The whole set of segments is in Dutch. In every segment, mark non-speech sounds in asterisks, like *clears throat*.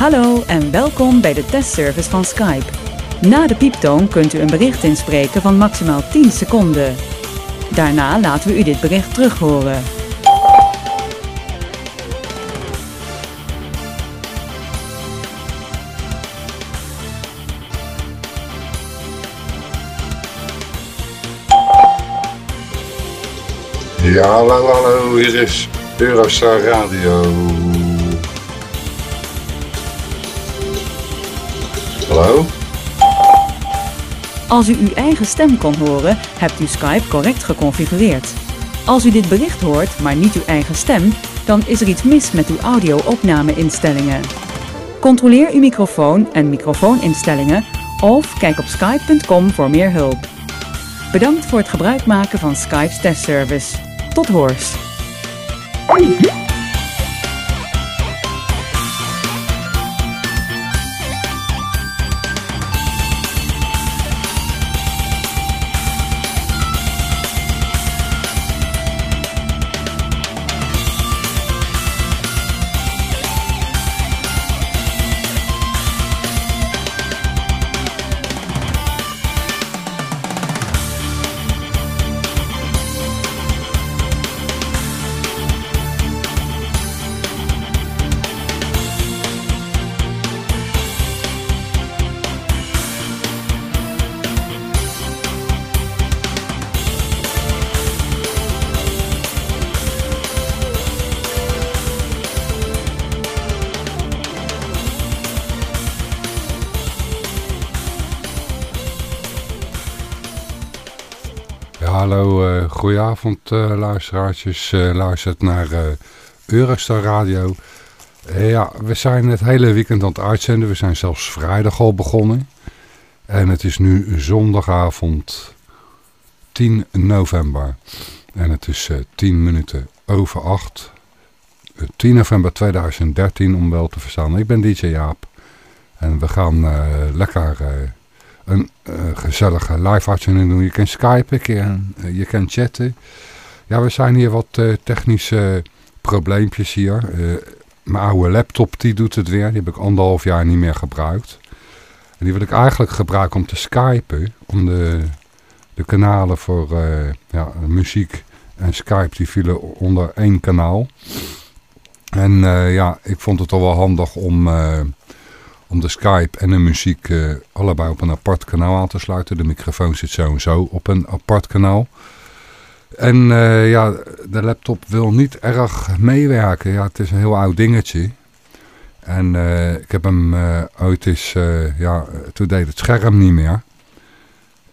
Hallo en welkom bij de testservice van Skype. Na de pieptoon kunt u een bericht inspreken van maximaal 10 seconden. Daarna laten we u dit bericht terug horen. Ja, hallo, hallo, hier is Eurostar Radio. Als u uw eigen stem kon horen, hebt u Skype correct geconfigureerd. Als u dit bericht hoort, maar niet uw eigen stem, dan is er iets mis met uw audio-opname-instellingen. Controleer uw microfoon en microfooninstellingen of kijk op skype.com voor meer hulp. Bedankt voor het gebruik maken van Skype's testservice. Tot hoors! Goedenavond uh, luisteraartjes. Uh, luistert naar uh, Eurostar Radio. ja, we zijn het hele weekend aan het uitzenden. We zijn zelfs vrijdag al begonnen. En het is nu zondagavond 10 november. En het is 10 minuten over 8. 10 november 2013 om wel te verstaan. Ik ben DJ Jaap. En we gaan lekker een uh, gezellige live uitzending doen. Je kan skypen, je kan, uh, je kan chatten. Ja, we zijn hier wat uh, technische probleempjes hier. mijn oude laptop die doet het weer. Die heb ik anderhalf jaar niet meer gebruikt. En die wil ik eigenlijk gebruiken om te skypen. Om de, de kanalen voor ja, muziek en Skype die vielen onder één kanaal. En ja, ik vond het toch wel handig om om de Skype en de muziek uh, allebei op een apart kanaal aan te sluiten. De microfoon zit zo en zo op een apart kanaal. En uh, ja, de laptop wil niet erg meewerken. Ja, het is een heel oud dingetje. En uh, ik heb hem ooit eens, ja, toen deed het scherm niet meer.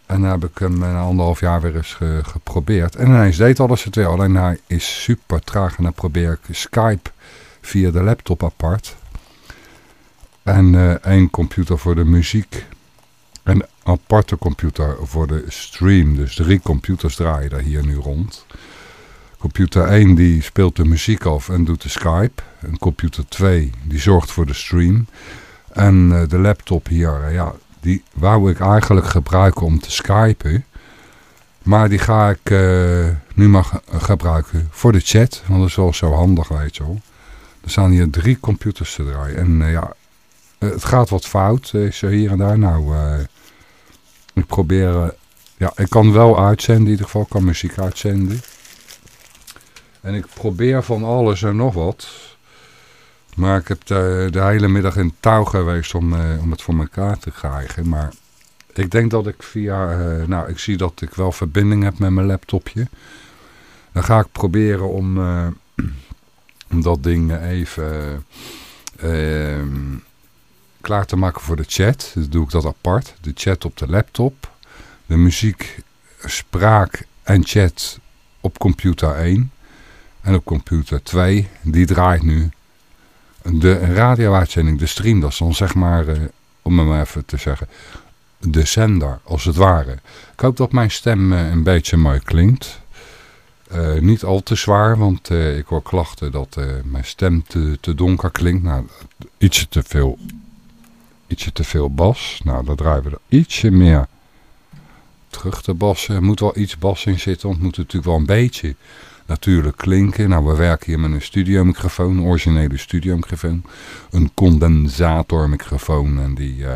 En dan heb ik hem een anderhalf jaar weer eens ge geprobeerd. En ineens deed alles het weer. Alleen hij is super traag en dan probeer ik Skype via de laptop apart. En uh, één computer voor de muziek. En een aparte computer voor de stream. Dus drie computers draaien daar hier nu rond. Computer 1 die speelt de muziek af en doet de Skype. En computer 2 die zorgt voor de stream. En uh, de laptop hier, ja, die wou ik eigenlijk gebruiken om te skypen. Maar die ga ik nu maar gebruiken voor de chat. Want dat is wel zo handig, weet je wel. Er staan hier drie computers te draaien. En ja, het gaat wat fout, is er hier en daar. Nou, uh, ik probeer, ja, ik kan wel uitzenden, in ieder geval, ik kan muziek uitzenden. En ik probeer van alles en nog wat. Maar ik heb de, hele middag in touw geweest om, uh, om het voor elkaar te krijgen. Maar ik denk dat ik via, nou, ik zie dat ik wel verbinding heb met mijn laptopje. Dan ga ik proberen om, *clears throat* om dat ding even klaar te maken voor de chat. Dus doe ik dat apart. De chat op de laptop. De muziek, spraak en chat op computer 1. En op computer 2, die draait nu de radio-uitzending, de stream. Dat is dan zeg maar, uh, om hem even te zeggen, de zender als het ware. Ik hoop dat mijn stem uh, een beetje mooi klinkt. Uh, niet al te zwaar, want ik hoor klachten dat mijn stem te, te donker klinkt. Nou, ietsje te veel ietsje te veel bas. Nou, dan draaien we er ietsje meer terug te bassen. Er moet wel iets bas in zitten, want het moet natuurlijk wel een beetje natuurlijk klinken. Nou, we werken hier met een studiomicrofoon, een originele studiomicrofoon. Een condensatormicrofoon en die... Uh,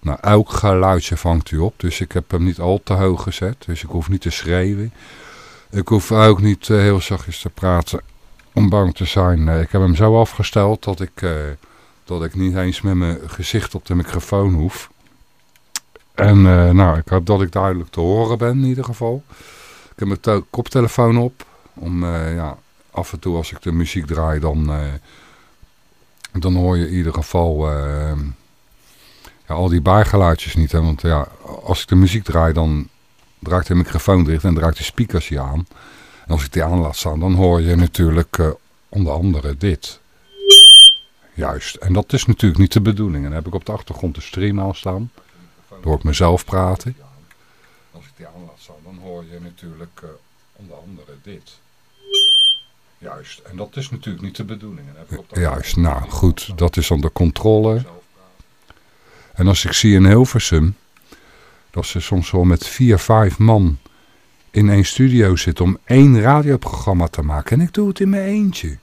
nou, elk geluidje vangt u op, dus ik heb hem niet al te hoog gezet. Dus ik hoef niet te schreeuwen. Ik hoef ook niet uh, heel zachtjes te praten om bang te zijn. ik heb hem zo afgesteld dat ik, dat ik niet eens met mijn gezicht op de microfoon hoef. En uh, nou, ik hoop dat ik duidelijk te horen ben in ieder geval. Ik heb mijn koptelefoon op. Om ja, af en toe als ik de muziek draai, dan, dan hoor je in ieder geval ja, al die baargeluidjes niet. Hè? Want ja, als ik de muziek draai, dan draait de microfoon dicht en draait de speakers je aan. En als ik die aan laat staan, dan hoor je natuurlijk onder andere dit. Juist. En dat is natuurlijk niet de bedoeling. En dan heb ik op de achtergrond de stream aan staan. Dan hoor ik mezelf praten. Als ik die aan laat staan, dan hoor je natuurlijk uh, onder andere dit. Juist. En dat is natuurlijk niet de bedoeling. En heb ik op de Juist. Nou goed, dat is onder controle. En als ik zie in Hilversum, dat ze soms wel met vier, vijf man in één studio zitten om één radioprogramma te maken. En ik doe het in mijn eentje.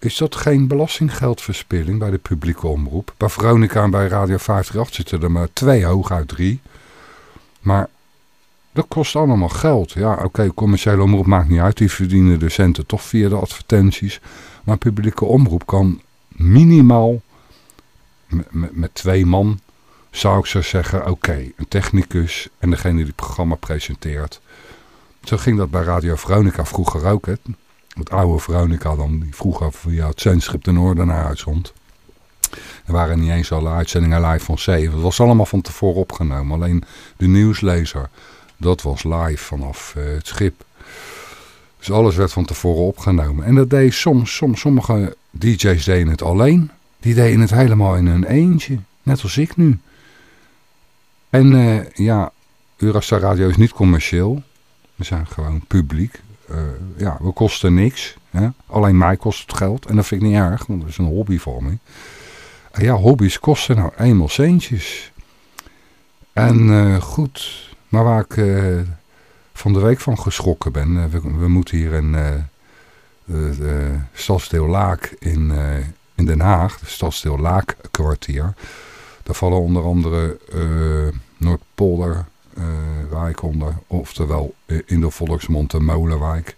Is dat geen belastinggeldverspilling bij de publieke omroep? Bij Veronica en bij Radio 538 zitten er maar twee, hooguit drie. Maar dat kost allemaal geld. Ja, oké, commerciële omroep maakt niet uit. Die verdienen de centen toch via de advertenties. Maar publieke omroep kan minimaal met, met twee man zou ik zo zeggen, oké, een technicus en degene die het programma presenteert. Zo ging dat bij Radio Veronica vroeger ook. Hè. Het oude Veronica dan, die vroeger via het zendschip de Noordenaar uitzond. Er waren niet eens alle uitzendingen live van zeven. Het was allemaal van tevoren opgenomen. Alleen de nieuwslezer, dat was live vanaf uh, het schip. Dus alles werd van tevoren opgenomen. En dat deed soms, soms sommige DJ's deden het alleen. Die deden het helemaal in hun eentje. Net als ik nu. En uh, ja, Eurostar Radio is niet commercieel. We zijn gewoon publiek. Uh, ja, we kosten niks. Hè? Alleen mij kost het geld. En dat vind ik niet erg, want dat is een hobby voor me. En ja, hobby's kosten nou eenmaal centjes. En uh, goed, maar waar ik van de week van geschrokken ben. We, moeten hier in uh, Stadsdeel Laak in, in Den Haag, de Stadsdeel Laak kwartier. Daar vallen onder andere Noordpolder wijk onder, oftewel in de volksmond de Molenwijk.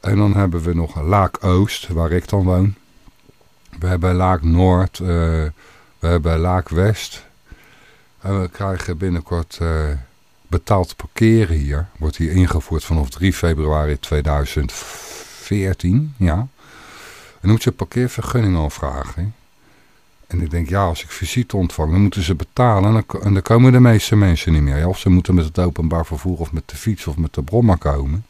En dan hebben we nog Laak Oost, waar ik dan woon. We hebben Laak Noord, uh, we hebben Laak West. En we krijgen binnenkort betaald parkeren hier. Wordt hier ingevoerd vanaf 3 februari 2014, ja. En moet je een parkeervergunning aanvragen. En ik denk, ja, als ik visite ontvang, dan moeten ze betalen. En dan, en dan komen de meeste mensen niet meer. Ja, of ze moeten met het openbaar vervoer of met de fiets of met de bromma komen.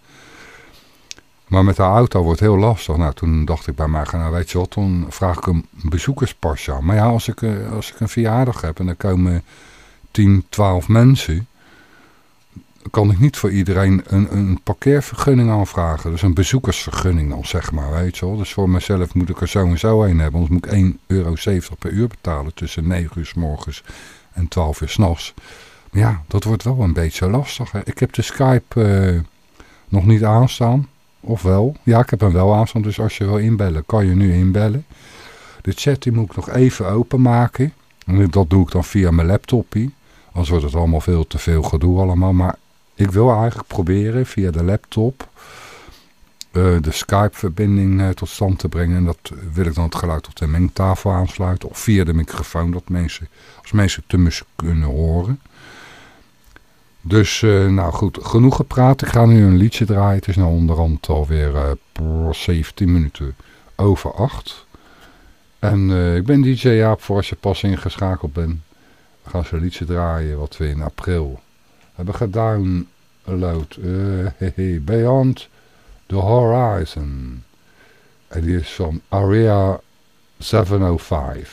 Maar met de auto wordt heel lastig. Nou, toen dacht ik bij mij, nou weet je wat, dan vraag ik een bezoekerspasje. Maar ja, als ik, eh, als ik een verjaardag heb en er komen 10, 12 mensen kan ik niet voor iedereen een, een parkeervergunning aanvragen. Dus een bezoekersvergunning dan, zeg maar, weet je wel. Dus voor mezelf moet ik er zo en zo een hebben. Anders moet ik 1,70 euro per uur betalen tussen 9 uur s morgens en 12 uur s'nachts. Maar ja, dat wordt wel een beetje lastig. Hè. Ik heb de Skype uh, nog niet aanstaan. Of wel? Ja, ik heb hem wel aanstaan. Dus als je wil inbellen, kan je nu inbellen. De chat die moet ik nog even openmaken. En dat doe ik dan via mijn laptopje. Anders wordt het allemaal veel te veel gedoe allemaal. Maar ik wil eigenlijk proberen via de laptop uh, de Skype-verbinding uh, tot stand te brengen. En dat wil ik dan het geluid op de mengtafel aansluiten. Of via de microfoon, dat mensen, als mensen het kunnen horen. Dus, uh, nou goed, genoeg gepraat. Ik ga nu een liedje draaien. Het is nou onderhand alweer 17 minuten over 8. En ik ben DJ Jaap voor als je pas ingeschakeld bent. We gaan zo'n liedje draaien wat we in april hebben gedownload. Uh, Beyond the Horizon. En die is van Area 705.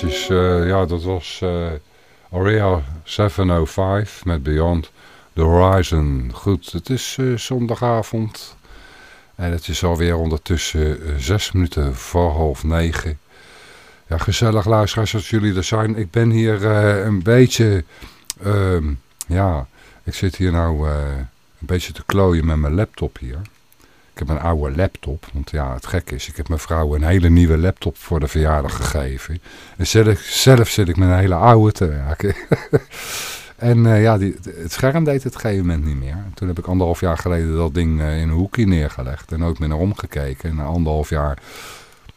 Uh, ja, dat was uh, Area 705 met Beyond the Horizon. Goed, het is uh, zondagavond. En het is alweer ondertussen zes minuten voor half negen. Ja, gezellig luisteraars als jullie er zijn. Ik ben hier een beetje... Ehm, ja, ik zit hier nou een beetje te klooien met mijn laptop hier. Heb een oude laptop, want ja, het gek is, ik heb mijn vrouw een hele nieuwe laptop voor de verjaardag gegeven. En zelf, zelf zit ik met een hele oude te werken. *laughs* en uh, ja, die, het scherm deed het op een gegeven moment niet meer. Toen heb ik anderhalf jaar geleden dat ding uh, in een hoekje neergelegd en nooit meer naar omgekeken. En na anderhalf jaar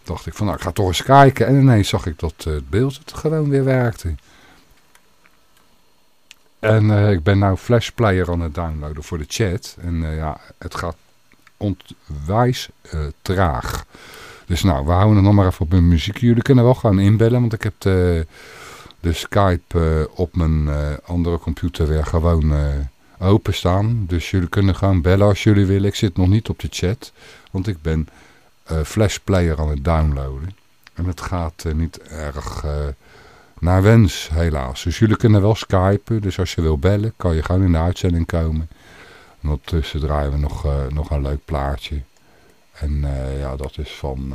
dacht ik van, nou, ik ga toch eens kijken. En ineens zag ik dat uh, het beeld het gewoon weer werkte. En ik ben nou Flashplayer aan het downloaden voor de chat. En ja, het gaat ontwijs uh, traag. Dus nou, we houden het nog maar even op mijn muziek. Jullie kunnen wel gaan inbellen, want ik heb de, de Skype uh, op mijn uh, andere computer weer gewoon openstaan. Dus jullie kunnen gaan bellen als jullie willen. Ik zit nog niet op de chat, want ik ben Flashplayer aan het downloaden. En het gaat niet erg naar wens, helaas. Dus jullie kunnen wel skypen, dus als je wil bellen, kan je gewoon in de uitzending komen. En ondertussen draaien we nog, uh, nog een leuk plaatje. En uh, ja, dat is van...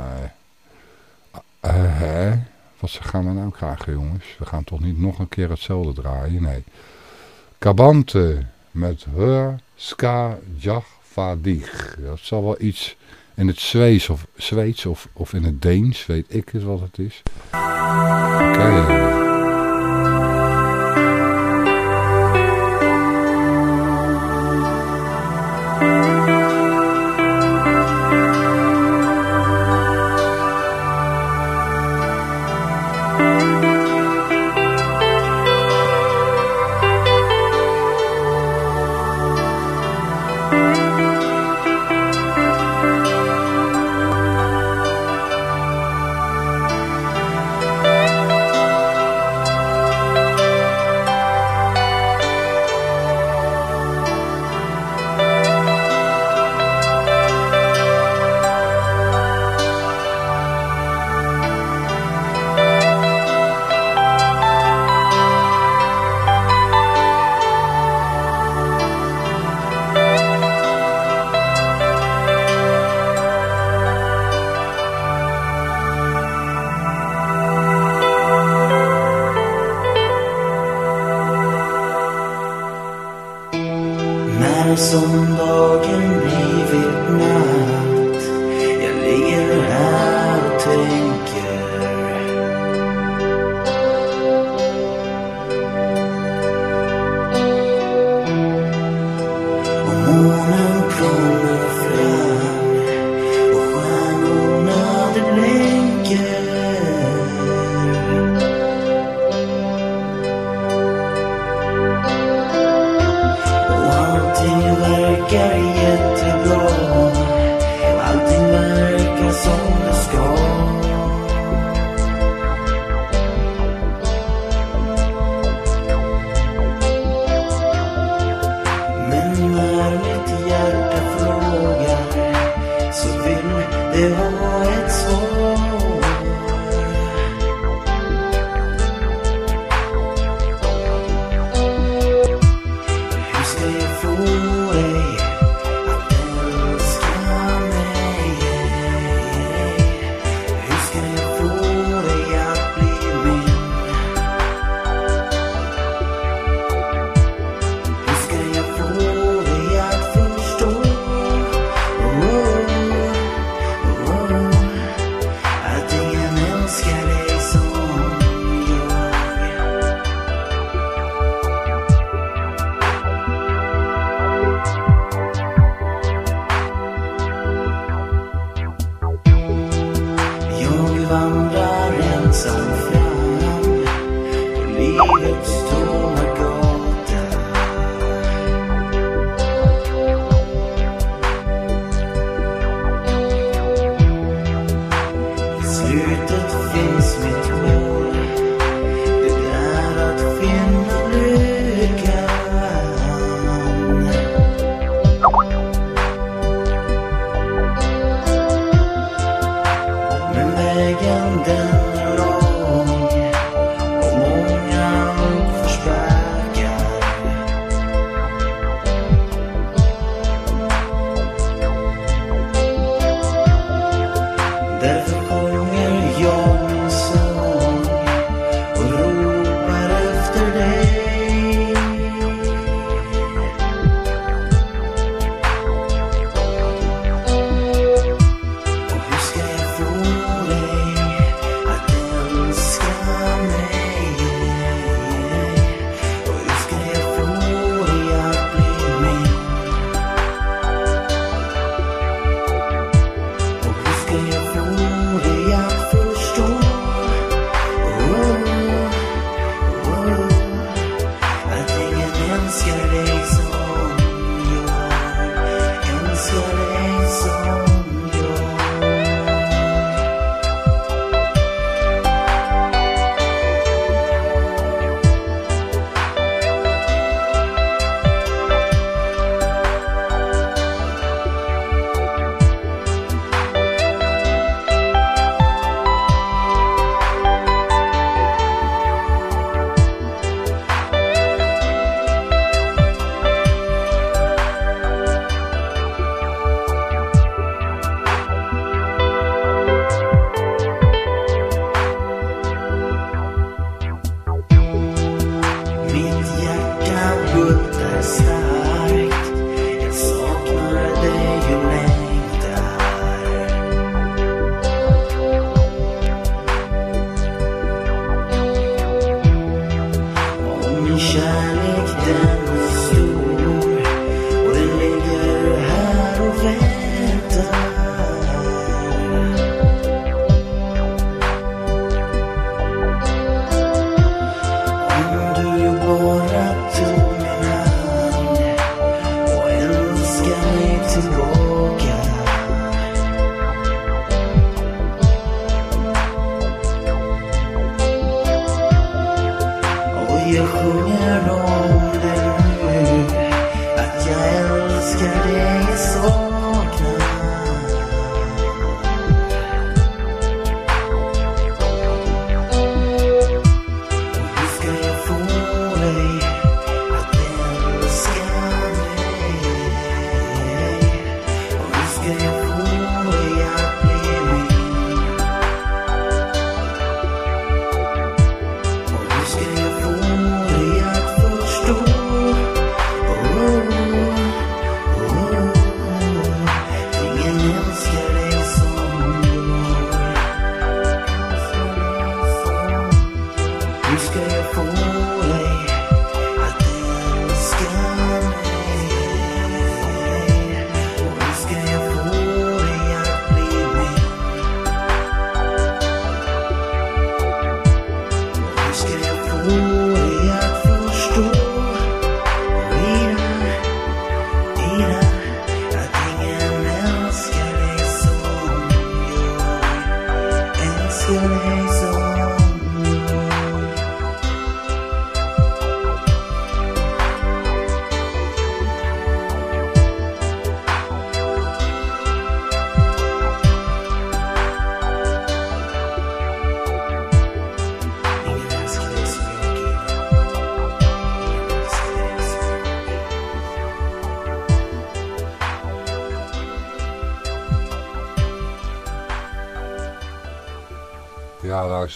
Uh, wat gaan we nou krijgen jongens? We gaan toch niet nog een keer hetzelfde draaien? Nee. Kabante met Heur Ska Jagvadig. Dat zal wel iets in het Zweeds of, Zweeds of, of in het Deens, weet ik het wat het is. Oké.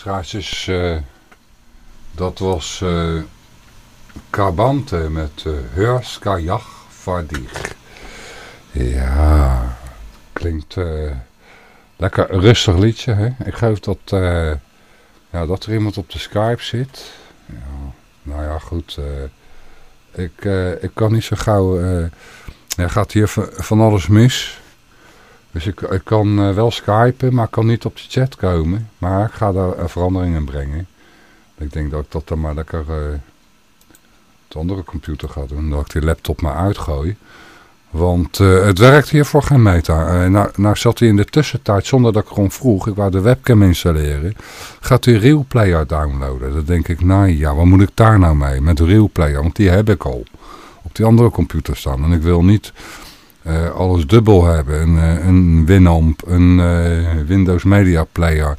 Luisteraars. Uh, dat was uh, Kabante met uh, Hörska Jach Vardig. Ja, klinkt lekker rustig liedje. Hè? Ik geloof dat, ja, dat er iemand op de Skype zit. Nou ja, goed. ik, ik kan niet zo gauw... er gaat hier van alles mis... Dus ik, kan uh, wel skypen, maar ik kan niet op de chat komen. Maar ik ga daar uh, veranderingen brengen. Ik denk dat ik dat dan maar lekker uh, de andere computer ga doen. Dat ik die laptop maar uitgooi. Want het werkt hier voor geen meter. nou, nou zat hij in de tussentijd, zonder dat ik gewoon vroeg, ik wou de webcam installeren. Gaat hij RealPlayer downloaden? Dan denk ik, nou ja, wat moet ik daar nou mee? Met RealPlayer, want die heb ik al. Op die andere computer staan. En ik wil niet uh, alles dubbel hebben. Een, uh, een Winamp, een uh, Windows Media Player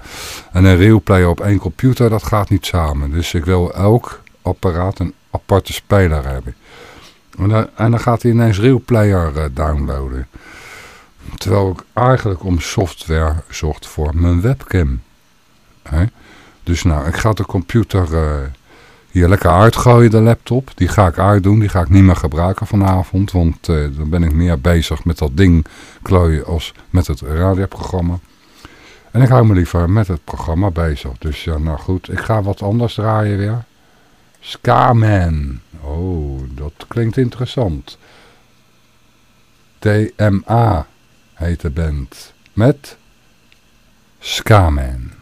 en een Real Player op één computer, dat gaat niet samen. Dus ik wil elk apparaat een aparte speler hebben. En dan, en dan gaat hij ineens Real Player downloaden. Terwijl ik eigenlijk om software zocht voor mijn webcam. Dus nou, ik ga de computer hier lekker uitgooien, de laptop. Die ga ik uitdoen, die ga ik niet meer gebruiken vanavond. Want uh, dan ben ik meer bezig met dat ding klooien als met het radioprogramma. En ik hou me liever met het programma bezig. Dus ja, nou goed, ik ga wat anders draaien weer. Skaman. Oh, dat klinkt interessant. TMA heet de band. Met Skaman.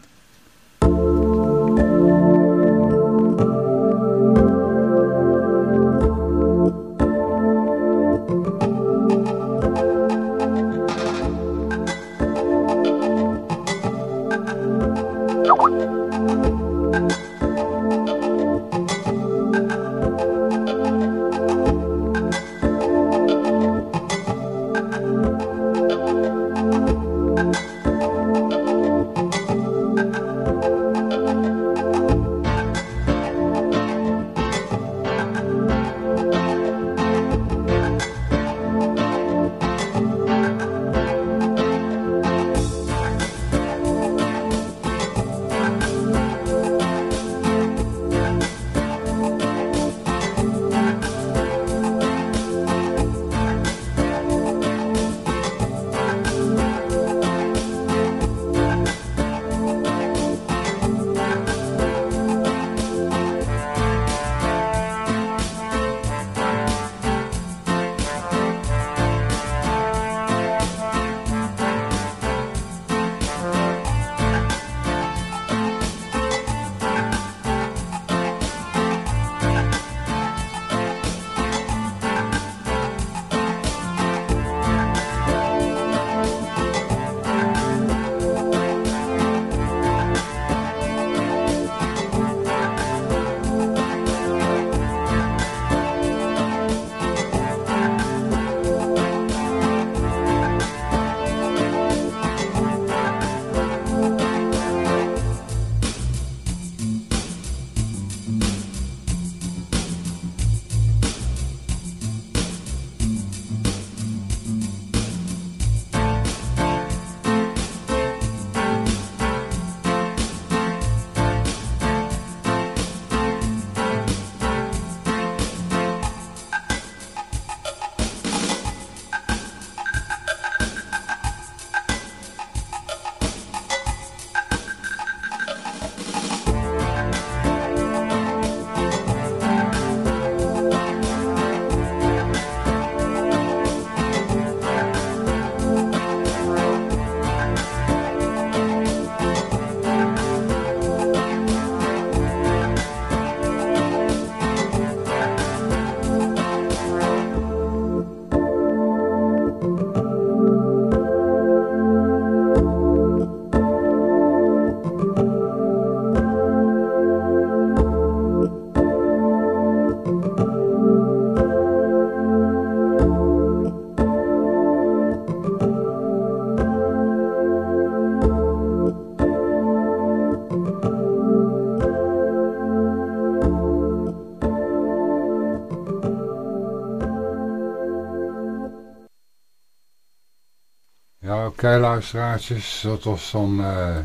Oké, luisteraartjes, dat was dan... Uh,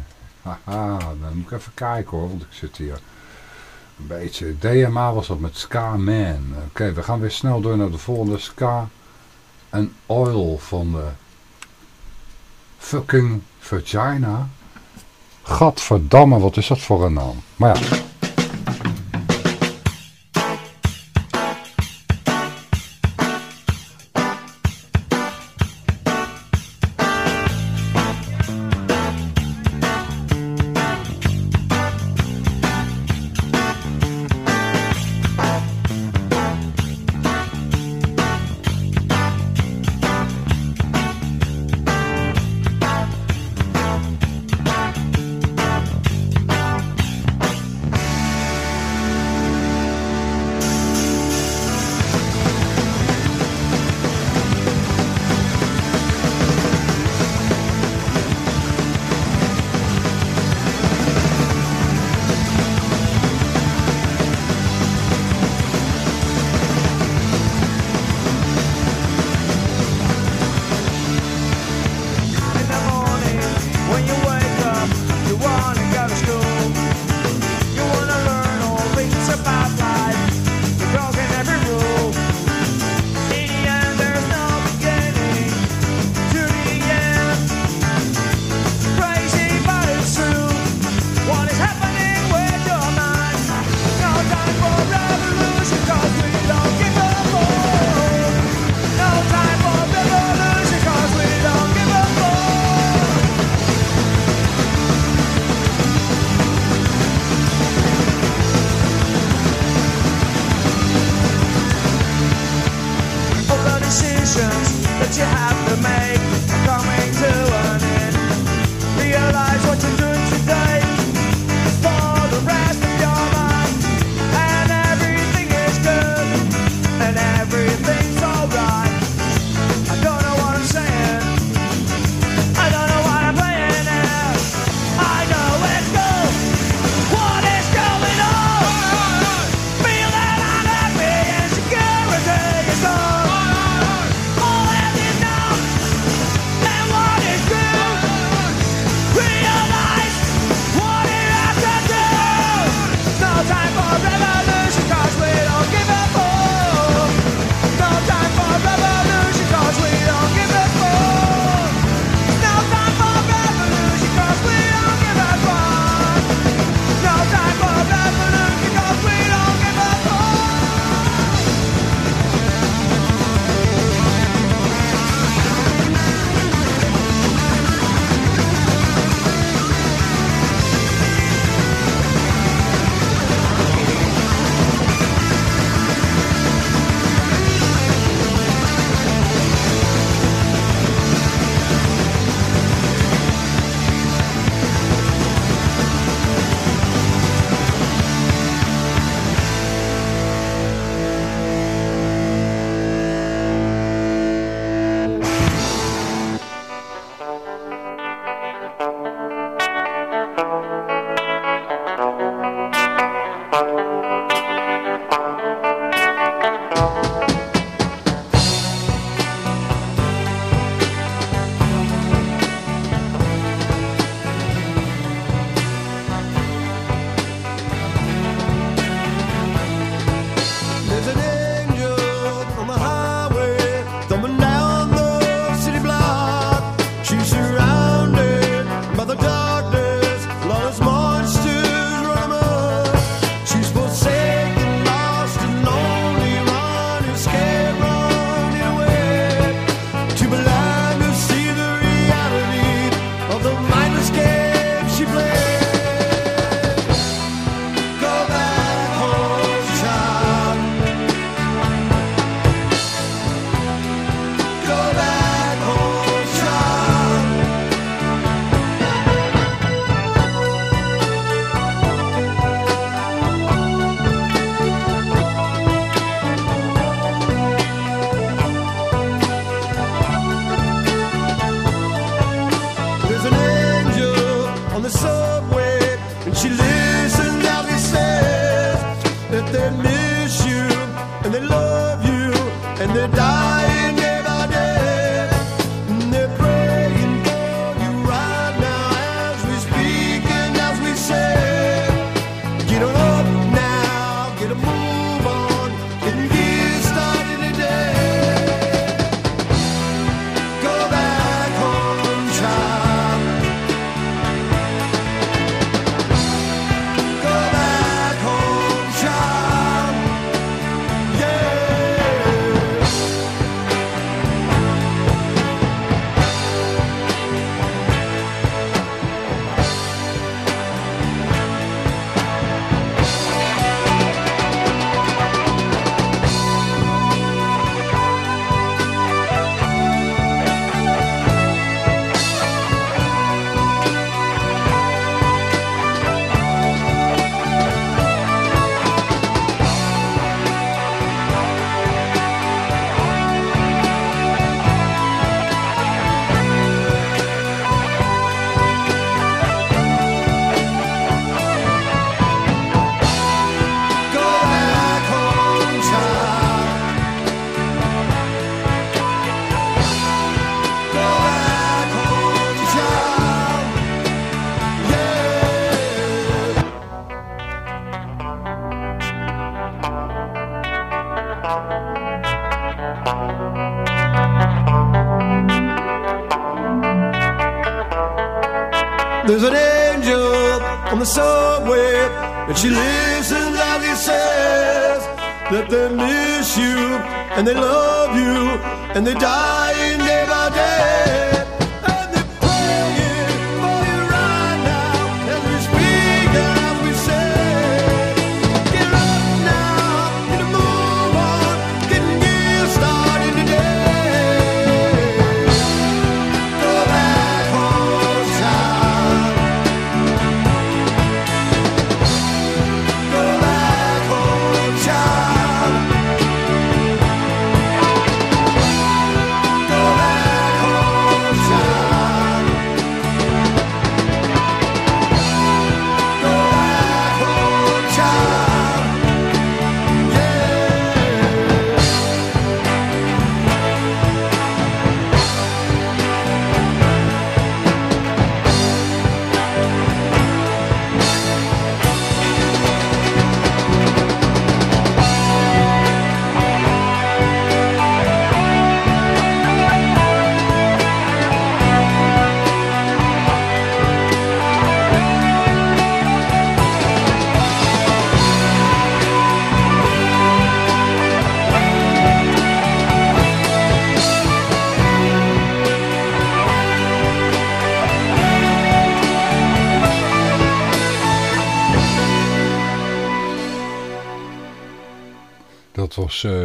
haha, dan moet ik even kijken hoor, want ik zit hier een beetje... DMA was dat met Ska Man. Oké, we gaan weer snel door naar de volgende Ska en Oil van de fucking Vagina. Gadverdamme, wat is dat voor een naam? Maar ja...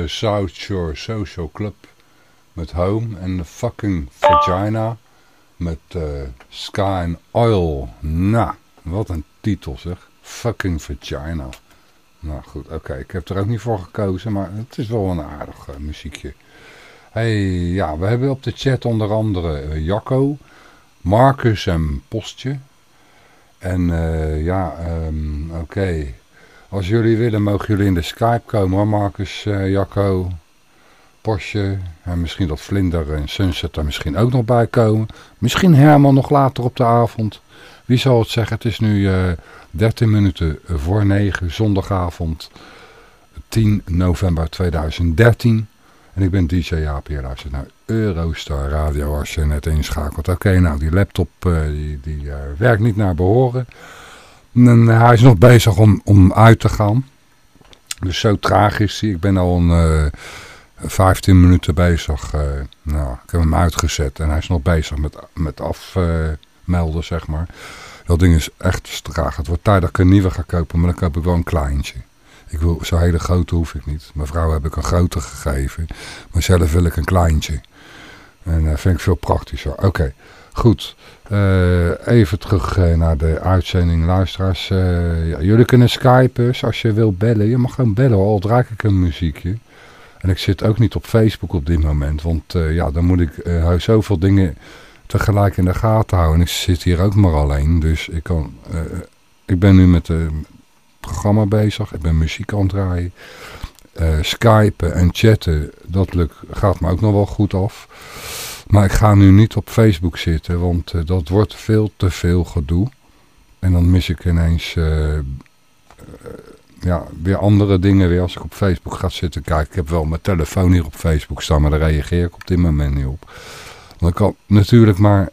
South Shore Social Club met Home en The Fucking Vagina met uh, Sky and Oil. Nou, wat een titel zeg. Fucking Vagina. Nou goed, oké. Ik heb er ook niet voor gekozen, maar het is wel een aardig uh, muziekje. Hey, ja, we hebben op de chat onder andere Jacco, Marcus en Postje. En ja, um, oké. Als jullie willen, mogen jullie in de Skype komen hoor. Marcus, uh, Jacco, Porsche. En misschien dat Vlinder en Sunset er misschien ook nog bij komen. Misschien Herman nog later op de avond. Wie zal het zeggen? Het is nu uh, eh, 13 minuten voor 9, zondagavond 10 november 2013. En ik ben DJ Jaap, je luistert naar Eurostar Radio als je net inschakelt. Oké, nou die laptop uh, die, die werkt niet naar behoren. En hij is nog bezig om, om uit te gaan. Dus zo traag is hij. Ik ben al een uh, eh, 15 minuten bezig. Uh, nou, ik heb hem uitgezet en hij is nog bezig met, met afmelden, zeg maar. Dat ding is echt traag. Het wordt tijd dat ik een nieuwe ga kopen, maar dan koop ik wel een kleintje. Ik wil, zo'n hele grote hoef ik niet. Mijn vrouw heb ik een grote gegeven. Maar zelf wil ik een kleintje. En dat vind ik veel praktischer. Oké, goed. Uh, even terug uh, naar de uitzending, luisteraars. Uh, ja, jullie kunnen skypen dus als je wil bellen. Je mag gewoon bellen, al draai ik een muziekje. En ik zit ook niet op Facebook op dit moment. Want ja, dan moet ik zoveel dingen tegelijk in de gaten houden. En ik zit hier ook maar alleen. Dus ik, kan, ik ben nu met het programma bezig. Ik ben muziek aan het draaien. skypen en chatten, dat lukt, gaat me ook nog wel goed af. Maar ik ga nu niet op Facebook zitten, want uh, dat wordt veel te veel gedoe. En dan mis ik ineens uh, uh, ja, weer andere dingen weer als ik op Facebook ga zitten kijken. Ik heb wel mijn telefoon hier op Facebook staan, maar daar reageer ik op dit moment niet op. Ik kan natuurlijk maar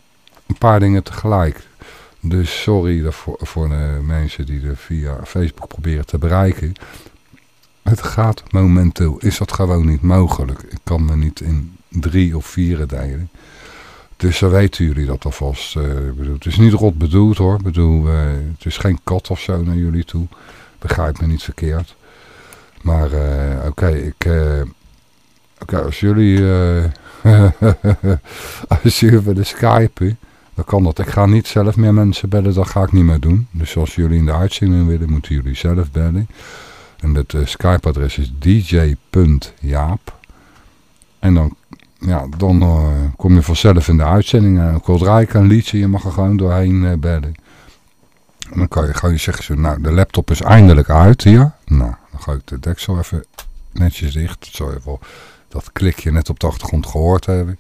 een paar dingen tegelijk. Dus sorry voor, voor de mensen die er via Facebook proberen te bereiken. Het gaat momenteel, is dat gewoon niet mogelijk. Ik kan me niet in drie of vier delen. Dus dan weten jullie dat alvast. Uh, het is niet rot bedoeld hoor. Bedoel, uh, het is geen kat of zo naar jullie toe. Begrijp me niet verkeerd. Maar uh, oké, ik... oké, als jullie... *laughs* als jullie willen skypen... Dan kan dat. Ik ga niet zelf meer mensen bellen. Dat ga ik niet meer doen. Dus als jullie in de uitzending willen, moeten jullie zelf bellen. En het Skype-adres is dj.jaap. En dan ja, dan uh, kom je vanzelf in de uitzending. En ik wil draaien een liedje, je mag er gewoon doorheen uh, bedden. En dan kan je gewoon zeggen, zo, nou de laptop is eindelijk uit hier. Nou, dan ga ik de deksel even netjes dicht. Zo even dat klikje net op de achtergrond gehoord hebben.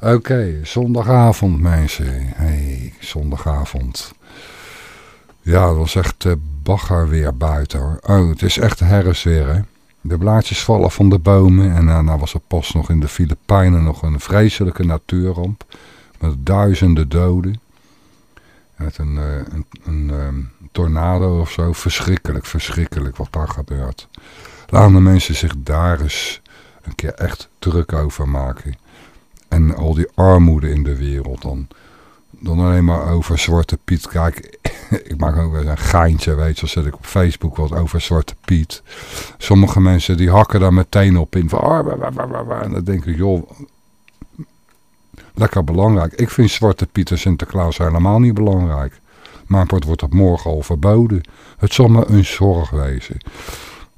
Oké, zondagavond mensen. Hey, zondagavond. Ja, dat was echt uh, bagger weer buiten hoor. Oh, het is echt herfstweer hè. De blaadjes vallen van de bomen en daarna was er pas nog in de Filipijnen nog een vreselijke natuurramp met duizenden doden. Met een, uh, een, een um, tornado of zo. Verschrikkelijk, verschrikkelijk wat daar gebeurt. Laten de mensen zich daar eens een keer echt druk over maken. En al die armoede in de wereld dan. Dan alleen maar over Zwarte Piet. Kijk, *laughs* ik maak ook wel een geintje, weet je. zet ik op Facebook wat over Zwarte Piet. Sommige mensen die hakken daar meteen op in. Van, ah, en dan denk ik, joh, lekker belangrijk. Ik vind Zwarte Piet en Sinterklaas helemaal niet belangrijk. Maar het wordt op morgen al verboden. Het zal me een zorg wezen.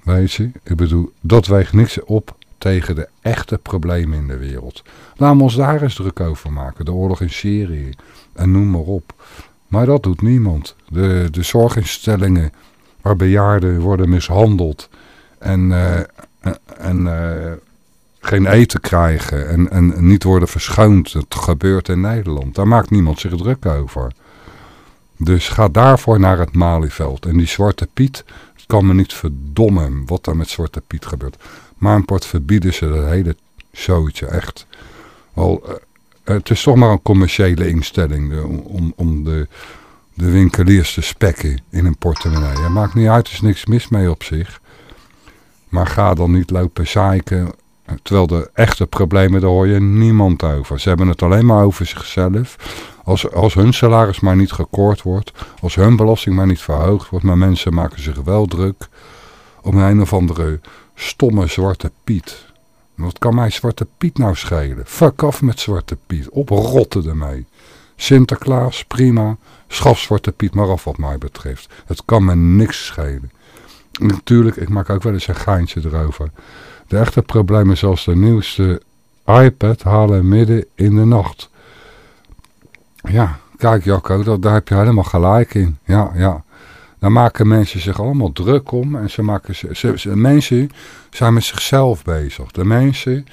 Weet je, ik bedoel, dat weegt niks op tegen de echte problemen in de wereld. Laten we ons daar eens druk over maken. De oorlog in Syrië en noem maar op. Maar dat doet niemand. De, de zorginstellingen waar bejaarden worden mishandeld en, uh, en uh, geen eten krijgen en, en niet worden verschoond. Dat gebeurt in Nederland. Daar maakt niemand zich druk over. Dus ga daarvoor naar het Malieveld. En die Zwarte Piet, kan me niet verdommen wat er met Zwarte Piet gebeurt. Maar een port verbieden ze dat hele zootje echt. Wel, uh, het is toch maar een commerciële instelling de, om, om de, de winkeliers te spekken in een portemonnee. Maakt niet uit, er is niks mis mee op zich. Maar ga dan niet lopen zeiken Terwijl de echte problemen, daar hoor je niemand over. Ze hebben het alleen maar over zichzelf. Als, als hun salaris maar niet gekoord wordt. Als hun belasting maar niet verhoogd wordt. Maar mensen maken zich wel druk. Om een of andere stomme zwarte piet. Wat kan mij zwarte piet nou schelen? Fuck af met zwarte piet. Oprotten ermee. Sinterklaas, prima. Schaf zwarte piet maar af wat mij betreft. Het kan me niks schelen. Natuurlijk, ik maak ook wel eens een geintje erover. De echte problemen zoals de nieuwste iPad halen midden in de nacht. Ja, kijk Jacco, daar heb je helemaal gelijk in. Ja, ja. Daar maken mensen zich allemaal druk om. En ze maken ze, mensen zijn met zichzelf bezig. De mensen,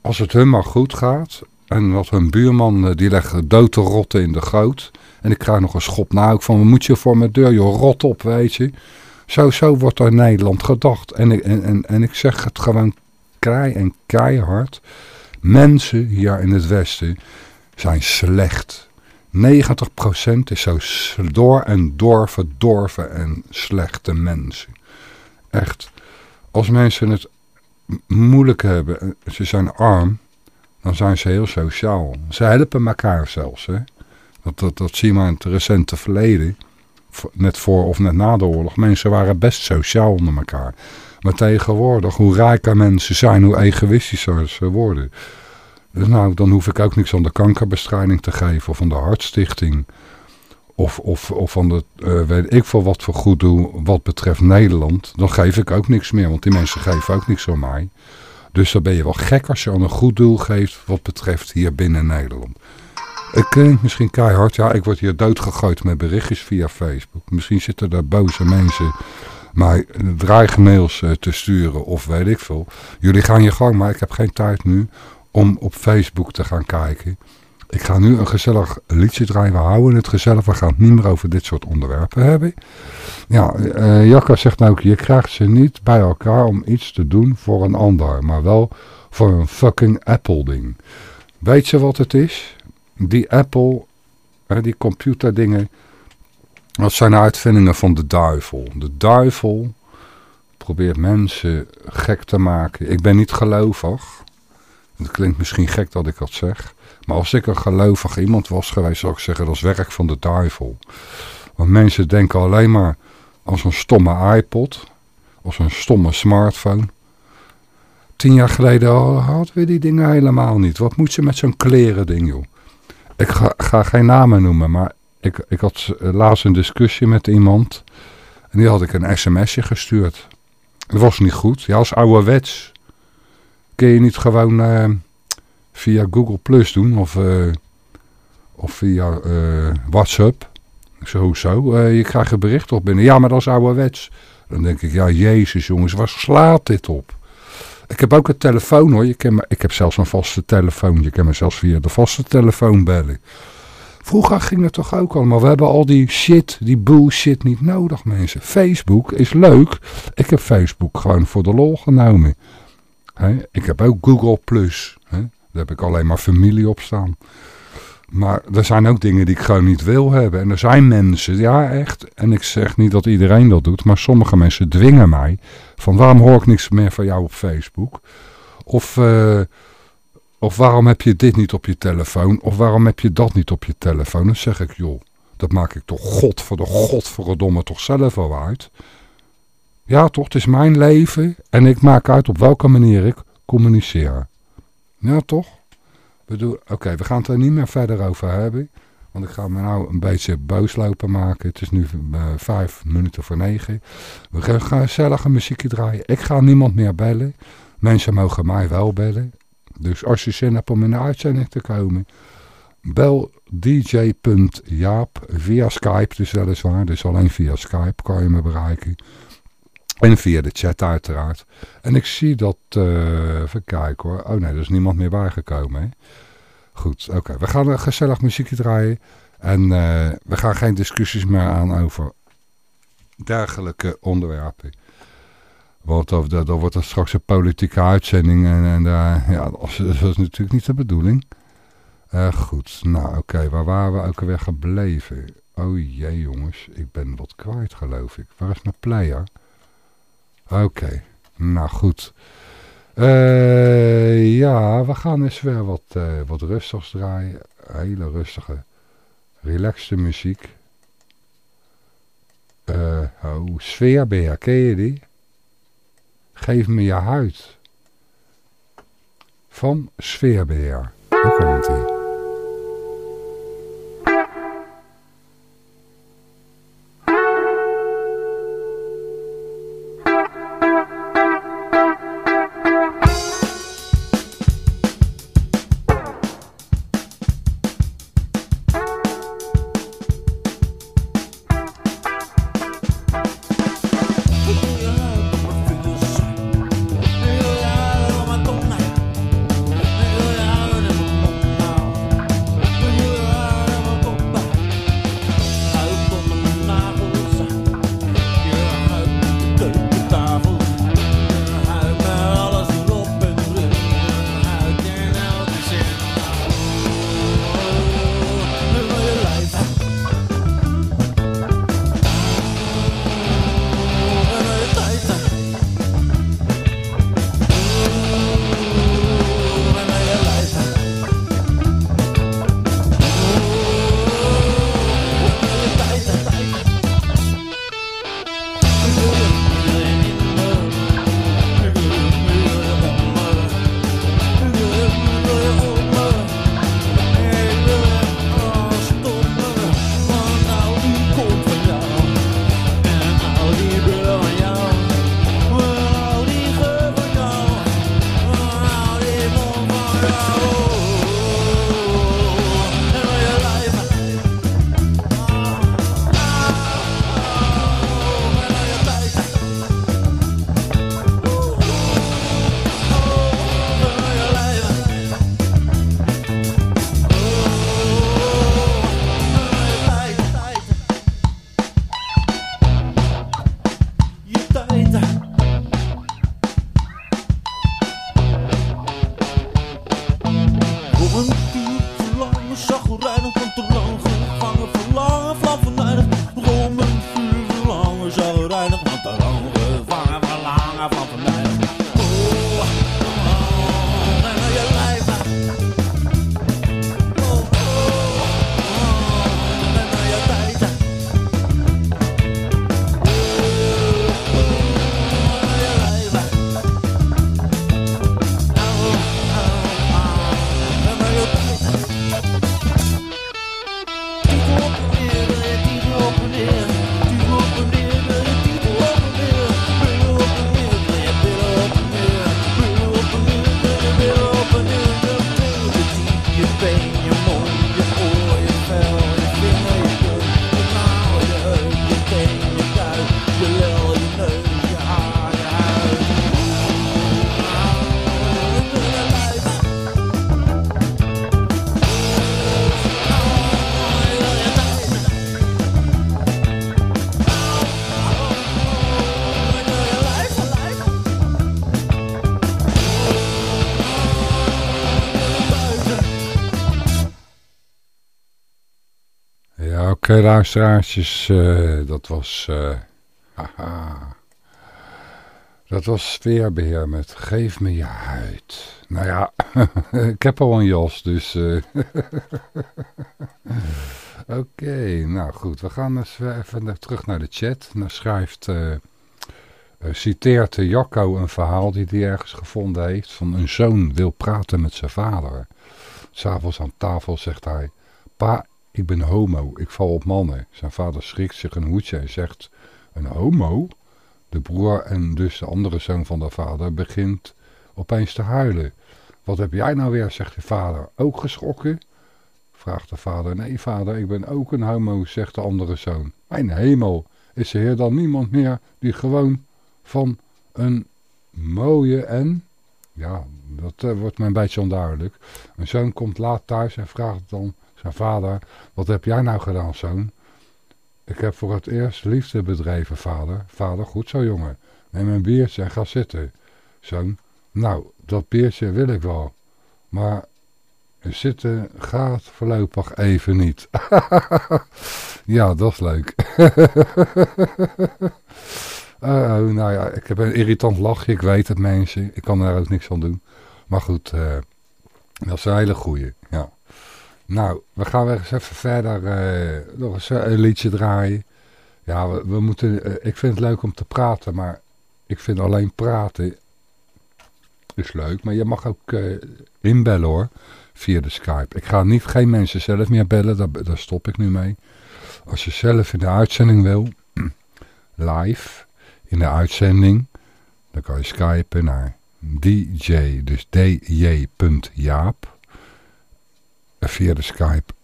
als het hun maar goed gaat. En wat hun buurman, eh, die legt dood te rotten in de goot. En ik krijg nog een schop na. Ik van, moet je voor mijn deur, joh, rot op, weet je. Zo, zo wordt er Nederland gedacht. En, en, en, en ik zeg het gewoon kraai en keihard. Mensen hier in het Westen zijn slecht. 90% is zo door en door verdorven en slechte mensen. Echt. Als mensen het moeilijk hebben, ze zijn arm, dan zijn ze heel sociaal. Ze helpen elkaar zelfs. Hè? Dat, dat, dat zie je maar in het recente verleden net voor of net na de oorlog, mensen waren best sociaal onder elkaar. Maar tegenwoordig, hoe rijker mensen zijn, hoe egoïstischer ze worden. Dus nou, dan hoef ik ook niks aan de kankerbestrijding te geven of aan de hartstichting. Of, of, of van de, uh, weet ik veel wat voor goed doe wat betreft Nederland. Dan geef ik ook niks meer, want die mensen geven ook niks aan mij. Dus dan ben je wel gek als je aan een goed doel geeft wat betreft hier binnen Nederland. Het klinkt misschien keihard. Ja, ik word hier doodgegooid met berichtjes via Facebook. Misschien zitten daar boze mensen mij dreigmails te sturen of weet ik veel. Jullie gaan je gang, maar ik heb geen tijd nu om op Facebook te gaan kijken. Ik ga nu een gezellig liedje draaien. We houden het gezellig. We gaan het niet meer over dit soort onderwerpen hebben. Ja, uh, Jacca zegt nou ook, je krijgt ze niet bij elkaar om iets te doen voor een ander. Maar wel voor een fucking Apple ding. Weet je wat het is? die Apple, die computerdingen, dat zijn uitvindingen van de duivel. De duivel probeert mensen gek te maken. Ik ben niet gelovig. Het klinkt misschien gek dat ik dat zeg. Maar als ik een gelovig iemand was geweest, zou ik zeggen dat is werk van de duivel. Want mensen denken alleen maar als een stomme iPod, als een stomme smartphone. Tien jaar geleden hadden we die dingen helemaal niet. Wat moet je met zo'n kleren ding, joh? Ik ga, ga, geen namen noemen, maar ik, ik had laatst een discussie met iemand. En die had ik een sms'je gestuurd. Dat was niet goed. Ja, als ouderwets. Kun je niet gewoon uh, via Google Plus doen of, uh, of via uh, WhatsApp. Zei, hoezo? je krijgt een bericht op binnen. Ja, maar dat is ouderwets. Dan denk ik, ja, jezus jongens, waar slaat dit op? Ik heb ook een telefoon hoor. Ik heb zelfs een vaste telefoon. Je kan me zelfs via de vaste telefoon bellen. Vroeger ging het toch ook allemaal. We hebben al die shit, die bullshit niet nodig mensen. Facebook is leuk. Ik heb Facebook gewoon voor de lol genomen. Ik heb ook Google Plus. Daar heb ik alleen maar familie op staan. Maar er zijn ook dingen die ik gewoon niet wil hebben. En er zijn mensen, ja echt. En ik zeg niet dat iedereen dat doet. Maar sommige mensen dwingen mij. Van waarom hoor ik niks meer van jou op Facebook? Of, uh, of waarom heb je dit niet op je telefoon? Of waarom heb je dat niet op je telefoon? Dan zeg ik, joh, dat maak ik toch god voor de godverdomme toch zelf wel uit. Ja toch, het is mijn leven. En ik maak uit op welke manier ik communiceer. Ja toch? Oké, we gaan het er niet meer verder over hebben. Want ik ga me nou een beetje boos lopen maken. Het is nu uh, vijf minuten voor negen. We gaan gezellig een muziekje draaien. Ik ga niemand meer bellen. Mensen mogen mij wel bellen. Dus als je zin hebt om in de uitzending te komen... Bel dj.jaap via Skype, dus weliswaar. Dus alleen via Skype kan je me bereiken. En via de chat uiteraard. En ik zie dat, uh, even kijken hoor. Oh nee, er is niemand meer bijgekomen. Hè? Goed, oké. We gaan een gezellig muziekje draaien. En uh, we gaan geen discussies meer aan over dergelijke onderwerpen. Want dan wordt er straks een politieke uitzending. En, en uh, ja, dat is, dat natuurlijk niet de bedoeling. Uh, goed, nou oké. Waar waren we ook alweer gebleven? Oh jee jongens, ik ben wat kwijt geloof ik. Waar is mijn player? Oké, nou goed. Uh, ja, we gaan eens weer wat, uh, wat rustigs draaien. Hele rustige, relaxte muziek. Uh, oh, sfeerbeer, ken je die? Geef me je huid. Van Sfeerbeer. Daar komt hij. Luisteraartjes, uh, dat was... Uh, haha. Dat was sfeerbeheer met Geef me je huid. Nou ja, *laughs* ik heb al een jas, dus... Uh, *laughs* Oké, nou goed. We gaan eens even terug naar de chat. Dan schrijft... citeert Jacco een verhaal die hij ergens gevonden heeft... van een zoon wil praten met zijn vader. S'avonds aan tafel zegt hij... Pa, ik ben homo, ik val op mannen. Zijn vader schrikt zich een hoedje en zegt, een homo? De broer en dus de andere zoon van de vader begint opeens te huilen. Wat heb jij nou weer, zegt de vader. Ook geschrokken? Vraagt de vader. Nee vader, ik ben ook een homo, zegt de andere zoon. Mijn hemel, is er hier dan niemand meer die gewoon van een mooie en... Ja, dat uh, wordt me een beetje onduidelijk. Een zoon komt laat thuis en vraagt dan vader, wat heb jij nou gedaan, zoon? Ik heb voor het eerst liefde bedreven, vader. Vader, goed zo, jongen. Neem een biertje en ga zitten. Zoon, nou, dat biertje wil ik wel. Maar zitten gaat voorlopig even niet. *laughs* ja, dat is leuk. uh, *laughs* nou ja, ik heb een irritant lachje, ik weet het mensen. Ik kan daar ook niks aan doen. Maar goed, uh, dat is een hele goeie, ja. Nou, we gaan weer eens even verder uh, nog eens een liedje draaien. Ja, we, moeten, uh, ik vind het leuk om te praten, maar ik vind alleen praten is leuk. Maar je mag ook inbellen hoor, via de Skype. Ik ga niet, geen mensen zelf meer bellen, daar, daar stop ik nu mee. Als je zelf in de uitzending wil, *clears throat* live, in de uitzending, dan kan je skypen naar dj, dus dj.jaap via de Skype.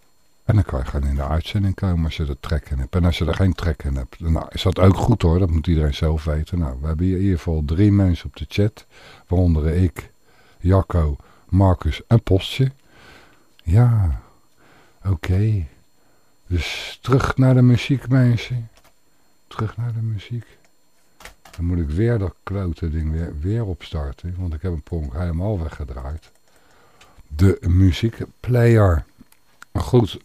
En dan kan je gewoon in de uitzending komen als je er trek in hebt. En als je er geen trek in hebt, nou is dat ook goed hoor. Dat moet iedereen zelf weten. Nou, we hebben hier in ieder geval drie mensen op de chat. Waaronder ik, Jacco, Marcus en Postje. Ja, oké. Dus terug naar de muziek mensen. Terug naar de muziek. Dan moet ik weer dat klote ding weer, weer opstarten. Want ik heb een pronk helemaal weggedraaid de muziekplayer. Goed.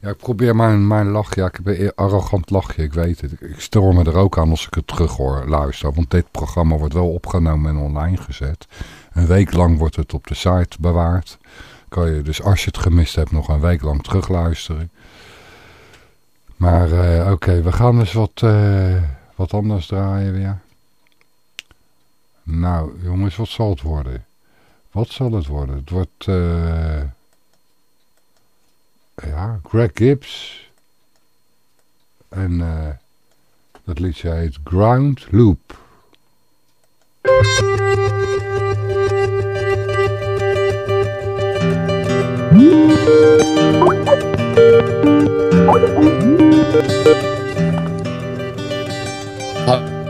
Ja, ik probeer mijn, mijn. Ja, ik heb een arrogant lachje, ik weet het. Ik stel me er ook aan als ik het terug hoor, luister. Want dit programma wordt wel opgenomen en online gezet. Een week lang wordt het op de site bewaard. Kan je dus als je het gemist hebt nog een week lang terugluisteren. Maar uh, oké, we gaan dus wat, uh, wat anders draaien weer. Nou jongens, wat zal het worden? Wat zal het worden? Het wordt... Uh, ja, Greg Gibbs. En uh, dat liedje heet Ground Loop.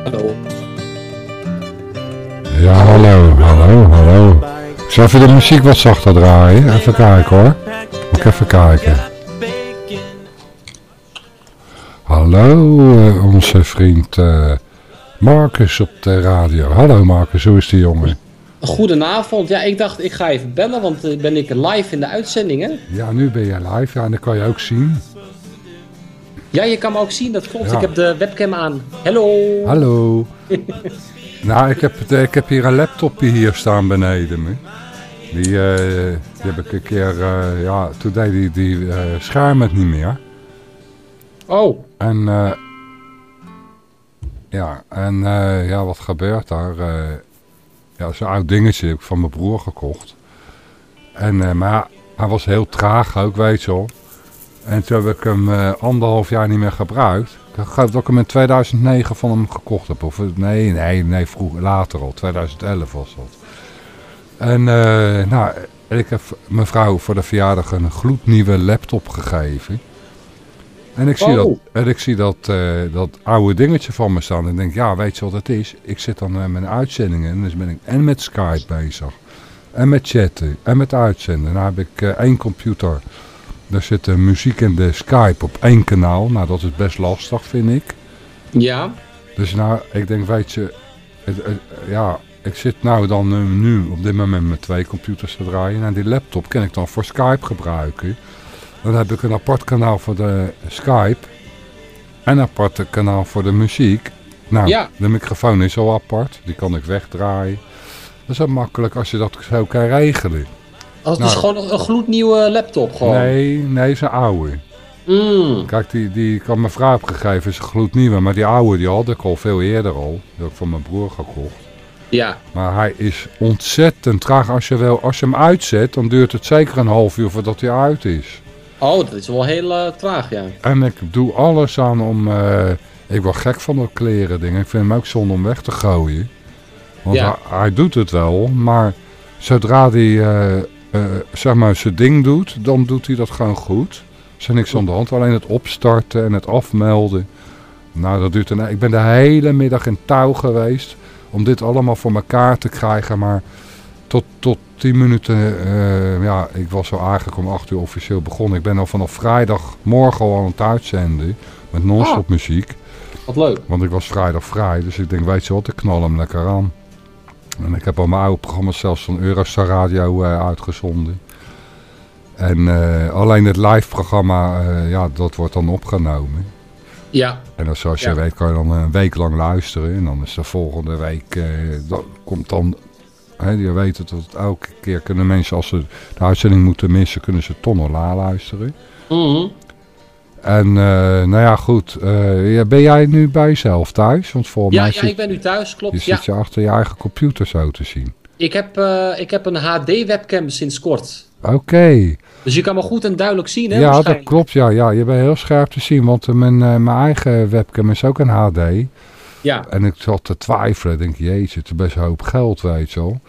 Hallo. Ja, hallo, hallo, hallo. Zal even de muziek wat zachter draaien. Even kijken hoor. Moet ik even kijken. Hallo, uh, onze vriend uh, Marcus op de radio. Hallo Marcus, hoe is die jongen? Goedenavond. Ja, ik dacht ik ga even bellen, want uh, ben ik live in de uitzending, hè? Ja, nu ben je live. Ja, en dat kan je ook zien. Ja, je kan me ook zien, dat klopt. Ja. Ik heb de webcam aan. Hallo. Hallo. *laughs* nou, ik heb, ik heb hier een laptopje hier staan beneden me. Die, uh, die heb ik een keer, uh, ja, toen deed die, die uh, scherm het niet meer. Oh. En, ja, en ja, wat gebeurt daar? ja, zo'n oud dingetje heb ik van mijn broer gekocht. En, maar hij was heel traag ook, weet je wel. En toen heb ik hem anderhalf jaar niet meer gebruikt. Ik geloof dat ik hem in 2009 van hem gekocht heb. Of nee, nee, nee, vroeger, later al. 2011 was dat. En uh, nou, ik heb mevrouw voor de verjaardag een gloednieuwe laptop gegeven. En ik zie, dat, en ik zie dat, uh, dat oude dingetje van me staan. En denk, ja, weet je wat het is? Ik zit dan uh, met uitzendingen. En dus ben ik en met Skype bezig. En met chatten. En met uitzenden. Dan heb ik één computer. Daar zit de muziek in de Skype op één kanaal. Nou, dat is best lastig, vind ik. Ja. Dus nou, ik denk, weet je... ja, ik zit nou dan nu op dit moment met twee computers te draaien. En die laptop kan ik dan voor Skype gebruiken. Dan heb ik een apart kanaal voor de Skype. En een apart kanaal voor de muziek. Nou, Ja. de microfoon is al apart. Die kan ik wegdraaien. Dat is wel makkelijk als je dat zo kan regelen. Als het is Nou. gewoon een, gloednieuwe laptop gewoon. Nee, nee, is een oude. Mm. Kijk, die, die kan mijn vrouw opgegeven, is een gloednieuwe. Maar die oude, die had ik al veel eerder al. Die heb ik van mijn broer gekocht. Ja. Maar hij is ontzettend traag. Als je, wel, als je hem uitzet, dan duurt het zeker een half uur voordat hij uit is. Oh, dat is wel heel eh, traag, ja. En ik doe alles aan om... eh, ik word gek van dat kleren dingen. Ik vind hem ook zonde om weg te gooien. Want Ja. hij, hij doet het wel, maar zodra hij eh, eh, zeg maar zijn ding doet, dan doet hij dat gewoon goed. Er is niks aan de hand. Alleen het opstarten en het afmelden. Nou, dat duurt een... Ik ben de hele middag in touw geweest om dit allemaal voor elkaar te krijgen. Maar tot, tot 10 minuten... eh, ja, ik was al eigenlijk om 8 uur officieel begonnen. Ik ben al vanaf vrijdagmorgen al aan het uitzenden met non-stop Ah. muziek. Wat leuk. Want ik was vrijdag vrij, dus ik denk, weet je wat, ik knal hem lekker aan. En ik heb al mijn oude programma's zelfs van Eurostar Radio eh, uitgezonden. En eh, alleen het live programma, eh, ja, dat wordt dan opgenomen. Ja. En dan, zoals je Ja. weet kan je dan een week lang luisteren. En dan is de volgende week, dat komt dan... Hè, je weet het, dat elke keer kunnen mensen, als ze de uitzending moeten missen, kunnen ze toch nog la luisteren. En eh, nou ja, goed. eh, ja, ben jij nu bij jezelf thuis? Want volgens Ja, mij ja, zit, ik ben nu thuis, je klopt. Ja. zit je achter je eigen computer zo te zien. Ik heb, eh, ik heb een HD-webcam sinds kort. Oké. Dus je kan me goed en duidelijk zien, hè? Ja, dat klopt. Ja, ja, je bent heel scherp te zien. Want mijn, mijn eigen webcam is ook een HD. Ja. En ik zat te twijfelen. Ik denk, jeetje, het is best een hoop geld, weet je wel.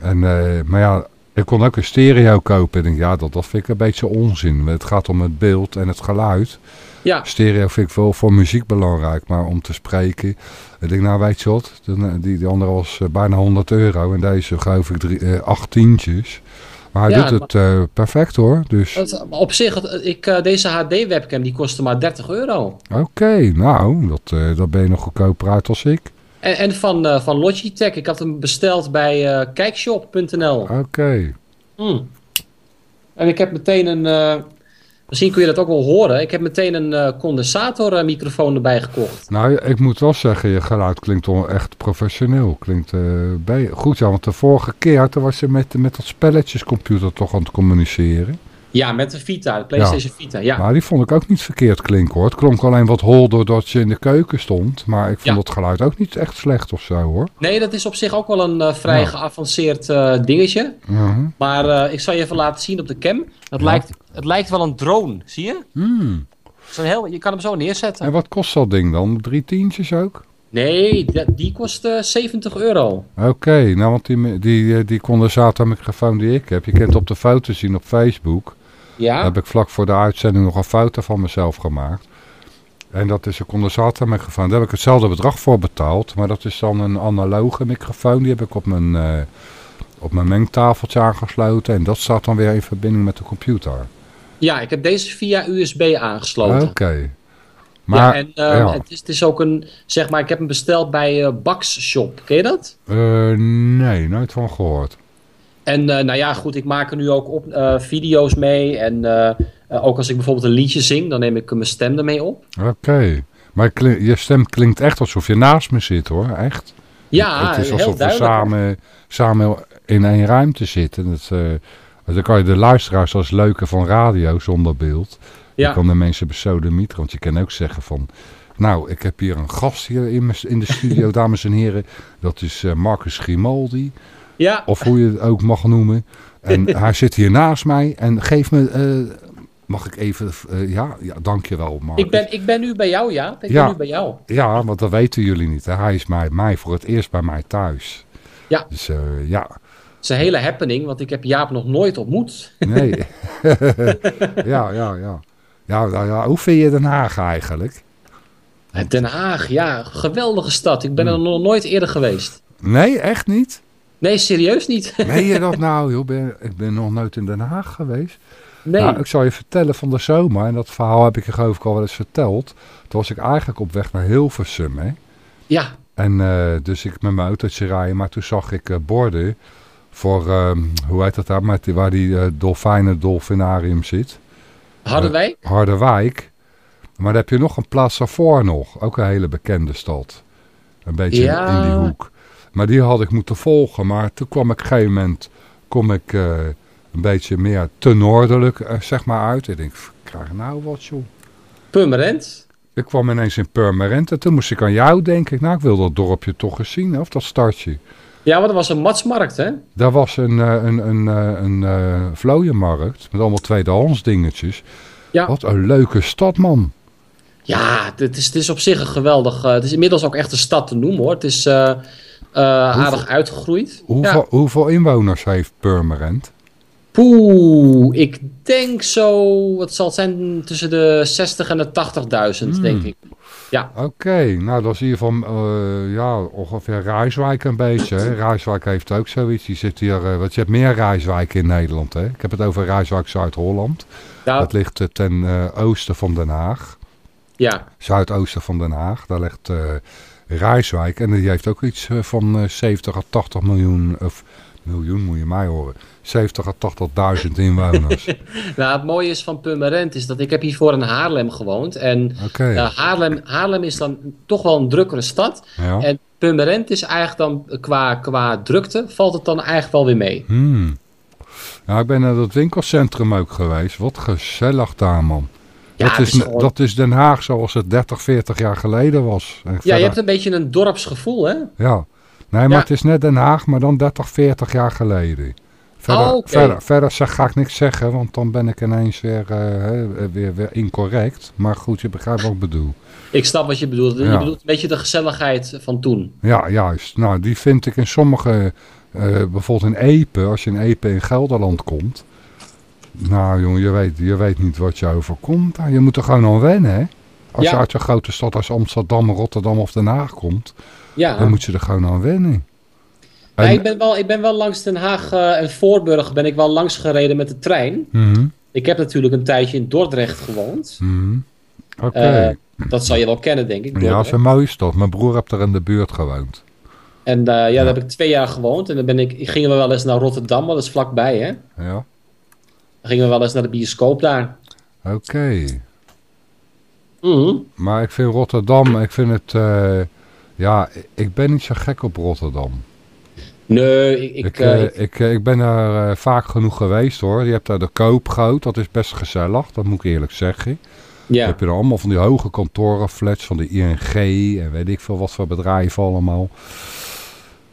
En, maar ja, ik kon ook een stereo kopen. Ik denk, ja, dat, dat vind ik een beetje onzin. Het gaat om het beeld en het geluid. Ja. Stereo vind ik wel voor muziek belangrijk, maar om te spreken. Ik denk, nou weet je wat, die, die andere was eh, bijna 100 euro en deze geloof ik drie, eh, acht tientjes. Maar hij Ja, doet het eh, perfect hoor, dus Het- Op zich, het- ik, eh, deze HD-webcam die kostte maar 30 euro. oké, nou, dat, eh, dat ben je nog goedkoper uit als ik. En, en van, eh, van Logitech, ik had hem besteld bij eh, kijkshop.nl. Oké, Hmm. En ik heb meteen een, eh, misschien kun je dat ook wel horen, ik heb meteen een eh condensatormicrofoon erbij gekocht. nou ik moet wel zeggen, je geluid klinkt wel echt professioneel. Klinkt bij, goed ja, want de vorige keer toen was je met, met dat spelletjescomputer toch aan het communiceren. Ja, met de Vita, de PlayStation Vita. Ja. Maar die vond ik ook niet verkeerd klinken hoor. Het klonk alleen wat hol doordat je in de keuken stond. Maar ik vond Ja. het geluid ook niet echt slecht of zo hoor. Nee, dat is op zich ook wel een eh, vrij Ja. geavanceerd eh, dingetje. Maar eh, ik zal je even laten zien op de cam. Het, lijkt, het lijkt wel een drone, zie je? Hmm. Een heel, je kan hem zo neerzetten. En wat kost dat ding dan? Drie tientjes ook? Nee, die, kost eh, 70 euro. Oké, nou want die, die, eh, die condensatormicrofoon die ik heb, je kunt op de foto zien op Facebook. Ja? Daar heb ik vlak voor de uitzending nog een foto van mezelf gemaakt. En dat is een condensatormicrofoon. Daar heb ik hetzelfde bedrag voor betaald. Maar dat is dan een analoge microfoon. Die heb ik op mijn, eh, op mijn mengtafeltje aangesloten. En dat staat dan weer in verbinding met de computer. Ja, ik heb deze via USB aangesloten. Oké. Maar, ja, en eh, ja. Het, is, het is ook een, zeg maar, ik heb hem besteld bij eh Bax Shop. Ken je dat? eh, nee, nooit van gehoord. En eh, nou ja, goed, ik maak er nu ook op, video's mee. En ook als ik bijvoorbeeld een liedje zing, dan neem ik mijn stem ermee op. Oké. Maar je stem klinkt echt alsof je naast me zit hoor, echt. Ja, het is heel alsof we samen, samen in één ruimte zitten. Dat, dan kan je de luisteraars als leuke van radio zonder beeld. Je Ja. kan de mensen besodemieteren. Want je kan ook zeggen van... Nou, ik heb hier een gast hier in, in de studio, *laughs* dames en heren. Dat is eh, Marcus Grimaldi. Ja, Of hoe je het ook mag noemen. En *laughs* hij zit hier naast mij. En geef me... eh, mag ik even... eh, ja, ja, dankjewel Marcus. ik ben, ik ben nu bij jou, ja. Ik Ja. ben nu bij jou. Ja, want dat weten jullie niet. Hè? Hij is mij, mij voor het eerst bij mij thuis. Ja. Dus ja, Het is een hele happening, want ik heb Jaap nog nooit ontmoet. nee. *laughs* ja, ja, ja. Ja, nou ja, hoe vind je Den Haag eigenlijk? Den Haag, ja, geweldige stad. Ik ben Hmm. er nog nooit eerder geweest. Nee, echt niet? Nee, serieus niet. *laughs* Meen je dat nou? Joh, ben, ik ben nog nooit in Den Haag geweest. Nee. Nou, ik zal je vertellen van de zomer. En dat verhaal heb ik je geloof ik al wel eens verteld. Toen was ik eigenlijk op weg naar Hilversum. Hè? Ja, En eh, dus ik met mijn autootje rijden. Maar toen zag ik eh, borden voor, ehm, hoe heet dat daar, met waar die eh dolfijnen dolfinarium zit. Harderwijk? Uh, Harderwijk. Maar dan heb je nog een plaats daarvoor nog. Ook een hele bekende stad. Een beetje Ja. in die hoek. Maar die had ik moeten volgen. Maar toen kwam ik op een gegeven moment... kom ik eh, een beetje meer te noordelijk eh, zeg maar uit. Ik denk, ik krijg nou wat joh. Purmerend? Ik kwam ineens in Purmerend. En toen moest ik aan jou denken. Nou, ik wil dat dorpje toch eens zien. Of dat startje. Ja, want er was een matsmarkt, hè? Daar was een, eh, een, een, eh, een eh, vlooienmarkt. Met allemaal tweedehands dingetjes. Ja. Wat een leuke stad man. Ja, het is, het is op zich een geweldig... het is inmiddels ook echt een stad te noemen, hoor. Het is aardig uitgegroeid. Hoeveel, Ja. hoeveel inwoners heeft Purmerend? Poeh, ik denk zo... Het zal zijn tussen de 60 en de 80.000, Hmm. denk ik. Ja, Oké, nou dat is in ieder geval eh, ja, ongeveer Rijswijk een beetje. Hè. Rijswijk heeft ook zoiets. Die zit hier, eh, want je hebt meer Rijswijken in Nederland. Hè. Ik heb het over Rijswijk Zuid-Holland. Dat ligt eh, ten oosten van Den Haag. ja. Zuidoosten van Den Haag. Daar ligt Rijswijk. En die heeft ook iets van eh, 70 à 80 miljoen. Of miljoen moet je mij horen. 70 à 80.000 inwoners. *laughs* Nou, het mooie is van Purmerend is dat ik heb hiervoor in Haarlem gewoond. En ja, Haarlem, Haarlem is dan toch wel een drukkere stad. Ja. En Purmerend is eigenlijk dan qua, qua drukte, valt het dan eigenlijk wel weer mee. Hmm. Ja, ik ben naar dat winkelcentrum ook geweest. Wat gezellig daar, man. Ja, dat, is, is gewoon- dat is Den Haag zoals het 30, 40 jaar geleden was. En Ja, verder- je hebt een beetje een dorpsgevoel, hè? ja. Nee, maar Ja. het is net Den Haag, maar dan 30, 40 jaar geleden. Verder, Oh, verder, verder zeg, ga ik niks zeggen, want dan ben ik ineens weer, hè, weer, weer incorrect. Maar goed, je begrijpt wat ik bedoel. Ik snap wat je bedoelt. Je Ja. bedoelt een beetje de gezelligheid van toen. Ja, juist. Nou, die vind ik in sommige, eh, bijvoorbeeld in Epe, als je in Epe in Gelderland komt. Nou jongen, je weet, je weet niet wat je overkomt. daar. Je moet er gewoon aan wennen, hè. Als Ja. je uit een grote stad als Amsterdam, Rotterdam of Den Haag komt, Ja, dan moet je er gewoon aan wennen. Ja, ik, ben wel, ik ben wel langs Den Haag eh, en Voorburg ben ik wel langs gereden met de trein. Mhm, Ik heb natuurlijk een tijdje in Dordrecht gewoond. mhm. Oké. Eh, dat zal je wel kennen, denk ik. ja, dat is Dordrecht. Mijn broer heeft er in de buurt gewoond. En eh, ja, daar heb ik twee jaar gewoond. En dan ben ik, gingen we wel eens naar Rotterdam, want dat is vlakbij, hè. Ja, Dan gingen we wel eens naar de bioscoop daar. oké. Mhm. Maar ik vind Rotterdam, ik vind het... ja, ik ben niet zo gek op Rotterdam. Nee, ik, ik, Ik, eh, eh, ik- ik, eh, ik ben eh, vaak genoeg geweest hoor. Je hebt daar de Koopgoot, dat is best gezellig, dat moet ik eerlijk zeggen. Dan ja. heb je er allemaal van die hoge kantorenflats van de ING en weet ik veel wat voor bedrijven allemaal.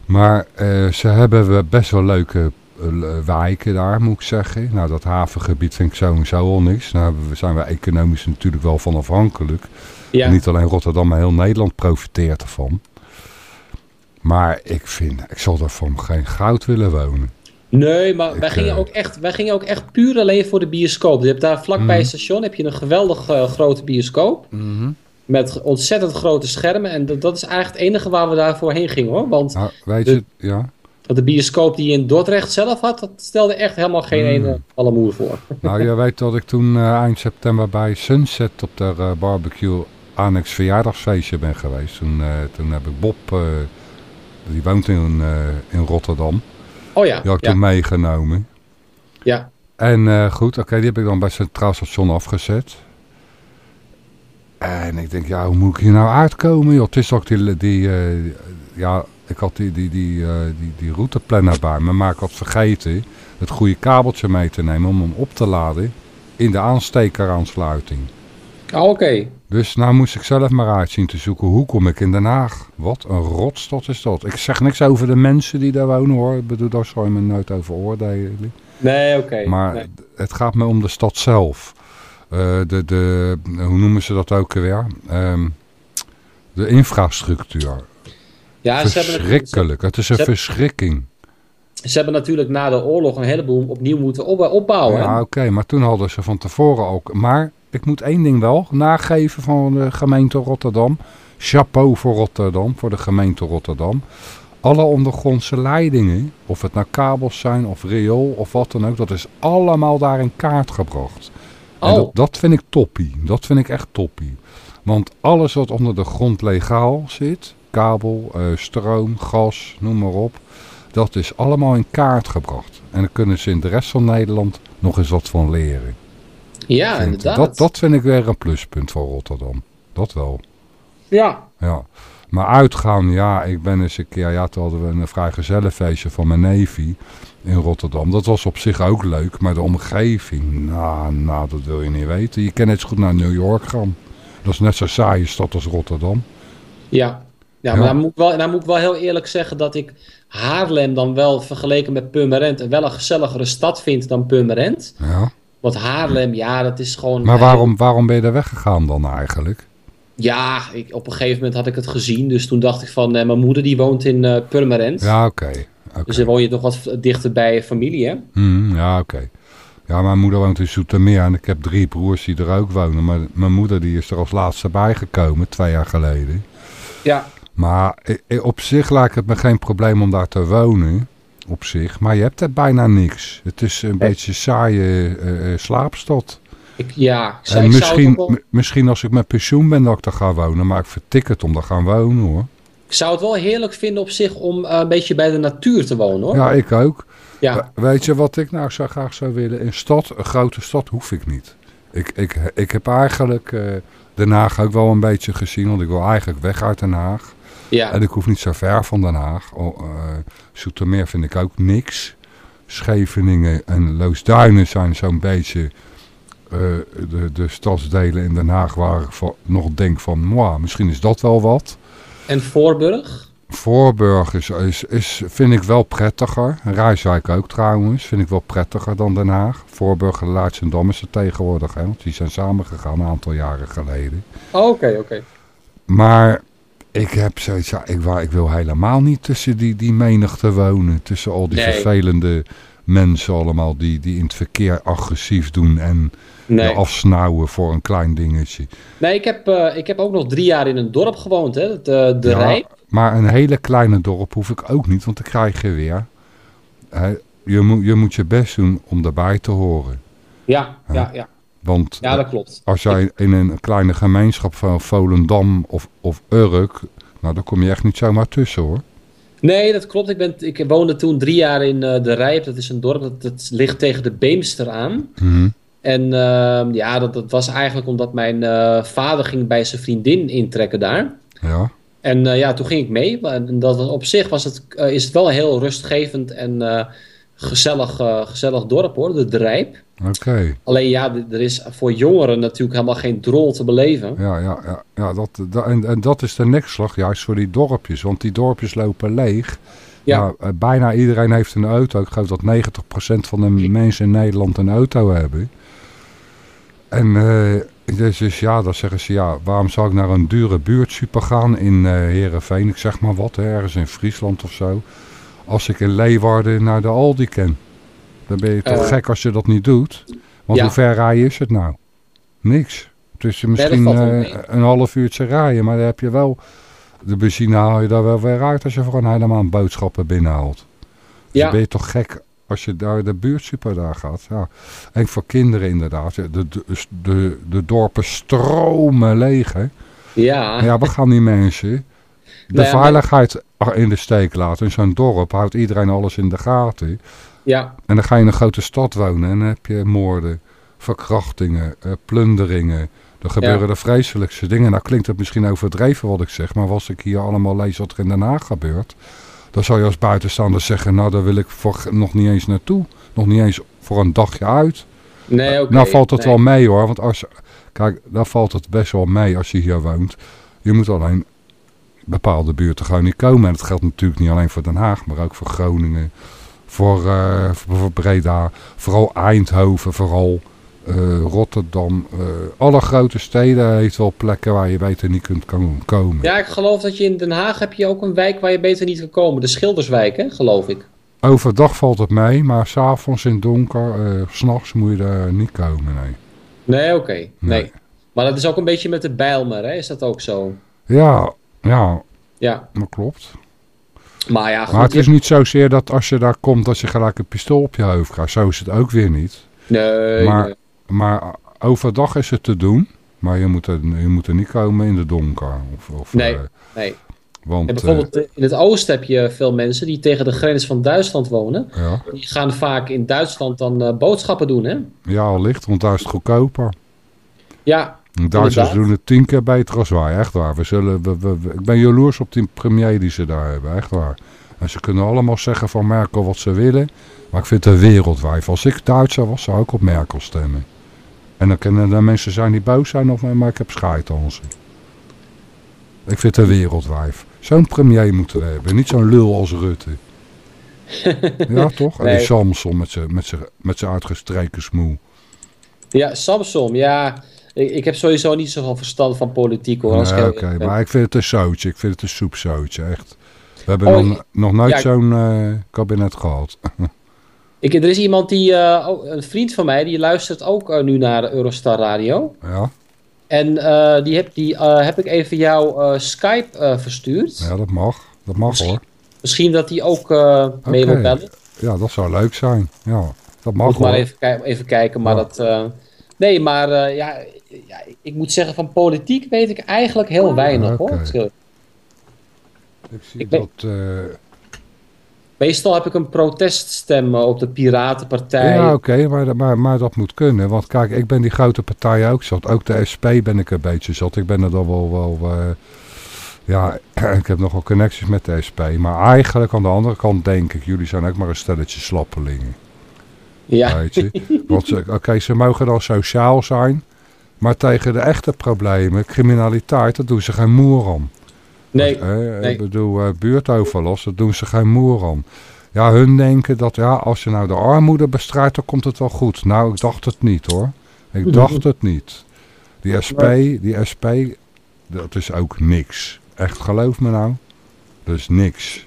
Maar ze hebben best wel leuke wijken daar, moet ik zeggen. Nou, dat havengebied vind ik sowieso al niks. Nou hebben we- zijn we economisch natuurlijk wel van afhankelijk. ja. Niet alleen Rotterdam, maar heel Nederland profiteert ervan. Maar ik vind, ik zal er van geen goud willen wonen. Nee, maar Ik, wij, gingen eh, ook echt, wij gingen ook echt puur alleen voor de bioscoop. Je hebt daar vlakbij Mhm. het station heb je een geweldig eh, grote bioscoop. Met ontzettend grote schermen. En dat, dat is eigenlijk het enige waar we daarvoor heen gingen hoor. Want Nou, weet De- je, ja. de bioscoop die je in Dordrecht zelf had, dat stelde echt helemaal geen Mm. ene alle moer voor. *laughs* Nou, je weet dat ik toen eh, eind september bij Sunset op de barbecue Annex verjaardagsfeestje ben geweest. Toen, eh, toen heb ik Bob, eh, die woont in, eh, in Rotterdam, Oh ja, die had ik ja, toen meegenomen. ja. En eh, goed, oké, die heb ik dan bij Centraal Station afgezet. En ik denk, ja, hoe moet ik hier nou uitkomen? Joh? Het is ook die, die eh, ja, ik had die, die, die, die, die routeplanner bij me, maar ik had vergeten het goede kabeltje mee te nemen om hem op te laden in de aanstekeraansluiting. Oh, Oké. Dus nou moest ik zelf maar uitzien te zoeken, hoe kom ik in Den Haag? Wat een rotstad is dat. Ik zeg niks over de mensen die daar wonen hoor, ik bedoel, daar zou je me nooit over oordelen. Nee, oké. Maar Nee. het gaat me om de stad zelf. Eh, de, de, hoe noemen ze dat ook weer? Ehm, de infrastructuur. Ja, ze hebben, natuurlijk- Verschrikkelijk. Het is een ze- verschrikking. ze, hebben natuurlijk na de oorlog een heleboel opnieuw moeten op, opbouwen. Ja, oké. maar toen hadden ze van tevoren ook... Maar ik moet één ding wel nageven van de gemeente Rotterdam. Chapeau voor Rotterdam, voor de gemeente Rotterdam. Alle ondergrondse leidingen, of het nou kabels zijn of riool of wat dan ook, dat is allemaal daar in kaart gebracht. En Oh. dat, dat vind ik toppie. Dat vind ik echt toppie. Want alles wat onder de grond legaal zit, kabel, eh, stroom, gas, noem maar op, dat is allemaal in kaart gebracht. En dan kunnen ze in de rest van Nederland nog eens wat van leren. Ja, Vind- inderdaad. Dat, dat vind ik weer een pluspunt van Rotterdam. Dat wel. Ja. Ja. Maar uitgaan, ja, ik ben eens een keer, ja, toen hadden we een vrijgezellenfeestje van mijn neefie in Rotterdam. Dat was op zich ook leuk, maar de omgeving, nou, nou, dat wil je niet weten. Je kan net zo goed naar New York gaan. Dat is net zo saaie stad als Rotterdam. Ja. Ja, Ja. maar dan moet, ik wel, dan moet ik wel heel eerlijk zeggen dat ik Haarlem dan wel vergeleken met Purmerend wel een gezelligere stad vind dan Purmerend. Ja. Want Haarlem, ja, dat is gewoon... Maar waarom, waarom ben je daar weggegaan dan eigenlijk? Ja, ik, op een gegeven moment had ik het gezien. Dus toen dacht ik van, eh, mijn moeder die woont in eh Purmerend. Ja, oké. Dus dan woon je toch wat dichter bij familie, hè? Hmm, ja, oké. Ja, mijn moeder woont in Zoetermeer en ik heb drie broers die er ook wonen. Maar mijn moeder die is er als laatste bijgekomen, twee jaar geleden. Ja. Maar i- op zich lijkt het me geen probleem om daar te wonen. Op zich. Maar je hebt er bijna niks. Het is een Nee. beetje saaie eh, eh, slaapstad. Ik, ja, ik zou, En zou misschien, wel- misschien als ik met pensioen ben dat ik daar ga wonen. Maar ik vertik het om daar gaan wonen hoor. ik zou het wel heerlijk vinden op zich om eh, een beetje bij de natuur te wonen, hoor. Ja, ik ook. Ja. We- Weet je wat ik nou zo graag zou willen? Een stad, een grote stad, hoef ik niet. Ik, ik, ik heb eigenlijk eh, Den Haag ook wel een beetje gezien. Want ik wil eigenlijk weg uit Den Haag. Ja. En ik hoef niet zo ver van Den Haag. Oh, eh, Zoetermeer vind ik ook niks. Scheveningen en Loosduinen zijn zo'n beetje eh, de, de stadsdelen in Den Haag waar ik van- nog denk van, "Mwah, misschien is dat wel wat. En Voorburg? Voorburg is, is, is, vind ik wel prettiger. Rijswijk ook trouwens, vind ik wel prettiger dan Den Haag. Voorburg en Leidschendam is er tegenwoordig, hè, want die zijn samengegaan een aantal jaren geleden. Oh, Oké, oké. Maar ik heb zoiets, ja, ik, ik wil helemaal niet tussen die, die menigte wonen. Tussen al die Nee. vervelende mensen allemaal die, die in het verkeer agressief doen en Nee. afsnauwen voor een klein dingetje. Nee, ik heb, eh, ik heb ook nog drie jaar in een dorp gewoond, hè? Eh, de Ja, Rij. Maar een hele kleine dorp hoef ik ook niet, want dan krijg je weer... hè, je, moet, je moet je best doen om daarbij te horen. Ja, ja, ja. Want Ja, dat klopt. als jij in een kleine gemeenschap van Volendam of, of Urk... Nou, dan kom je echt niet zomaar tussen hoor. Nee, dat klopt. Ik, ben, ik woonde toen drie jaar in eh, de Rijp. Dat is een dorp dat, dat ligt tegen de Beemster aan. Mhm. En ehm, ja, dat, dat was eigenlijk omdat mijn eh, vader ging bij zijn vriendin intrekken daar. Ja. En eh, ja, toen ging ik mee. En dat was, op zich was het, is het wel heel rustgevend en gezellig, eh, gezellig dorp hoor, de, de Rijp. Oké. Alleen ja, er is voor jongeren natuurlijk helemaal geen drol te beleven. Ja, ja, ja, ja dat, dat, en, en dat is de nekslag juist voor die dorpjes. Want die dorpjes lopen leeg. Ja. Eh, bijna iedereen heeft een auto. Ik geloof dat 90% van de mensen in Nederland een auto hebben. En eh, dus, dus ja, dan zeggen ze, ja, waarom zou ik naar een dure buurtsuper gaan in eh Heerenveen? Ik zeg maar wat, hè, ergens in Friesland of zo. Als ik in Leeuwarden naar de Aldi ken. Dan ben je toch Eh. gek als je dat niet doet. Want Ja. hoe ver rijden is het nou? Niks. Het is misschien eh, een half uurtje rijden, maar dan heb je wel... De benzine haal je daar wel weer uit als je voor een hele maand boodschappen binnenhaalt. Dus Ja. dan ben je toch gek als je daar de buurtsuper daar gaat. Ja. En voor kinderen inderdaad. De, de, de, de dorpen stromen leeg, hè. Ja, Maar ja, wat gaan die mensen? De Nou ja, maar- veiligheid in de steek laten. In zo'n dorp houdt iedereen alles in de gaten. ja, En dan ga je in een grote stad wonen en dan heb je moorden, verkrachtingen, eh, plunderingen. Er gebeuren de vreselijkste dingen. Nou klinkt het misschien overdreven wat ik zeg, maar als ik hier allemaal lees wat er in Den Haag gebeurt, dan zou je als buitenstaander zeggen, nou daar wil ik voor, nog niet eens naartoe. Nog niet eens voor een dagje uit. nee, oké. nou valt het nee. wel mee hoor, want als, kijk, daar valt het best wel mee als je hier woont. Je moet alleen bepaalde buurten gewoon niet komen. En dat geldt natuurlijk niet alleen voor Den Haag, maar ook voor Groningen, voor, eh, voor Breda, vooral Eindhoven, vooral eh, Rotterdam. eh, alle grote steden heeft wel plekken waar je beter niet kunt ko- komen. Ja, ik geloof dat je in Den Haag heb je ook een wijk waar je beter niet kan komen. De Schilderswijk, hè, geloof ik. Overdag valt het mee, maar s'avonds in het donker, s s'nachts moet je daar niet komen. Nee. Nee, oké. Nee. Nee. Maar dat is ook een beetje met de Bijlmer, hè? Is dat ook zo? Ja, ja, Ja. dat klopt. Maar ja, goed. Maar het is niet zozeer dat als je daar komt dat je gelijk een pistool op je hoofd krijgt. Zo is het ook weer niet. Nee, maar- nee. Maar overdag is het te doen. Maar je moet er, je moet er niet komen in de donker. Of, of, Nee. eh, nee. Want, En bijvoorbeeld in het oosten heb je veel mensen die tegen de grens van Duitsland wonen. eh, ja, Die gaan vaak in Duitsland dan eh, boodschappen doen, hè? ja, allicht, want daar is het goedkoper. Ja, De Duitsers doen het tien keer beter als wij, echt waar. We zullen, we, we- we- ik ben jaloers op die premier die ze daar hebben, echt waar. En ze kunnen allemaal zeggen van Merkel wat ze willen. Maar ik vind het een wereldwijf. Als ik Duitser was, zou ik op Merkel stemmen. En dan kunnen er mensen zijn die boos zijn op mij, maar ik heb scheid aan ze. Ik vind het een wereldwijf. Zo'n premier moeten we hebben. Niet zo'n lul als Rutte. *laughs* ja, toch? En Nee. die Samson met zijn met zijn- met zijn uitgestreken smoel. ja Samsung, ja. Ik, ik heb sowieso niet zoveel verstand van politiek, hoor. Nee, Oké, maar ik vind het een zootje. Ik vind het een soepzootje, echt. We hebben Oh, nog, nog nooit ja. zo'n eh, kabinet gehad. *laughs* Ik, er is iemand die, eh, ook- een vriend van mij, die luistert ook eh, nu naar Eurostar Radio. ja, En die, heb, die heb ik even jouw Skype verstuurd. ja, dat mag. Dat mag Misschien- hoor. Misschien dat hij ook mee wil bellen. Ja, dat zou leuk zijn. Ja, dat mag Moet hoor. maar even, even kijken, maar Ja. dat... nee, maar ja, ja, ik moet zeggen, van politiek weet ik eigenlijk heel weinig, Oké. hoor. Ik zie ik dat... eh, Meestal heb ik een proteststem op de Piratenpartij. ja, oké, maar, dat- maar, maar dat moet kunnen. Want kijk, ik ben die grote partijen ook zat. Ook de SP ben ik een beetje zat. Ik ben er dan wel... wel eh, ja, *clears throat* ik heb nogal connecties met de SP. Maar eigenlijk aan de andere kant denk ik... Jullie zijn ook maar een stelletje slappelingen. Ja. Weet je? Want Oké, ze mogen dan sociaal zijn. Maar tegen de echte problemen, criminaliteit, dat doen ze geen moer aan. Nee, Eh, nee. Ik bedoel, buurtoverlast, dat doen ze geen moer aan. Ja, hun denken dat ja, als je nou de armoede bestrijdt, dan komt het wel goed. Nou, ik dacht het niet hoor. Ik dacht het niet. Die SP, die SP, dat is ook niks. Echt, geloof me nou. Dat is niks.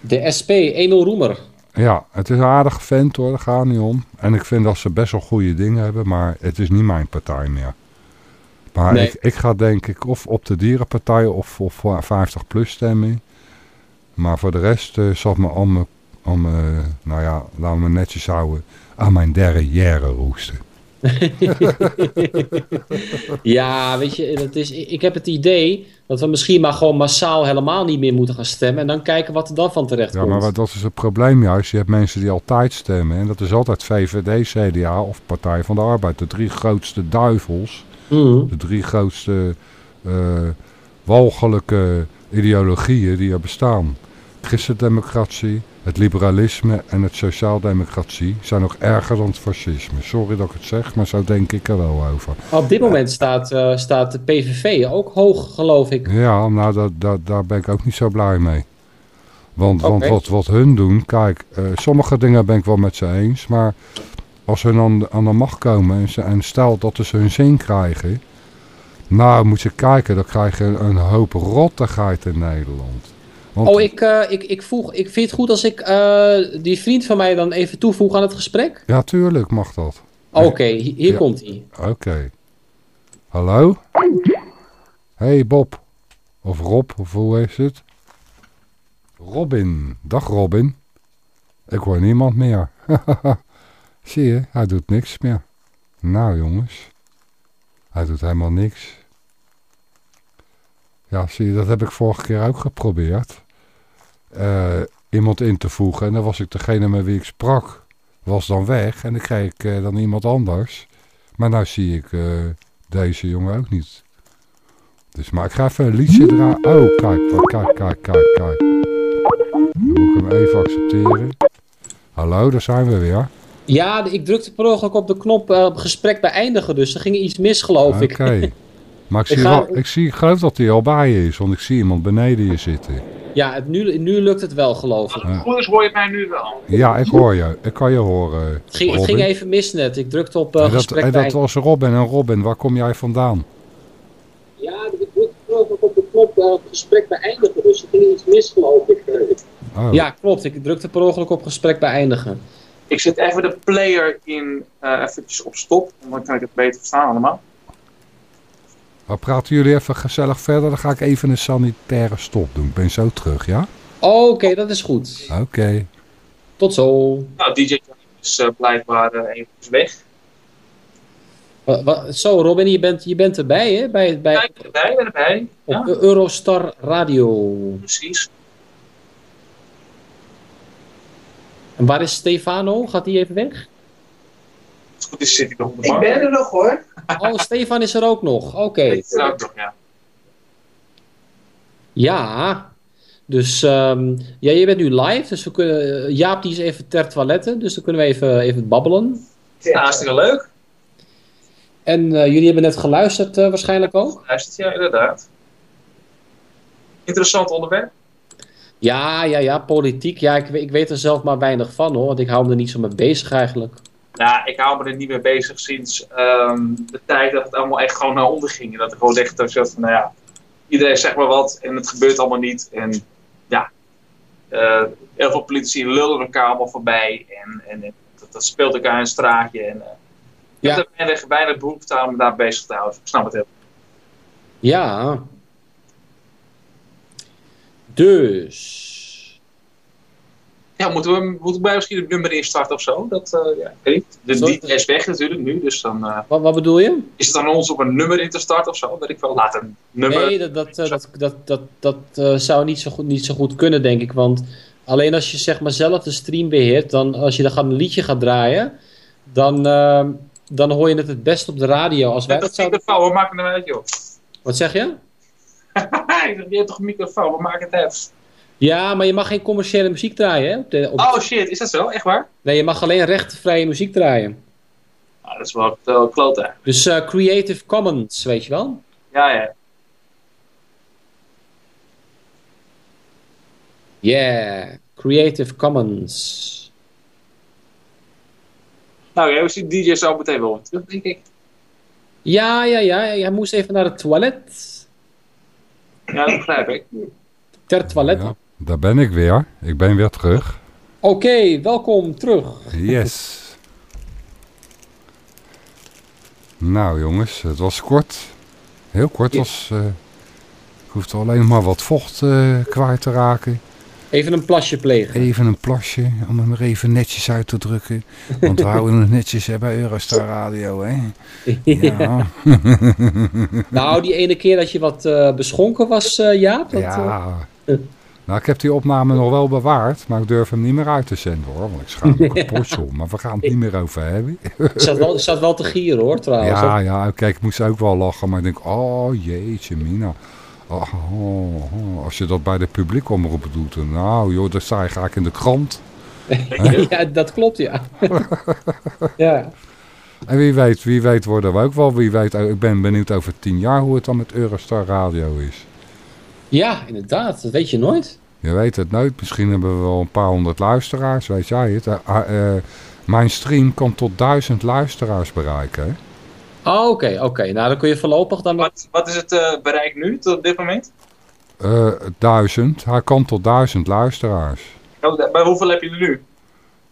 de SP, Emil Roemer. Ja, het is een aardig vent hoor, daar gaat niet om. En ik vind dat ze best wel goede dingen hebben, maar het is niet mijn partij meer. Maar Nee. ik, ik ga denk ik of op de dierenpartij of op 50 plus stemmen. Maar voor de rest eh, zal het me om, me- om me, nou ja, laten we netjes houden, aan mijn derrière roesten. *laughs* Ja, weet je, dat is, ik heb het idee dat we misschien maar gewoon massaal helemaal niet meer moeten gaan stemmen. En dan kijken wat er dan van terecht Ja, komt. maar wat- dat is het probleem juist. Je hebt mensen die altijd stemmen. En dat is altijd VVD, CDA of Partij van de Arbeid. De drie grootste duivels. Mhm. de drie grootste eh, walgelijke ideologieën die er bestaan. Christendemocratie, het liberalisme en het sociaaldemocratie zijn nog erger dan het fascisme. Sorry dat ik het zeg, maar zo denk ik er wel over. Op dit moment staat, eh, staat de PVV ook hoog, geloof ik. Ja, nou dat, dat, daar ben ik ook niet zo blij mee. Want, want wat, wat hun doen, kijk, eh, sommige dingen ben ik wel met ze eens, maar als hun aan, de- aan de macht komen en, ze, en stel dat ze hun zin krijgen, nou moet je kijken, dan krijg je een hoop rottigheid in Nederland. Want, Oh, ik, eh, ik, ik, voeg, ik vind het goed als ik eh, die vriend van mij dan even toevoeg aan het gesprek. Ja, tuurlijk mag dat. Oké, hi- hier Ja. komt hij. Oké. Hallo? Hey Bob. Of Rob, of hoe is het? Robin. Dag Robin. Ik hoor niemand meer. *laughs* Zie je, hij doet niks meer. Nou jongens. Hij doet helemaal niks. Ja, zie je, dat heb ik vorige keer ook geprobeerd. Eh, iemand in te voegen en dan was ik degene met wie ik sprak. Was dan weg en dan kreeg ik eh, dan iemand anders. Maar nou zie ik eh, deze jongen ook niet. Dus maar ik ga even een liedje draaien. Oh, kijk, kijk, kijk, kijk, kijk. Dan moet ik hem even accepteren. Hallo, daar zijn we weer. Ja, ik drukte per ongeluk op de knop eh, gesprek beëindigen, dus er ging iets mis, geloof Oké. ik. *laughs* Maar ik, Ik zie ga- wel, ik, zie, ik geloof dat hij al bij je is, want ik zie iemand beneden je zitten. Ja, het, nu, nu lukt het wel, geloof ik. Ja. Goed is, hoor je mij nu wel. Ja, ik hoor je. Ik kan je horen. Het ging, het ging even mis net. Ik drukte op eh, en dat, gesprek en dat was Robin. En Robin, waar kom jij vandaan? Ja, ik drukte op de knop eh, gesprek beëindigen, dus er ging iets mis, geloof ik. Oh, Ja, klopt. Ik drukte per ongeluk op gesprek beëindigen. Ik zet even de player in, eh eventjes op stop, dan kan ik het beter verstaan allemaal. Maar praten jullie even gezellig verder? Dan ga ik even een sanitaire stop doen. Ik ben zo terug, ja? Oké, dat is goed. Oké. Tot zo. Nou, DJ is eh, blijkbaar eh, eventjes weg. Wa- wa- zo, Robin, je bent, je bent erbij, hè? Bij, bij, Ja, ik ben erbij, ik ben erbij. op Eurostar Radio. precies. En waar is Stefano? Gaat hij even weg? Als het goed is zit ik nog op de Ik bank. ben er nog hoor. *laughs* Oh, Stefan is er ook nog. Oké. Ik ben er ook nog, ja. Ja. Dus ehm, ja, je bent nu live. Dus we kunnen, Jaap die is even ter toilette. Dus dan kunnen we even, even babbelen. Ja, hartstikke leuk. En eh, jullie hebben net geluisterd eh, waarschijnlijk ook? Luistert, ja, inderdaad. Interessant onderwerp. Ja, ja, ja. Politiek. Ja, ik, ik weet er zelf maar weinig van hoor. Want ik hou me er niet zo mee bezig eigenlijk. Ja, ik hou me er niet meer bezig sinds ehm, de tijd dat het allemaal echt gewoon naar onder ging. En dat er gewoon echt zo van, nou ja, iedereen zegt maar wat en het gebeurt allemaal niet. En ja, eh, heel veel politici lullen elkaar allemaal voorbij. En, en, en dat, dat speelt elkaar een straatje. En, eh, ik Ja. heb er weinig, weinig behoefte aan om daar bezig te houden. Ik snap het heel. Ja. Dus. Ja, moeten we moeten wij misschien het nummer instarten of zo? Dat, eh, ja, weet. De is weg natuurlijk nu, dus dan eh, Wat, wat bedoel je? is het aan ons om een nummer in te starten of zo? Dat ik wel laat een nummer. Nee, dat, dat, eh, dat, dat, dat, dat zou niet zo, goed, niet zo goed kunnen, denk ik. Want alleen als je zeg maar zelf de stream beheert, dan als je dan gaat een liedje gaat draaien, dan, eh, dan hoor je het het best op de radio. Als wij dat dat zouden... microfoon, we maken hem uit, joh. Wat zeg je? *laughs* je hebt toch een microfoon, we maken het uit. Ja, maar je mag geen commerciële muziek draaien, hè? Op de, op... Oh shit, is dat zo? Echt waar? Nee, je mag alleen rechtenvrije muziek draaien. Nou, dat is wel klote. Dus eh, Creative Commons, weet je wel? Ja, ja. Yeah, Creative Commons. Nou ja, we zien DJ zo meteen wel terug, denk ik. Ja, ja, ja, hij moest even naar het toilet. Ja, dat begrijp ik. Ter toilet. Ja, daar ben ik weer. Ik ben weer terug. Oké, welkom terug. Yes. Nou jongens, het was kort. Heel kort was... eh, ik hoefde alleen maar wat vocht eh, kwijt te raken. Even een plasje plegen. Even een plasje, om hem er even netjes uit te drukken. Want we houden het netjes hè, bij Eurostar Radio, hè. *laughs* Ja, Nou, die ene keer dat je wat eh, beschonken was, Jaap. Dat, ja. Nou, ik heb die opname nog wel bewaard, maar ik durf hem niet meer uit te zenden hoor. Want ik schaam me *laughs* kapot. Maar we gaan het niet meer over hebben. zat, wel, zat wel te gieren hoor, trouwens. Ja, ja, kijk, ik moest ook wel lachen, maar ik denk, oh jeetje mina. Oh, oh, oh, Als je dat bij de publiek omroep doet, dan, nou joh, dan sta je graag in de krant. *laughs* ja, dat klopt, ja. *laughs* ja. En wie weet, wie weet worden we ook wel, wie weet, ik ben benieuwd over tien jaar hoe het dan met Eurostar Radio is. Ja, inderdaad. Dat weet je nooit. Je weet het nooit, misschien hebben we wel een paar honderd luisteraars, weet jij het. Eh, eh, mijn stream kan tot duizend luisteraars bereiken, hè. Oh, oké, oké. Nou, dan kun je voorlopig dan. Wat, wat is het eh, bereik nu, tot op dit moment? Eh, duizend, hij kan tot duizend luisteraars. Oh, maar hoeveel heb je er nu?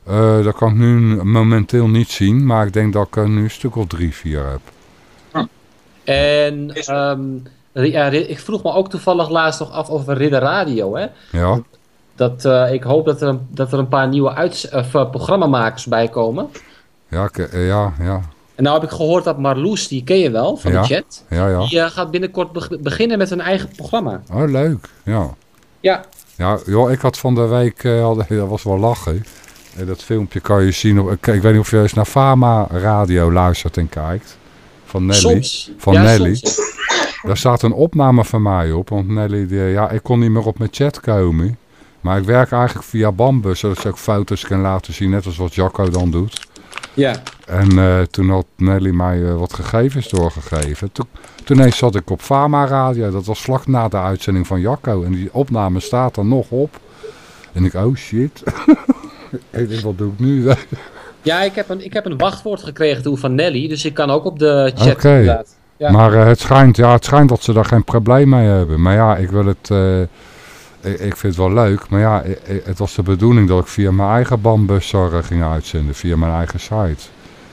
Eh, dat kan ik nu momenteel niet zien, maar ik denk dat ik er nu een stuk of drie, vier heb. En Is- ehm, ja, ik vroeg me ook toevallig laatst nog af over Ridder Radio, hè. Ja, Dat, eh, ik hoop dat er, een, dat er een paar nieuwe of, eh, programmamakers bij komen. ja, eh, ja, ja, En nou heb ik gehoord dat Marloes, die ken je wel, van Ja. de chat. ja, ja. Die gaat binnenkort beg- beginnen met een eigen programma. Oh, leuk, ja. Ja. Ja, joh, ik had van de week, *laughs* dat was wel lachen. Eh, dat filmpje kan je zien, op, ik, ik weet niet of je eens naar Fama Radio luistert en kijkt. Van Nelly. Soms. Van Nelly. soms. Daar staat een opname van mij op. Want Nelly, die, ja, ik kon niet meer op mijn chat komen. Maar ik werk eigenlijk via Bambus, zodat ze ook foto's kan laten zien, net als wat Jacco dan doet. Ja. En eh, toen had Nelly mij eh, wat gegevens doorgegeven. Toen, toen ineens zat ik op Fama Radio. Dat was vlak na de uitzending van Jacco. En die opname staat er nog op. En ik, oh shit. *laughs* ik denk, wat doe ik nu? Ja, ik heb, een, ik heb een wachtwoord gekregen toen van Nelly, dus ik kan ook op de chat Oké. Ja. Maar eh, het, schijnt, ja, het schijnt dat ze daar geen probleem mee hebben. Maar ja, ik wil het... eh, ik, ik vind het wel leuk. Maar ja, het was de bedoeling dat ik via mijn eigen bambuszorg ging uitzenden. Via mijn eigen site.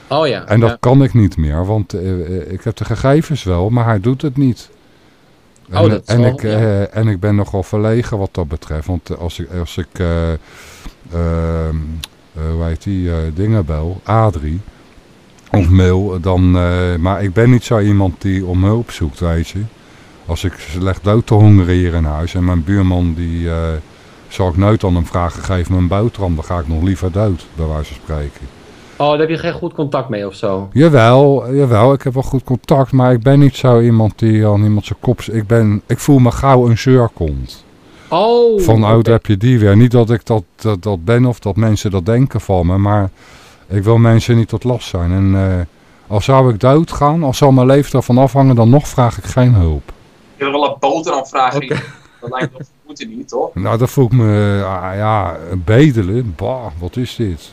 Oh ja. En dat ja. kan ik niet meer. Want eh, ik heb de gegevens wel, maar hij doet het niet. Oh, en, dat is en, wel- ik, ja. en ik ben nogal verlegen wat dat betreft. Want als ik, als ik eh, ehm, eh, hoe heet die, dingen bel, Adrie. Of mail, dan, eh, maar ik ben niet zo iemand die om hulp zoekt, weet je. Als ik leg dood te hongeren hier in huis en mijn buurman die, eh, zal ik nooit aan hem vragen, geef me een boterham, dan ga ik nog liever dood, bij wijze van spreken. Oh, daar heb je geen goed contact mee of zo? Jawel, jawel, ik heb wel goed contact, maar ik ben niet zo iemand die aan iemand zijn kop... Ik, ben, ik voel me gauw een zeurkont. Oh! Van oud oké. heb je die weer. Niet dat ik dat, dat, dat ben of dat mensen dat denken van me, maar ik wil mensen niet tot last zijn. En eh, als zou ik doodgaan, als zal mijn leven ervan afhangen, dan nog vraag ik geen hulp. Je wil wel een boterham vragen. Dat lijkt me moeten niet, toch? Nou, dat voel ik me, ah, ja, bedelen. Bah, wat is dit?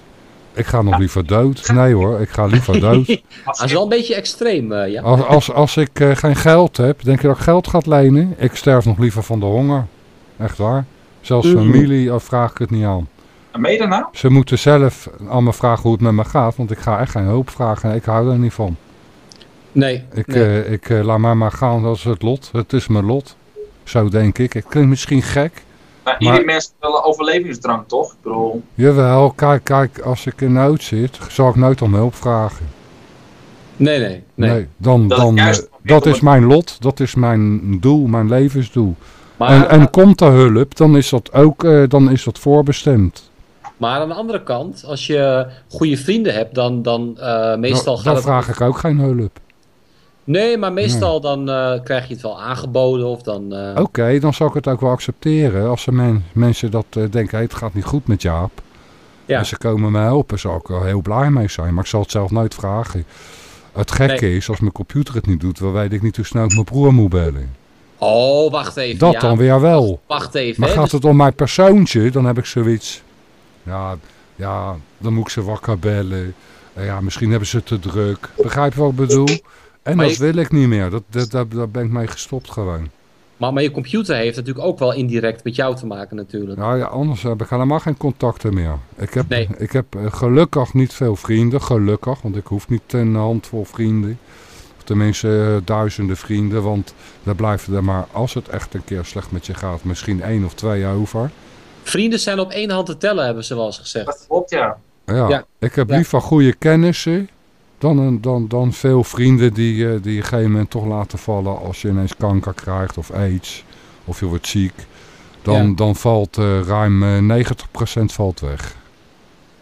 Ik ga nog liever dood. Nee hoor, ik ga liever *laughs* dood. Dat is wel een beetje extreem, eh, ja. Als, als, als ik eh, geen geld heb, denk je dat ik geld ga lenen? Ik sterf nog liever van de honger. Echt waar. Zelfs Mhm. familie vraag ik het niet aan. Je dat nou? Ze moeten zelf me vragen hoe het met me gaat, want ik ga echt geen hulp vragen. Ik hou er niet van. Nee. Ik, nee. eh, ik eh, laat mij maar gaan, dat is het lot. Het is mijn lot. Zo denk ik. Het klinkt misschien gek. Maar iedere mens wil een overlevingsdrang, toch? Ik bedoel, Jawel, kijk, kijk, als ik in nood zit, zal ik nooit om hulp vragen. nee, nee, nee. dan, Dat is dan, juist eh, probleem dat is mijn lot, dat is mijn doel, mijn levensdoel. Maar, en, en komt er hulp, dan is dat ook eh, dan is dat voorbestemd. Maar aan de andere kant, als je goede vrienden hebt, dan, dan eh, meestal dan gaat dan het... vraag ik ook geen hulp. Nee, maar meestal dan eh, krijg je het wel aangeboden of dan... eh, Oké, dan zal ik het ook wel accepteren. Als er men, mensen dat denken, hey, het gaat niet goed met Jaap. Ja. En ze komen me helpen, zal ik er heel blij mee zijn. Maar ik zal het zelf nooit vragen. Het gekke Nee. is, als mijn computer het niet doet, dan weet ik niet hoe snel ik mijn broer moet bellen. Oh, wacht even. Dat ja. dan weer wel. Wacht even. Maar hè, gaat dus- het om mijn persoontje, dan heb ik zoiets. Ja, ja dan moet ik ze wakker bellen. Eh, ja, misschien hebben ze te druk. Begrijp je wat ik bedoel? En Maar dat je- wil ik niet meer. Dat, dat, dat, daar ben ik mee gestopt gewoon. maar, maar je computer heeft natuurlijk ook wel indirect met jou te maken natuurlijk. Nou ja, anders heb ik helemaal geen contacten meer. Ik heb, Nee. ik heb eh, gelukkig niet veel vrienden. Gelukkig, want ik hoef niet een handvol vrienden. Of tenminste eh, duizenden vrienden. Want daar blijven er maar, als het echt een keer slecht met je gaat, misschien één of twee over. Vrienden zijn op één hand te tellen, hebben ze wel eens gezegd. dat klopt, ja. Ja, Ja. ik heb Ja. liever goede kennissen dan, een, dan, dan veel vrienden die, eh, die je op een gegeven moment toch laten vallen als je ineens kanker krijgt of aids of je wordt ziek. Dan, Ja. dan valt eh, ruim eh, 90% valt weg.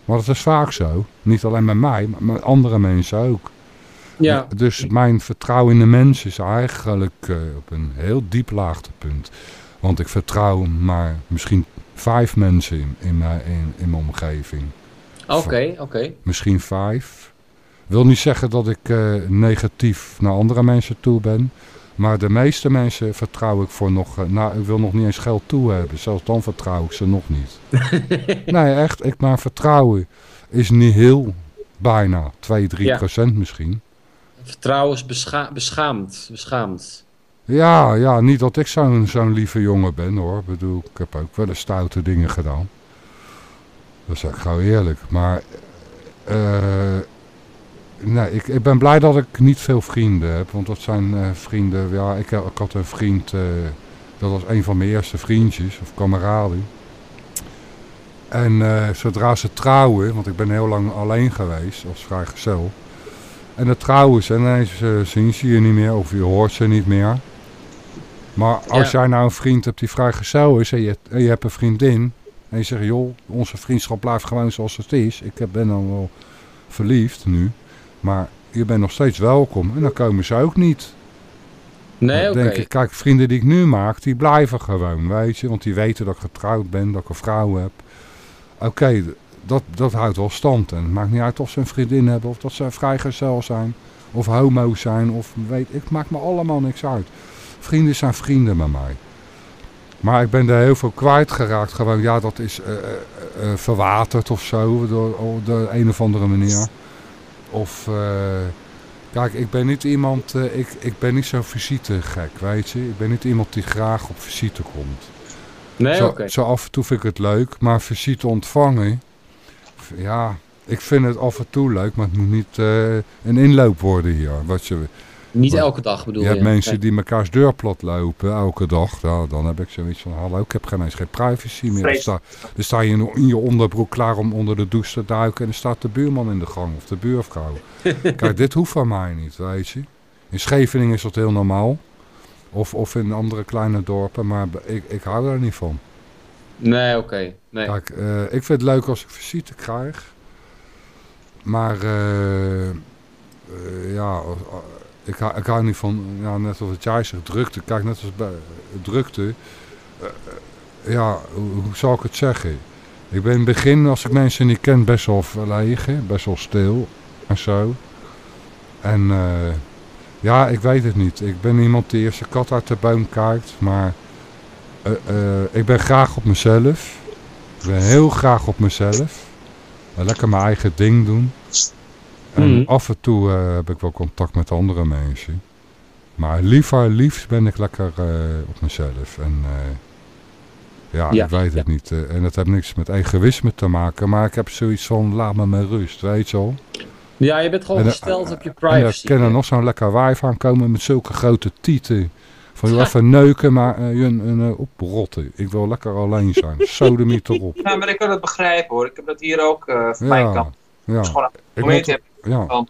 Maar dat is vaak zo. Niet alleen bij mij, maar met andere mensen ook. Ja, Dus mijn vertrouwen in de mens is eigenlijk eh, op een heel diep laagtepunt. Want ik vertrouw maar misschien vijf mensen in, in, mijn- in, in mijn omgeving oké, oké. misschien vijf. Wil niet zeggen dat ik eh, negatief naar andere mensen toe ben. Maar de meeste mensen vertrouw ik voor nog... eh, nou, ik wil nog niet eens geld toe hebben. Zelfs dan vertrouw ik ze nog niet. *laughs* nee, echt. Ik, maar vertrouwen is niet heel... Bijna 2, 3 Ja. procent misschien. Vertrouwen is bescha beschaamd. beschaamd. Ja, ja, niet dat ik zo'n zo'n lieve jongen ben hoor. Ik bedoel, ik heb ook wel eens stoute dingen gedaan. Dat zeg ik gauw eerlijk. Maar eh, nee, ik, ik ben blij dat ik niet veel vrienden heb. Want dat zijn eh, vrienden, ja, ik, ik had een vriend, eh, dat was een van mijn eerste vriendjes of kameraden. En zodra ze trouwen, want ik ben heel lang alleen geweest als vrijgezel. En dan trouwen ze en ineens zien ze je niet meer of je hoort ze niet meer. Maar als Ja. jij nou een vriend hebt die vrijgezel is en je, en je hebt een vriendin. En je zegt, joh, onze vriendschap blijft gewoon zoals het is. Ik ben dan wel verliefd nu. Maar je bent nog steeds welkom. En dan komen ze ook niet. Nee, oké. denk ik, kijk, vrienden die ik nu maak, die blijven gewoon, weet je. Want die weten dat ik getrouwd ben, dat ik een vrouw heb. Oké, dat, dat houdt wel stand. En het maakt niet uit of ze een vriendin hebben, of dat ze vrijgezel zijn, of homo zijn, of weet ik, maakt me allemaal niks uit. Vrienden zijn vrienden met mij. Maar ik ben er heel veel kwijtgeraakt. Gewoon, ja, dat is eh, eh, verwaterd of zo, door, op de een of andere manier. Of, kijk, ik ben niet iemand, ik, ik ben niet zo'n visitegek, weet je. Ik ben niet iemand die graag op visite komt. Nee, zo, oké. zo af en toe vind ik het leuk, maar visite ontvangen, ja, ik vind het af en toe leuk, maar het moet niet een inloop worden hier. Wat je, Niet Maar elke dag bedoel Je je? hebt mensen Nee. die mekaars deur plat lopen elke dag. Ja, dan heb ik zoiets van, hallo, ik heb geen eens geen privacy meer. Dan sta, dan sta je in- je onderbroek klaar om onder de douche te duiken. En dan staat de buurman in de gang of de buurvrouw. *laughs* Kijk, dit hoeft van mij niet, weet je. In Scheveningen is dat heel normaal. Of, of in andere kleine dorpen, maar ik, ik hou daar niet van. Nee, oké. Nee. Kijk, eh, ik vind het leuk als ik visite krijg. Maar eh, eh, ja, ik, hou- niet van, ja, net als wat jij zegt, drukte. Kijk, net als bij eh, drukte. eh, eh, ja, hoe, zal ik het zeggen? Ik ben in het begin, als ik mensen niet ken, best wel verlegen. Best wel stil en zo. En ja, ik weet het niet. Ik ben iemand die eerst de kat uit de boom kijkt. Maar ik ben graag op mezelf. Ik ben heel graag op mezelf. Lekker mijn eigen ding doen. En Mhm. af en toe eh, heb ik wel contact met andere mensen. Maar liever, liefst ben ik lekker eh, op mezelf. En eh, ja, Ja, ik weet het ja. niet. eh, en dat heeft niks met egoïsme te maken. Maar ik heb zoiets van, laat me met rust, weet je wel. Ja, je bent gewoon En, eh, gesteld op je En er privacy. kan er nog zo'n lekker wijf aankomen met zulke grote tieten. Van je even neuken, maar eh, je een, een, eh, oprotten. Ik wil lekker alleen zijn. *laughs* Sodemiet erop. Ja, maar ik kan het begrijpen hoor. Ik heb dat hier ook eh van mijn Ja, kant. ja. Het is gewoon Ik moet, heb. Ja.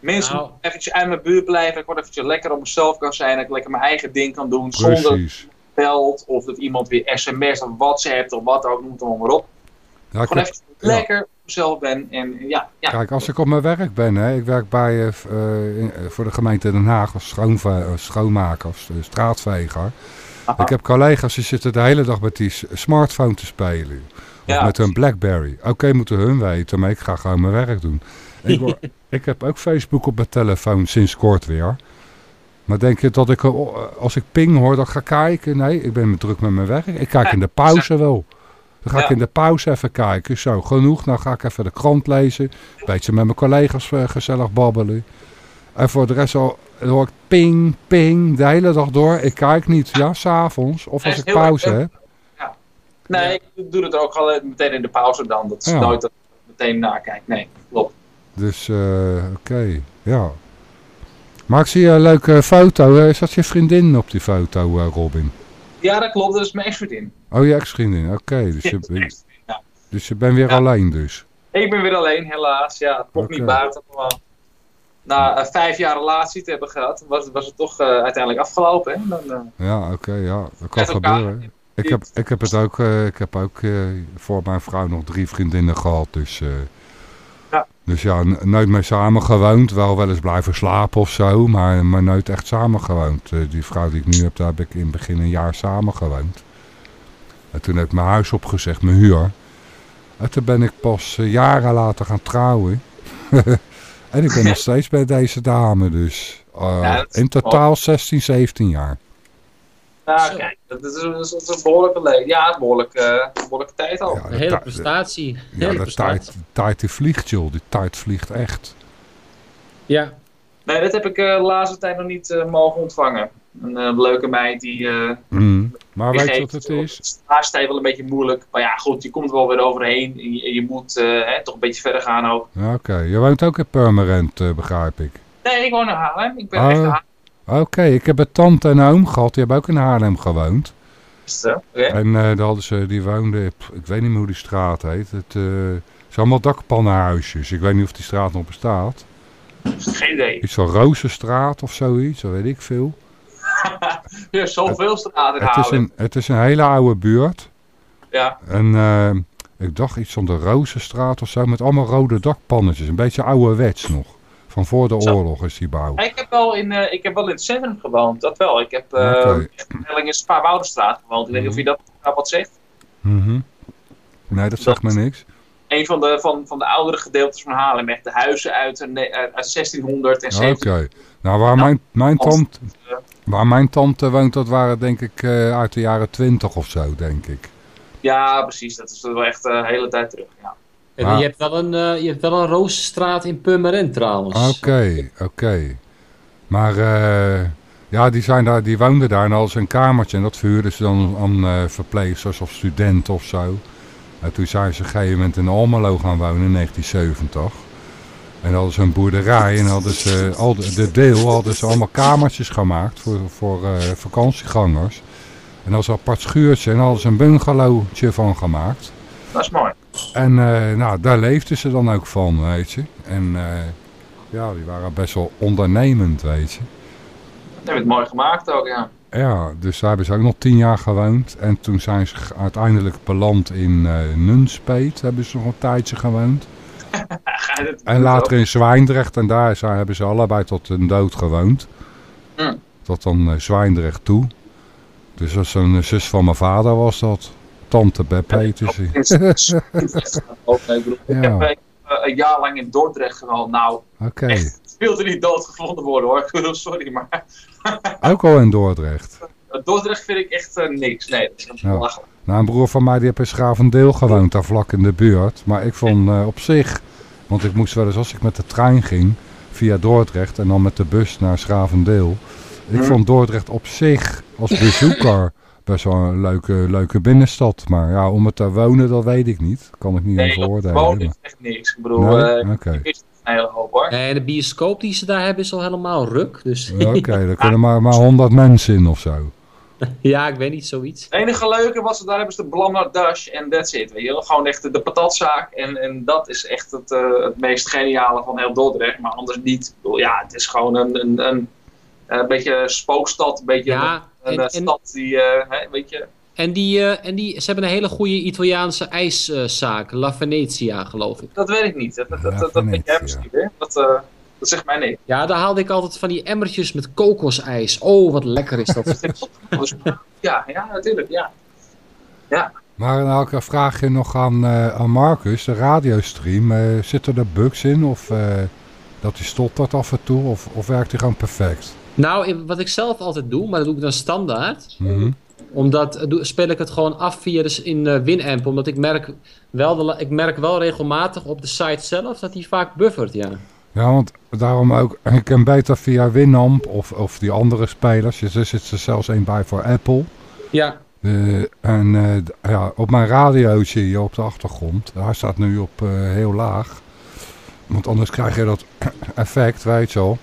Mensen Nou. moeten eventjes uit mijn buurt blijven. Ik word eventjes lekker op mezelf kan zijn. Dat ik lekker mijn eigen ding kan doen. Zonder precies. belt of dat iemand weer sms of whatsapp of wat ook, noem het maar op. Ja, ik Gewoon even ja. lekker op mezelf ben en ja, ja. Kijk, als ik op mijn werk ben, hè, ik werk bij, eh, eh, in- eh, voor de gemeente Den Haag als eh, schoonmaker, als eh, straatveger. Aha. Ik heb collega's die zitten de hele dag met die smartphone te spelen. Of Ja. met hun Blackberry. Oké, moeten hun weten, maar ik ga gewoon mijn werk doen. Ik, word- *laughs* ik heb ook Facebook op mijn telefoon sinds kort weer. Maar denk je dat ik, eh, als ik ping hoor, dat ik ga kijken? Nee, ik ben druk met mijn werk. Ik kijk Ja, in de pauze wel. Dan ga ik Ja. in de pauze even kijken. Zo, genoeg. Dan ga ik even de krant lezen. Een beetje met mijn collega's eh, gezellig babbelen. En voor de rest al hoor ik ping, ping, de hele dag door. Ik kijk niet, ja, s'avonds. Of als ik pauze erg- heb. Nee, ik doe het ook gewoon meteen in de pauze dan. Dat is Ja. nooit dat ik meteen nakijk. Nee, klopt. Dus, eh, oké, ja. Maar ik zie een leuke foto. Is dat je vriendin op die foto, eh, Robin? Ja, dat klopt. Dat is mijn ex-vriendin. Oh, je ex-vriendin. Oké, dus, Ja, je, ja. dus je bent weer Ja. alleen dus. Ik ben weer alleen, helaas. Ja, het niet buiten. Maar na eh, vijf jaar relatie te hebben gehad, was, was het toch uiteindelijk afgelopen. Hè? Dan, Ja, oké, ja. Dat kan gebeuren. Ik heb, ik heb het ook, ik heb ook voor mijn vrouw nog drie vriendinnen gehad. Dus. Dus ja, nooit mee samen gewoond. Wel wel eens blijven slapen of zo, maar, maar nooit echt samen gewoond. Eh, die vrouw die ik nu heb, daar heb ik in het begin een jaar samen gewoond. En toen heb ik mijn huis opgezegd, mijn huur. En toen ben ik pas eh, jaren later gaan trouwen. *laughs* en ik ben nog steeds bij deze dame, dus eh, in totaal 16, 17 jaar. Zo. kijk, dat is, dat een behoorlijke, le- ja, een behoorlijke, eh, behoorlijke tijd al. Ja, Een hele prestatie. Ja, hele de prestatie. tijd, de tijd die vliegt, joh. Die tijd vliegt echt. Ja. Nee, dat heb ik eh, de laatste tijd nog niet eh, mogen ontvangen. Een leuke meid die... eh Mm. Maar die weet je wat het is? Het laatste wel een beetje moeilijk. Maar ja, goed, je komt er wel weer overheen. En je, je moet eh, hè, toch een beetje verder gaan ook. Ja, Oké, je woont ook in eh, begrijp ik. Nee, ik woon in Haarlem. Ik ben Oh. echt een Haarlem. Oké, ik heb een tante en oom gehad. Die hebben ook in Haarlem gewoond. En eh, daar hadden ze, die woonden, pff, ik weet niet meer hoe die straat heet. Het eh, zijn allemaal dakpannenhuisjes. Ik weet niet of die straat nog bestaat. Geen idee. Iets van Rozenstraat of zoiets, dat weet ik veel. *laughs* Ja, zoveel straten in Het is, een, het is een hele oude buurt. Ja. En eh, ik dacht iets van de Rozenstraat of zo, met allemaal rode dakpannetjes. Een beetje ouderwets nog. Van voor de Zo. oorlog is die bouw. Ik heb, wel in, eh, ik heb wel in het centrum gewoond, dat wel. Ik heb eh Oké. eigenlijk in gewoond. Ik weet niet of je dat wat zegt. Mhm. Nee, dat zegt me niks. Een van de, van, van de oudere gedeeltes van Haarlem. Echt de huizen uit, een- uit 1600 en Oké. 1700. Nou, waar, mijn, mijn tante, eh, waar mijn tante woont, dat waren denk ik eh, uit de jaren twintig of zo, denk ik. Ja, precies. Dat is wel echt eh, een hele tijd terug. Ja. En Maar- je, hebt wel een, eh, je hebt wel een Roosstraat in Purmerend trouwens. Oké, oké. Maar eh, ja, die, zijn daar, die woonden daar en hadden ze een kamertje. En dat verhuurden ze dan aan eh, verpleegsters of studenten of zo. En toen zijn ze op een gegeven moment in Almelo gaan wonen in 1970. En hadden ze een boerderij en hadden ze al de, de deel hadden ze allemaal kamertjes gemaakt voor, voor eh, vakantiegangers. En was een apart schuurtje en hadden ze een bungalowtje van gemaakt. Dat is mooi. En eh, nou, daar leefden ze dan ook van, weet je. En eh, ja, die waren best wel ondernemend, weet je. Dat heb je het mooi gemaakt ook, ja. Ja, dus daar hebben ze ook nog tien jaar gewoond. En toen zijn ze uiteindelijk beland in eh Nunspeet. Hebben ze nog een tijdje gewoond. *laughs* En later in Zwijndrecht. En daar zijn, hebben ze allebei tot hun dood gewoond. Hm. Tot dan Zwijndrecht toe. Dus dat is een zus van mijn vader was dat. Tante. Ook, nee, *laughs* ik heb eh, een jaar lang in Dordrecht gewoond. Nou, Oké. echt, wilde niet doodgevonden worden hoor. *laughs* Sorry, maar Ook al in Dordrecht. Dordrecht vind ik echt eh, niks. Nee, dat is Ja. belachelijk. Nou, een broer van mij die heeft in Schavendeel gewoond, daar vlak in de buurt. Maar ik vond eh, op zich, want ik moest wel eens als ik met de trein ging, via Dordrecht en dan met de bus naar Schavendeel. Ik Hm. vond Dordrecht op zich als bezoeker best wel een leuke, leuke binnenstad. Maar ja, om het te wonen, dat weet ik niet. Kan ik niet Nee, over oordelen. maar- is echt niks. Ik bedoel, Nee? eh, Oké. ik wist een hele hoop hoor. En de bioscoop die ze daar hebben is al helemaal ruk. Dus Ja, Oké, *laughs* er kunnen maar, maar 100 mensen in of zo. ja, ik weet niet, zoiets. Het enige leuke was, daar hebben ze de Blamna Dash en that's it. Weet je wel? Gewoon echt de, de patatzaak. En, en dat is echt het, eh, het meest geniale van heel Dordrecht. Maar anders niet. Ik bedoel, ja, het is gewoon een, een, een, een beetje spookstad. Een beetje Ja, een, een, en- eh, en- stad die, eh, hè, weet je... En, die, eh, en die, ze hebben een hele goede Italiaanse ijszaak, La Venezia geloof ik. Dat weet ik niet. Dat, dat, dat, Ja, dat, dat weet jij misschien, hè? Dat, eh, dat zegt mij niks. Ja, daar haalde ik altijd van die emmertjes met kokosijs. Oh, wat lekker is dat. *laughs* Ja, ja, natuurlijk, ja. Maar nou, ik vraag je nog aan, eh, aan Marcus, de radiostream. eh zitten er bugs in of eh, dat hij stottert af en toe? Of, of werkt hij gewoon perfect? Nou, wat ik zelf altijd doe, maar dat doe ik dan standaard. Mhm. Omdat eh, doe- speel ik het gewoon af via dus in eh, Winamp. Omdat ik merk, wel de, ik merk wel regelmatig op de site zelf dat hij vaak buffert, ja. Ja, want daarom ook, ik ken beter via Winamp of, of die andere spelers. Er zit er zelfs een bij voor Apple. Ja, Eh, en ja, op mijn radiootje hier op de achtergrond, hij staat nu op heel laag. Want anders krijg je dat *clears throat* effect, weet je wel.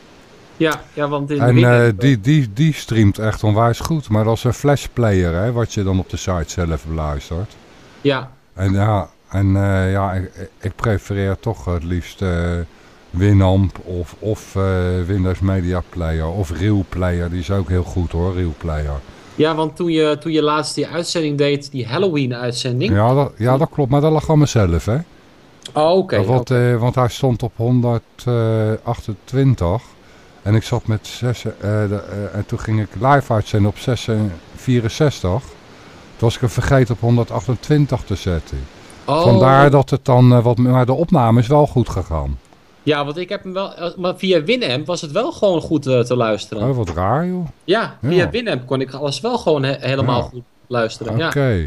Ja, ja want in En Winamp, eh, die, die, die streamt echt onwijs goed. Maar dat is een flashplayer, hè, wat je dan op de site zelf beluistert. ja, En ja, en, eh, ja ik, ik prefereer toch het liefst eh, Winamp of, of Windows Media Player of Real Player. Die is ook heel goed hoor, Real Player. ja, want toen je, toen je laatst die uitzending deed, die Halloween-uitzending. Ja dat, ja, dat klopt, maar dat lag aan mezelf, hè. Oh, oké. want, want hij stond op 128 en ik zat met 6, eh, de, eh, en toen ging ik live uitzenden op 6, 64. Toen was ik hem vergeten op 128 te zetten. Oh, Vandaar dat het dan eh, wat... Maar de opname is wel goed gegaan. Ja, want ik heb hem wel... Maar via Winamp was het wel gewoon goed te luisteren. Oh, wat raar joh. Ja, via Ja. Winamp kon ik alles wel gewoon he- helemaal Ja. goed luisteren. Oké. Ja.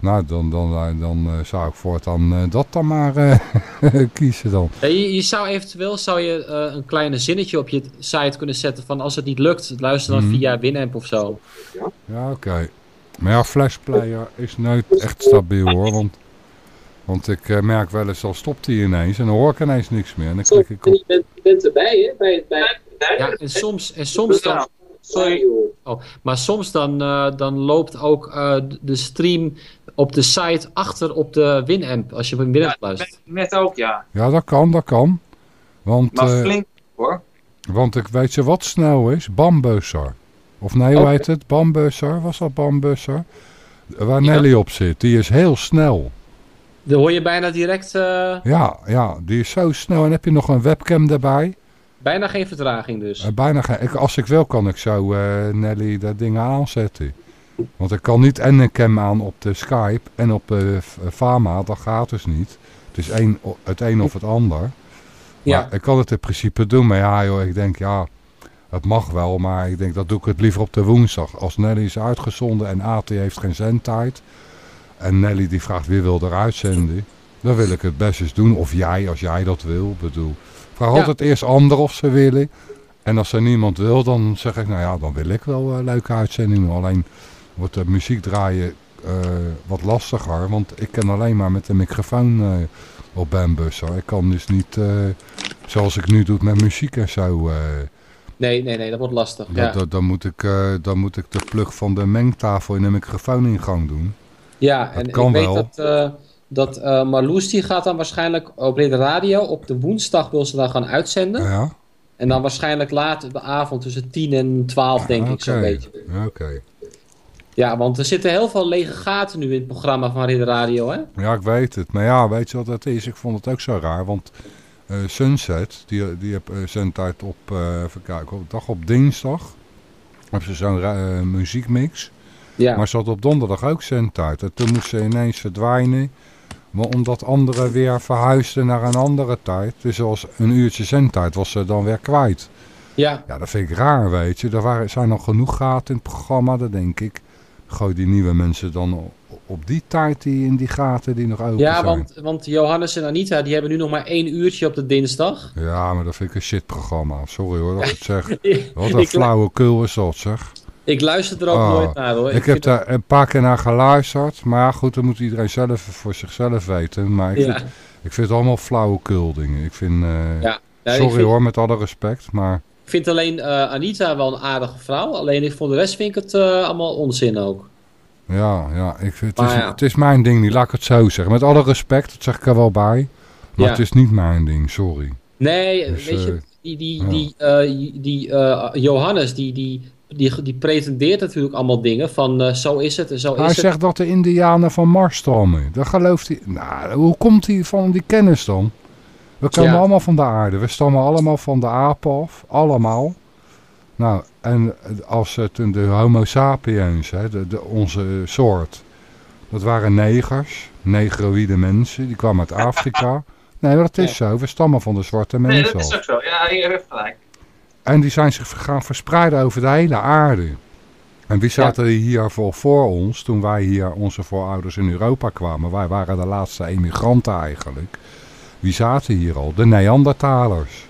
Nou, dan, dan, dan, dan eh, zou ik voortaan eh, dat dan maar eh, *laughs* kiezen dan. Ja, je, je zou eventueel zou je, eh, een kleine zinnetje op je site kunnen zetten van als het niet lukt, luister dan Mhm. via Winamp of zo. Ja, oké. Maar ja, Flashplayer is nooit echt stabiel hoor. Want, want ik eh, merk wel eens, dan stopt hij ineens en dan hoor ik ineens niks meer. En dan klik ik op... je, bent, je bent erbij, hè? Bij, bij... Ja, en soms, en soms dan... Sorry. Oh, maar soms dan, eh, dan loopt ook eh, de stream op de site achter op de Winamp, als je op een Winamp luistert. Net ook, ja. Ja, dat kan, dat kan. Want, Maar eh, flink hoor. want ik weet je wat snel is? Bambusser. Of nee, hoe Oké. heet het? Bambusser? Was dat Bambusser? Waar Ja. Nelly op zit. Die is heel snel. Dan hoor je bijna direct, eh, Ja, ja, die is zo snel. En heb je nog een webcam erbij? Bijna geen vertraging dus. Eh, bijna geen, ik, als ik wil kan ik zo eh, Nelly dat ding aanzetten. Want ik kan niet en een cam aan op de Skype en op de Fama. Dat gaat dus niet. Het is o- het een of het ander. Ja. Ik kan het in principe doen. Maar ja joh, ik denk ja, het mag wel. Maar ik denk dat doe ik het liever op de woensdag. Als Nelly is uitgezonden en AT heeft geen zendtijd. En Nelly die vraagt wie wil er uitzenden. Dan wil ik het best eens doen. Of jij, als jij dat wil. Bedoel, vraag altijd eerst anderen of ze willen. En als er niemand wil, dan zeg ik, nou ja, dan wil ik wel een leuke uitzendingen. Alleen wordt de muziek draaien eh, wat lastiger. Want ik kan alleen maar met de microfoon eh, op Bambusser. Ik kan dus niet eh, Zoals ik nu doe met muziek en zo. eh, Nee, nee, nee, dat wordt lastig. dat- Ja, dat- dan, moet ik, eh, dan moet ik de plug van de mengtafel in de microfooningang doen. ja en kan ik weet wel. dat, eh, dat eh, Marloes die gaat dan waarschijnlijk op de radio op de woensdag wil ze dan gaan uitzenden. Ja? En dan waarschijnlijk laat de avond tussen 10 en 12, denk ik, zo'n Oké. beetje. Oké. Ja, want er zitten heel veel lege gaten nu in het programma van Ridder Radio, hè? Ja, ik weet het. Maar ja, weet je wat dat is? Ik vond het ook zo raar. Want eh, Sunset, die, die heb uh, zendtijd op, eh even kijken, op, dag op dinsdag. Hebben ze zo'n muziekmix. Ja, Maar ze had op donderdag ook zendtijd. En toen moest ze ineens verdwijnen. Maar omdat anderen weer verhuisden naar een andere tijd. Dus zoals een uurtje zendtijd was ze dan weer kwijt. ja. Ja, dat vind ik raar, weet je. Er waren, zijn nog genoeg gaten in het programma, dat denk ik. Gooi die nieuwe mensen dan op, die tijd die, in die gaten die nog open ja zijn. want, want Johannes en Anita die hebben nu nog maar één uurtje op de dinsdag. Ja, maar dat vind ik een shitprogramma. Sorry hoor dat ik het zeg. *laughs* Wat een flauwekul is dat zeg. Ik luister er ook Oh, nooit naar hoor. Ik, heb daar een paar keer naar geluisterd. Maar goed, dat moet iedereen zelf voor zichzelf weten. Maar ik, Ja. vind, ik vind het allemaal flauwekul dingen. Ik vind, eh, Ja, ja, ik sorry vind- hoor, met alle respect. Maar Ik vind alleen eh, Anita wel een aardige vrouw. Alleen ik- voor de rest vind ik het eh, allemaal onzin ook. ja, ja, ik het, is, ja. het is mijn ding niet. Laat ik het zo zeggen. Met alle respect, dat zeg ik er wel bij. Maar Ja. het is niet mijn ding, sorry. Nee, Dus, weet je, die, die, ja. die, die Johannes, die, die, die, die pretendeert natuurlijk allemaal dingen van eh, zo is het en zo Hij is het. zegt dat de indianen van Mars stammen. Dat gelooft hij. Nou, hoe komt hij van die kennis dan? We komen Ja. allemaal van de aarde. We stammen allemaal van de apen af. Allemaal. Nou, en als het de homo sapiens, hè, de, de, onze soort, dat waren negers, negroïde mensen, die kwamen uit Afrika. *laughs* Nee, maar dat is zo. We stammen van de zwarte Nee, mensen dat is ook zo. Ja, je hebt gelijk. En die zijn zich gaan verspreiden over de hele aarde. En wie zaten hier voor, voor ons toen wij hier, onze voorouders in Europa kwamen? Wij waren de laatste emigranten eigenlijk. Wie zaten hier al? De Neandertalers.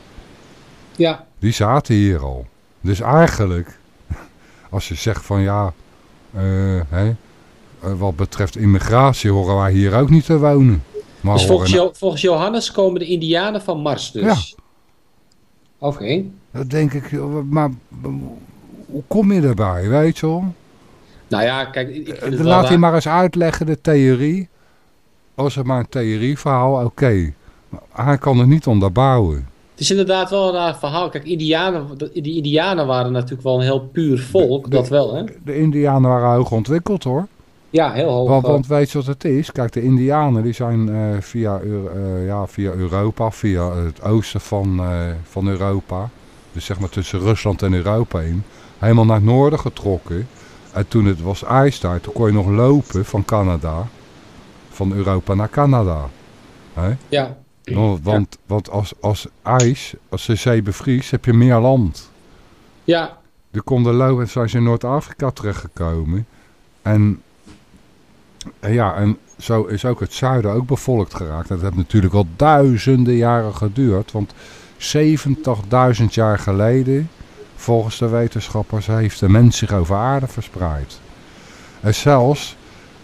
Ja, Die zaten hier al. Dus eigenlijk, als je zegt van ja, eh, eh, wat betreft immigratie horen wij hier ook niet te wonen. Maar dus volgens, horen- Jo- volgens Johannes komen de indianen van Mars dus. Oké. Dat denk ik, maar hoe kom je erbij, weet je wel? Nou ja, kijk, ik wel laat hij maar eens uitleggen, de theorie. Als het maar een theorieverhaal, oké. Hij kan het niet onderbouwen. Het is inderdaad wel een raar verhaal. Kijk, indianen, die indianen waren natuurlijk wel een heel puur volk, De- dat wel hè. De indianen waren hoog ontwikkeld hoor. Ja, heel hoog. Want, eh, want weet je wat het is? Kijk, de indianen die zijn eh, via, eh, ja, via Europa, via het oosten van, eh, van Europa. Dus zeg maar tussen Rusland en Europa in. Helemaal naar het noorden getrokken. En toen het was ijstijd, toen kon je nog lopen van Canada. Van Europa naar Canada. Hè? ja. Want, want, want als, als ijs, als de zee bevriest, heb je meer land. ja, Er konden lopen en zijn ze in Noord-Afrika terechtgekomen. En, en ja, en zo is ook het zuiden ook bevolkt geraakt. Dat heeft natuurlijk al duizenden jaren geduurd. Want 70.000 jaar geleden, volgens de wetenschappers, heeft de mens zich over aarde verspreid. En zelfs,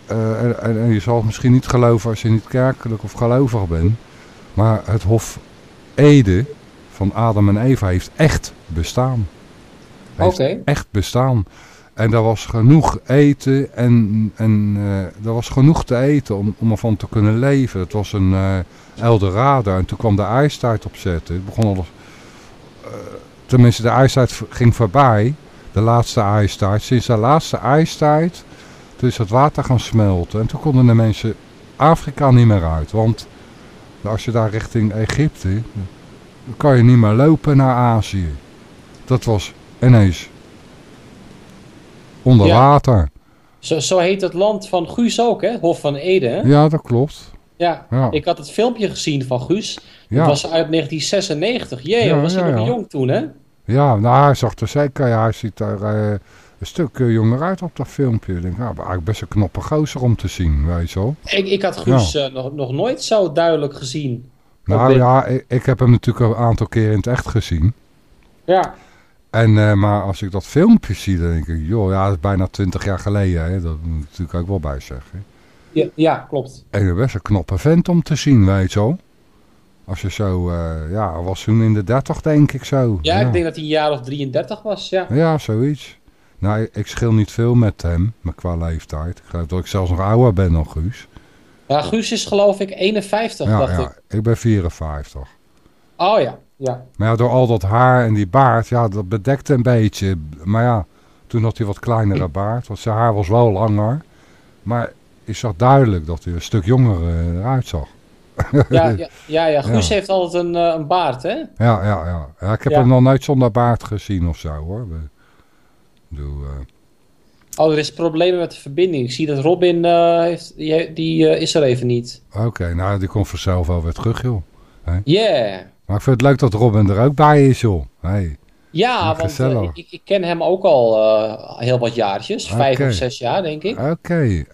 eh, en, en- je zal het misschien niet geloven als je niet kerkelijk of gelovig bent. Maar het Hof Ede van Adam en Eva heeft echt bestaan. Oké. echt bestaan. En er was genoeg eten en, en eh, er was genoeg te eten om, om ervan te kunnen leven. Het was een eh Eldorado en toen kwam de ijstijd opzetten. Het begon eh, tenminste de ijstijd ging voorbij, de laatste ijstijd. Sinds de laatste ijstijd, is het water gaan smelten. En toen konden de mensen Afrika niet meer uit. Want als je daar richting Egypte, dan kan je niet meer lopen naar Azië. Dat was ineens onder Ja. water. Zo, zo heet het land van Guus ook, hè? Hof van Ede, hè? Ja, dat klopt. Ja. Ja. Ik had het filmpje gezien van Guus. Ja. Het was uit 1996. Jee, was hij nog jong toen, hè? Ja, nou, hij zag er zeker, ja, hij ziet er eh, een stuk eh, jonger uit op dat filmpje. Ik denk, nou, eigenlijk best een knappe gozer om te zien, weet je wel. Ik, ik had Guus eh, nog, nog nooit zo duidelijk gezien. Nou ja, ik, ik heb hem natuurlijk een aantal keer in het echt gezien. Ja. En, eh, maar als ik dat filmpje zie, dan denk ik, joh, ja, dat is bijna twintig jaar geleden. Hè? Dat moet ik natuurlijk ook wel bij zeggen. Ja, ja, klopt. En best een knappe vent om te zien, weet je wel. Als je zo, eh, ja, hij was toen in de 30 denk ik zo. Ja, ik denk dat hij een jaar of 33 was, ja. Ja, zoiets. Nou, ik- ik schil niet veel met hem, maar qua leeftijd. Ik geloof dat ik zelfs nog ouder ben dan Guus. Ja, Guus is geloof ik 51, Ja, dacht ja, ik. ik ben 54. Oh ja, ja. Maar ja, door al dat haar en die baard, ja, dat bedekte een beetje. Maar ja, toen had hij wat kleinere baard, want zijn haar was wel langer. Maar je zag duidelijk dat hij een stuk jonger eh, eruit zag. Ja, *laughs* ja, ja, ja. Guus Ja. heeft altijd een, eh, een baard, hè? Ja, ja, ja. ja ik heb hem nog nooit zonder baard gezien of zo, hoor. Ik bedoel, eh, Oh, er is problemen met de verbinding. Ik zie dat Robin, heeft, die, die is er even niet. Oké, nou, die komt vanzelf wel weer terug, joh. Yeah. Maar ik vind het leuk dat Robin er ook bij is, joh. Hey. Ja, want eh, ik, ik- ken hem ook al eh, heel wat jaartjes. Vijf of zes jaar, denk ik. Oké.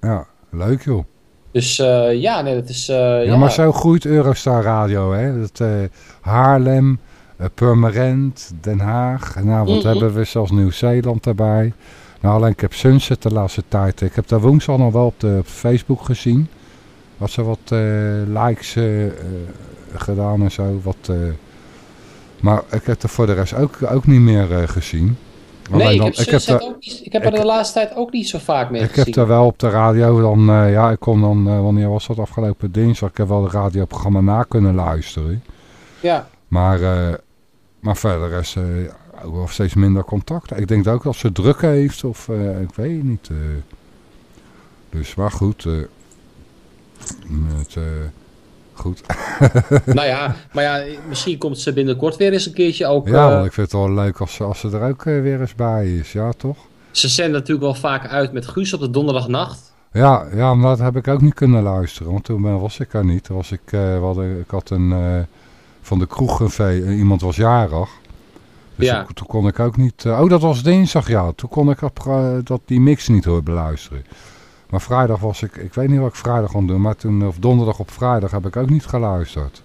Ja, leuk, joh. Dus eh, ja, nee, dat is... Ja, ja, maar zo groeit Eurostar Radio, hè. Dat, Haarlem, Purmerend, Den Haag. Nou, wat Mhm. hebben we zelfs Nieuw-Zeeland erbij. Nou, alleen ik heb Sunset de laatste tijd. Ik heb daar woensdag nog wel op, de, op Facebook gezien. Had ze wat likes gedaan en zo. Wat, eh, maar ik heb er voor de rest ook, ook niet meer eh, gezien. Nee, ik heb, Sunset daar- ook niet, ik heb er ik- de laatste tijd ook niet zo vaak mee ik gezien. heb daar wel op de radio dan, eh, ja, ik kon dan, wanneer was dat afgelopen dinsdag? Ik heb wel het radioprogramma na kunnen luisteren. Ja, Maar, eh, maar verder is ook wel steeds minder contact. Ik denk ook dat ze druk heeft of ik weet niet. dus, maar goed. eh, goed. *laughs* nou ja, maar ja, misschien komt ze binnenkort weer eens een keertje ook... ja, eh, want ik vind het wel leuk als, ze- als ze er ook eh, weer eens bij is. Ja, toch? Ze zenden natuurlijk wel vaak uit met Guus op de donderdagnacht. Ja, ja, maar dat heb ik ook niet kunnen luisteren. Want toen was ik er niet. Was ik, hadden, ik had een, van de kroeg een iemand was jarig. Dus Ja. toen, kon ik ook niet... oh, dat was dinsdag, ja. Toen kon ik dat, die mix niet horen beluisteren. Maar vrijdag was ik... Ik weet niet wat ik vrijdag kon doen. Maar toen, of donderdag op vrijdag heb ik ook niet geluisterd.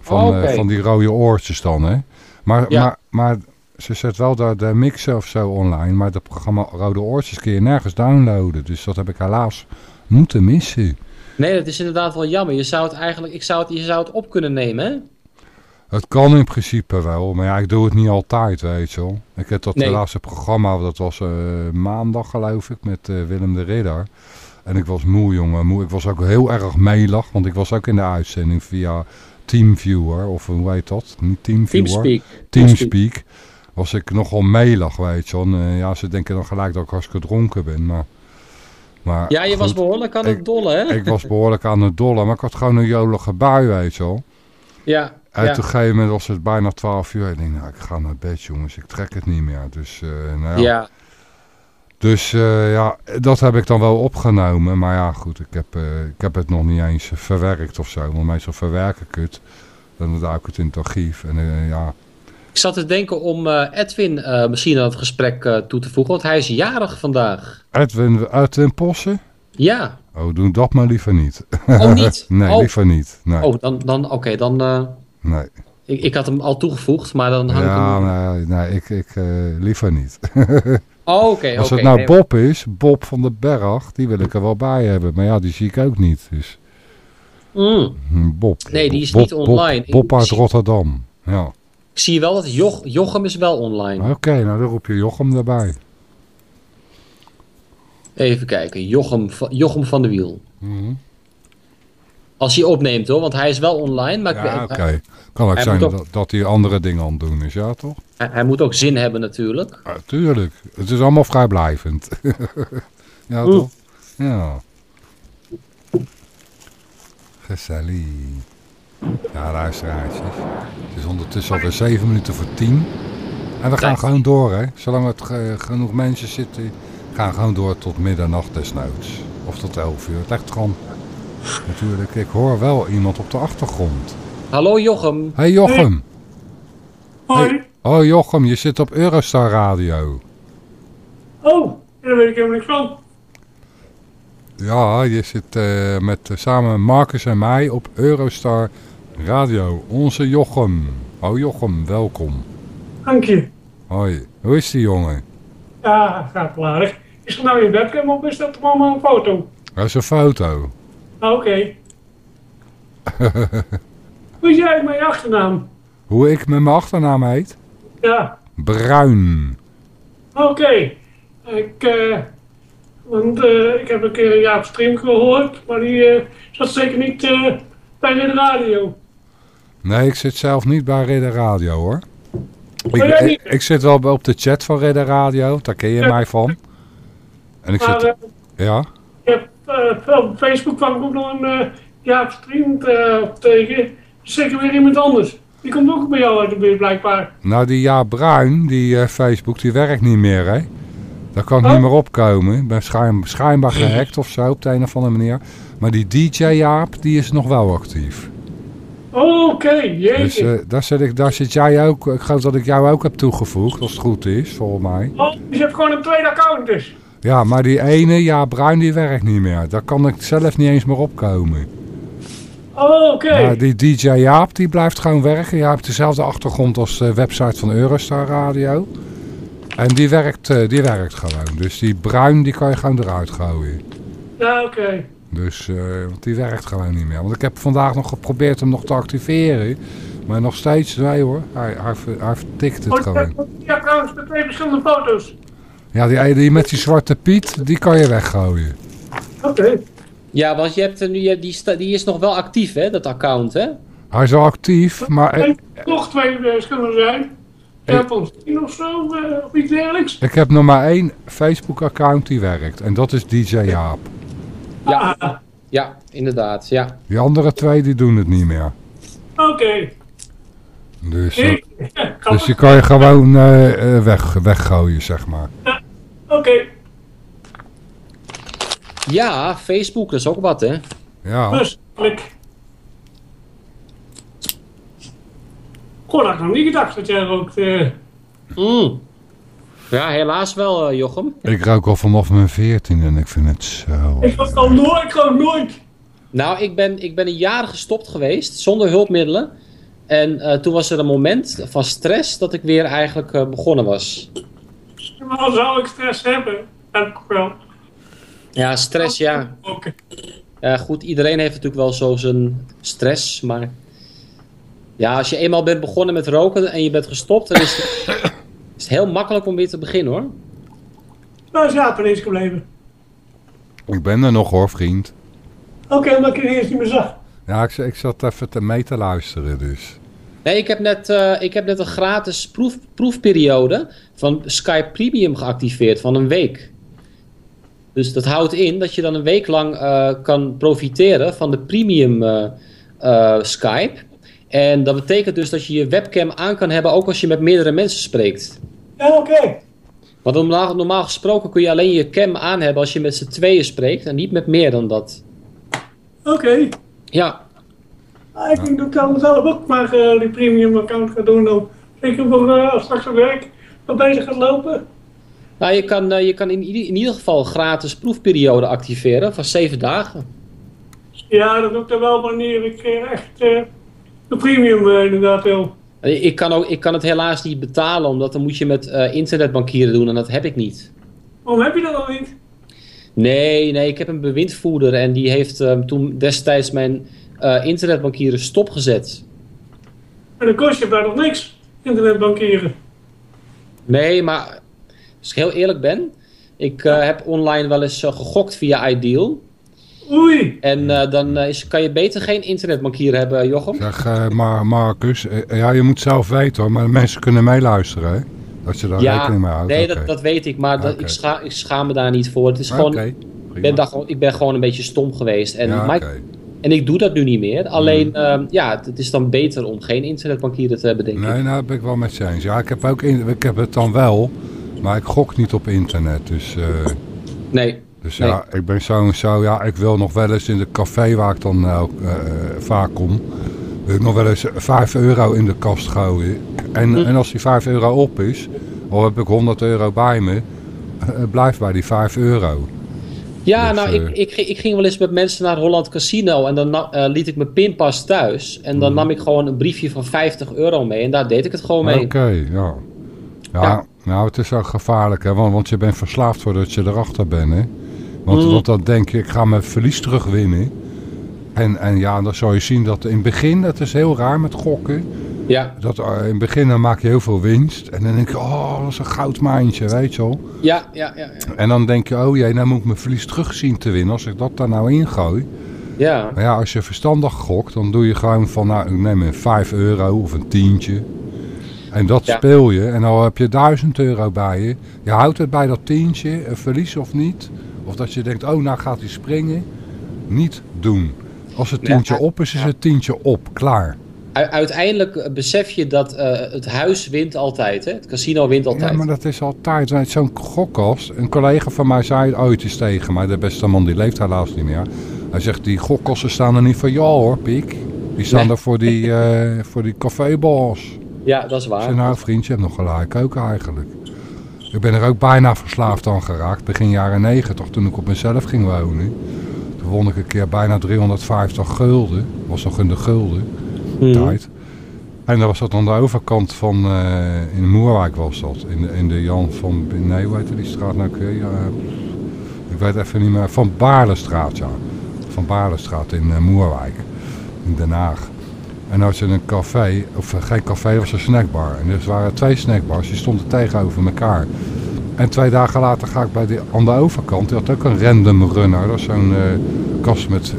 Van, Oh, eh, van die rode oortjes dan, hè. Maar, Ja. maar, maar ze zet wel de, de mixen of zo online. Maar het programma Rode Oortjes kun je nergens downloaden. Dus dat heb ik helaas moeten missen. Nee, dat is inderdaad wel jammer. Je zou het eigenlijk, ik zou het, je zou het op kunnen nemen, hè? Het kan in principe wel, maar ja, ik doe het niet altijd, weet je wel. Ik heb dat Nee. laatste programma, dat was eh, maandag geloof ik, met eh, Willem de Ridder. En ik was moe, jongen, moe. Ik was ook heel erg melig, want ik was ook in de uitzending via Teamviewer, of hoe heet dat? Niet Teamviewer. Teamspeak. Teamspeak. Was ik nogal melig, weet je wel. En, eh, ja, ze denken dan gelijk dat ik hartstikke dronken ben, maar... maar Ja, je was behoorlijk aan het dolle, hè? Ik was behoorlijk aan het dollen, maar ik had gewoon een jolige bui, weet je wel. Ja, En ja. een gegeven moment was het bijna 12 uur. Ik denk, nou, ik ga naar bed, jongens. Ik trek het niet meer. Dus, eh, nou ja. ja. Dus eh, ja, dat heb ik dan wel opgenomen. Maar ja, goed, ik heb, eh, ik heb het nog niet eens verwerkt of zo. Want meestal verwerk ik het. Dan duik ik het in het archief. En ja, Ik zat te denken om Edwin misschien aan het gesprek toe te voegen, want hij is jarig vandaag. Edwin, Edwin Possen? Ja. Oh, doe dat maar liever niet. Oh, niet? *laughs* nee, oh. liever niet. Nee, Oh, dan, dan oké, dan... nee. ik, ik had hem al toegevoegd, maar dan hang Ja, ik hem... nee, nee ik, ik eh, liever niet. *laughs* Oh, oké, Als het nou nee, Bob is, Bob van den Berg, die wil ik er wel bij hebben. Maar ja, die zie ik ook niet. Dus mm. hm, Bob. Nee, die is Bob, niet online. Bob, uit zie- Rotterdam. Ja. Ik zie wel dat Joch, Jochem is wel online. Oké, nou dan roep je Jochem erbij. Even kijken, Jochem, van- Jochem van de Wiel. Mhm. Als hij opneemt hoor, want hij is wel online, maar Ja, oké. Kan ook hij zijn ook- dat, dat hij andere dingen aan het doen is, ja toch? hij, hij moet ook zin hebben natuurlijk. Ja, tuurlijk. Het is allemaal vrijblijvend. *laughs* ja, Oeh. toch? Ja. Gezellig. Ja, luisteraartjes. Het is ondertussen alweer 7 minuten voor 10. En we gaan Kijk. gewoon door, hè. Zolang het ge- genoeg mensen zitten, gaan we gewoon door tot middernacht desnoods. Of tot 11 uur. Het ligt gewoon... Natuurlijk, ik hoor wel iemand op de achtergrond. Hallo Jochem. Hey Jochem. Hoi. Hey. Oh Jochem, je zit op Eurostar Radio. Oh, daar weet ik helemaal niks van. Ja, je zit eh, met, eh, samen Marcus en mij op Eurostar Radio. Onze Jochem. Oh Jochem, welkom. Dank je. Hoi, hoe is die jongen? Ja, gaat wel aardig. Is er nou je webcam of is dat allemaal een foto? Dat is een foto. Ah, Oké. *laughs* Hoe jij mijn achternaam? Hoe ik met mijn achternaam heet? Ja, Bruin. oké. Ik, eh, want eh, ik heb een keer Jaap Stream gehoord, maar die eh, zat zeker niet bij de radio. Nee, ik zit zelf niet bij Ridder Radio hoor. Ik, Oh, ik, ik zit wel op de chat van Ridder Radio, daar ken je Ja. mij van. En ik Maar zit, ja, op Facebook kwam ik ook nog een eh Jaap Stream eh, tegen. Zeker weer iemand anders. Die komt ook bij jou uit de buurt blijkbaar. nou die Ja Bruin, die eh, Facebook, die werkt niet meer hè. Daar kan ik Oh. niet meer opkomen. Ik ben schijn, schijnbaar gehackt of zo op de een of andere manier. Maar die DJ Jaap, die is nog wel actief. Oké, jeetje. Dus eh, daar, zit ik, daar zit jij ook, ik geloof dat ik jou ook heb toegevoegd, als het goed is, volgens mij. Oh, dus je hebt gewoon een tweede account dus. Ja, maar die ene, ja, Bruin, die werkt niet meer. Daar kan ik zelf niet eens meer opkomen. Oh, oké. Maar die DJ Jaap, die blijft gewoon werken. Jaap heeft dezelfde achtergrond als de website van Eurostar Radio. En die werkt, eh, die werkt gewoon. Dus die Bruin, die kan je gewoon eruit gooien. Ja, oké. Dus, eh, want die werkt gewoon niet meer. Want ik heb vandaag nog geprobeerd hem nog te activeren. Maar nog steeds, nee hoor, hij, hij, hij vertikt het Oh, gewoon. hebt die accounts met twee verschillende foto's. Ja, die, met die zwarte Piet, die kan je weggooien. Oké. Ja, want je hebt er nu, je- die, sta- die is nog wel actief, hè, dat account, hè? Hij is al actief, maar ik, Er nog twee verschillende zijn. Apple tien of zo, eh, of iets dergelijks. ik heb nog maar één Facebook-account die werkt. En dat is DJ Jaap. Ja, Ah, ja inderdaad, ja. Die andere twee, die doen het niet meer. Oké. Dus, eh, *laughs* ja, dus die kan je gewoon eh, weg, weggooien, zeg maar. Oké. Ja, Facebook, dat is ook wat, hè? Ja, Dus, klik. Goh, dat had ik nog niet gedacht dat jij rookt. eh. Mm. Ja, helaas wel, eh, Jochem. ik rook al vanaf mijn veertien en ik vind het zo... Ik was al nooit, ik rook nooit. Nou, ik ben, ik ben een jaar gestopt geweest, zonder hulpmiddelen. En eh, toen was er een moment van stress dat ik weer eigenlijk eh, begonnen was. Maar al zou ik stress hebben, heb ik wel. Ja, stress, ja. Oké. Ja, goed, iedereen heeft natuurlijk wel zo zijn stress, maar... Ja, als je eenmaal bent begonnen met roken en je bent gestopt, dan is het, is het heel makkelijk om weer te beginnen, hoor. Waar is Jaap ineens gebleven? Ik ben er nog hoor, vriend. Oké, omdat ik je eerst niet meer zag. Ja, ik, ik zat even te mee te luisteren, dus... Nee, ik heb net, eh, ik heb net een gratis proef, proefperiode van Skype Premium geactiveerd van een week. Dus dat houdt in dat je dan een week lang eh, kan profiteren van de premium eh, Skype. En dat betekent dus dat je je webcam aan kan hebben ook als je met meerdere mensen spreekt. Ja, oké. Want normaal, normaal gesproken kun je alleen je cam aan hebben als je met z'n tweeën spreekt en niet met meer dan dat. Oké. Ja, Ah, ik dat ik dan zelf ook maar eh, die premium account ga doen dan. Zeker voor als straks op werk wat bezig gaat lopen. nou, je kan, eh, je kan in, ieder- in ieder geval gratis proefperiode activeren van 7 dagen. Ja, dat doe ik dan wel wanneer ik echt de premium inderdaad wil. Ik kan, ook, ik kan het helaas niet betalen, omdat dan moet je met internetbankieren doen en dat heb ik niet. Waarom heb je dat dan niet? Nee, nee, ik heb een bewindvoerder en die heeft eh, toen destijds mijn eh, internetbankieren stopgezet. En dan kost je daar nog niks. Internetbankieren. Nee, maar als ik heel eerlijk ben, ik eh, heb online wel eens eh, gegokt via Ideal. Oei. En eh, dan is, kan je beter geen internetbankier hebben, Jochem. Zeg, eh, maar Marcus, ja, je moet zelf weten hoor, maar mensen kunnen meeluisteren, hè? Dat je daar rekening mee houdt. nee, dat, dat weet ik, maar dat, ik, scha ik schaam me daar niet voor. Het is gewoon, ik, ben daar gewoon, ik ben gewoon een beetje stom geweest. En, ja, en ik doe dat nu niet meer. Alleen, ehm, ja, het, is dan beter om geen internetbankieren te hebben, denk ik. Nee, nou ben ik wel met eens. Ja, ik heb, ook in, ik heb het dan wel, maar ik gok niet op internet. Dus, eh, Nee, dus Nee. ja, ik ben zo en zo. Ja, ik wil nog wel eens in de café waar ik dan eh, eh, vaak kom, wil ik nog wel eens 5 euro in de kast gooien. En, Hm. en als die 5 euro op is, al heb ik 100 euro bij me, blijf bij die 5 euro. Ja, nou, eh, ik, ik, ging- ik ging wel eens met mensen naar Holland Casino en dan eh, liet ik mijn pinpas thuis. En Mm. dan nam ik gewoon een briefje van 50 euro mee en daar deed ik het gewoon mee. Oké, ja. ja. Ja. nou het is ook gevaarlijk, hè, want, want je bent verslaafd voordat je erachter bent, hè. Want, Mm. want dan denk je, ik ga mijn verlies terugwinnen. En, en ja, dan zou je zien dat in het begin, dat is heel raar met gokken. Ja, Dat, eh, in het begin dan maak je heel veel winst. En dan denk je, oh, dat is een goudmijntje, weet je wel. ja, ja, ja. ja. En dan denk je, oh jee, nou moet ik mijn verlies terug zien te winnen als ik dat daar nou ingooi. Ja, Maar ja, als je verstandig gokt, dan doe je gewoon van, nou, ik neem een 5 euro of een tientje. En dat Ja. speel je. En dan heb je 1000 euro bij je. Je houdt het bij dat tientje, een verlies of niet. Of dat je denkt, oh, nou gaat hij springen. Niet doen. Als het tientje op is, is het tientje op. Klaar. Uiteindelijk eh, besef je dat eh, het huis wint altijd, hè? Het casino wint altijd. Ja, maar dat is altijd zo'n gokkast. Een collega van mij zei ooit eens tegen mij, de beste man die leeft helaas niet meer. Hij zegt, die gokkassen staan er niet voor jou hoor, Pik. Die staan Nee. er voor die, eh voor die cafébars. Ja, dat is waar. zei, nou vriend, je hebt nog gelijk ook eigenlijk. Ik ben er ook bijna verslaafd aan geraakt. Begin jaren 90, toen ik op mezelf ging wonen. Toen won ik een keer bijna 350 gulden. Was nog in de gulden Mhm. En dan was dat aan de overkant van, eh, in Moerwijk was dat. In de, in de Jan van, nee hoe heette die straat nou? Ja, ik weet even niet meer. Van Baarlestraat, ja. Van Baarlestraat in eh, Moerwijk. In Den Haag. En als je een café, of eh, geen café, was een snackbar. En er waren twee snackbars, die stonden tegenover elkaar. En twee dagen later ga ik bij die, aan de overkant, die had ook een random runner. Dat is zo'n eh, kast met,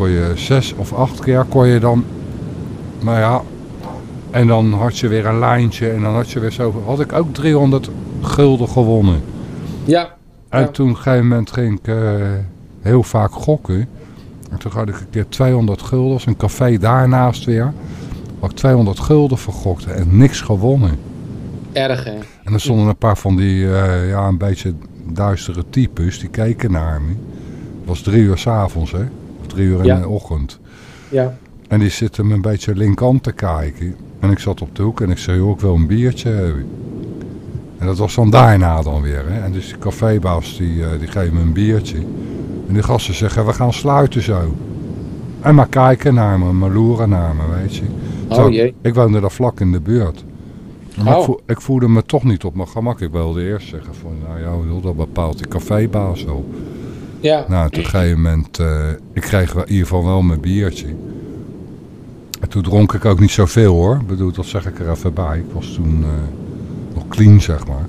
kon je zes of acht keer, kon je dan, nou ja, en dan had je weer een lijntje en dan had je weer zo, had ik ook 300 gulden gewonnen. Ja, En Ja. toen op een gegeven moment ging ik eh, heel vaak gokken. En toen had ik een keer 200 gulden, een café daarnaast weer. Had ik 200 gulden vergokt en niks gewonnen. erg hè. En er stonden een paar van die, eh, ja, een beetje duistere types, die keken naar me. Het was drie uur s'avonds, hè. Drie uur in Ja. de ochtend. Ja. En die zitten me een beetje linkant te kijken. En ik zat op de hoek en ik zei, joh, ik wil een biertje hebben. En dat was dan daarna dan weer. Hè? En dus die cafébaas die, eh, die geeft me een biertje. En die gasten zeggen, we gaan sluiten zo. En maar kijken naar me, maar loeren naar me, weet je. Zo, Oh jee. Ik woonde daar vlak in de buurt. Maar ik, Oh. voel- ik voelde me toch niet op mijn gemak. Ik wilde eerst zeggen van, nou ja, dat bepaalt die cafébaas wel. Ja. Nou, op een gegeven moment, eh, ik kreeg in ieder geval wel mijn biertje. En toen dronk ik ook niet zoveel hoor. Ik bedoel, dat zeg ik er even bij. Ik was toen eh, nog clean, zeg maar.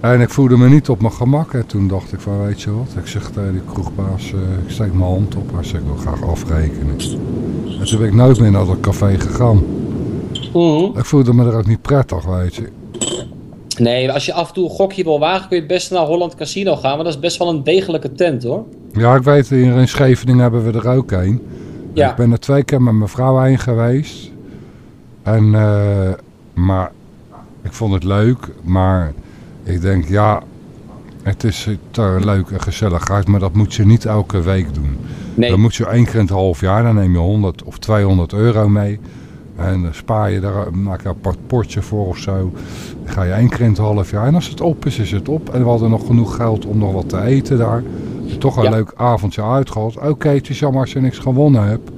En ik voelde me niet op mijn gemak. En toen dacht ik van, weet je wat? Ik zeg tegen die kroegbaas, eh, ik steek mijn hand op. Hij zegt, ik wil graag afrekenen. En toen ben ik nooit meer naar dat café gegaan. Mhm. Ik voelde me er ook niet prettig, weet je. Nee, als je af en toe een gokje wil wagen, kun je best naar Holland Casino gaan. Maar dat is best wel een degelijke tent hoor. Ja, ik weet, hier in Scheveningen hebben we er ook een. Ja. Ik ben er twee keer met mijn vrouw heen geweest. En, eh, maar ik vond het leuk. Maar ik denk, ja, het is te leuk en gezelligheid. Maar dat moet je niet elke week doen. Nee. Dan moet je één keer in het half jaar, dan neem je 100 of 200 euro mee. En dan spaar je daar, maak je een apart potje voor of zo. Dan ga je één keer in het half jaar. En als het op is, is het op. En we hadden nog genoeg geld om nog wat te eten daar. Dus toch een Ja. leuk avondje uitgehad. Oké, het is jammer als je niks gewonnen hebt.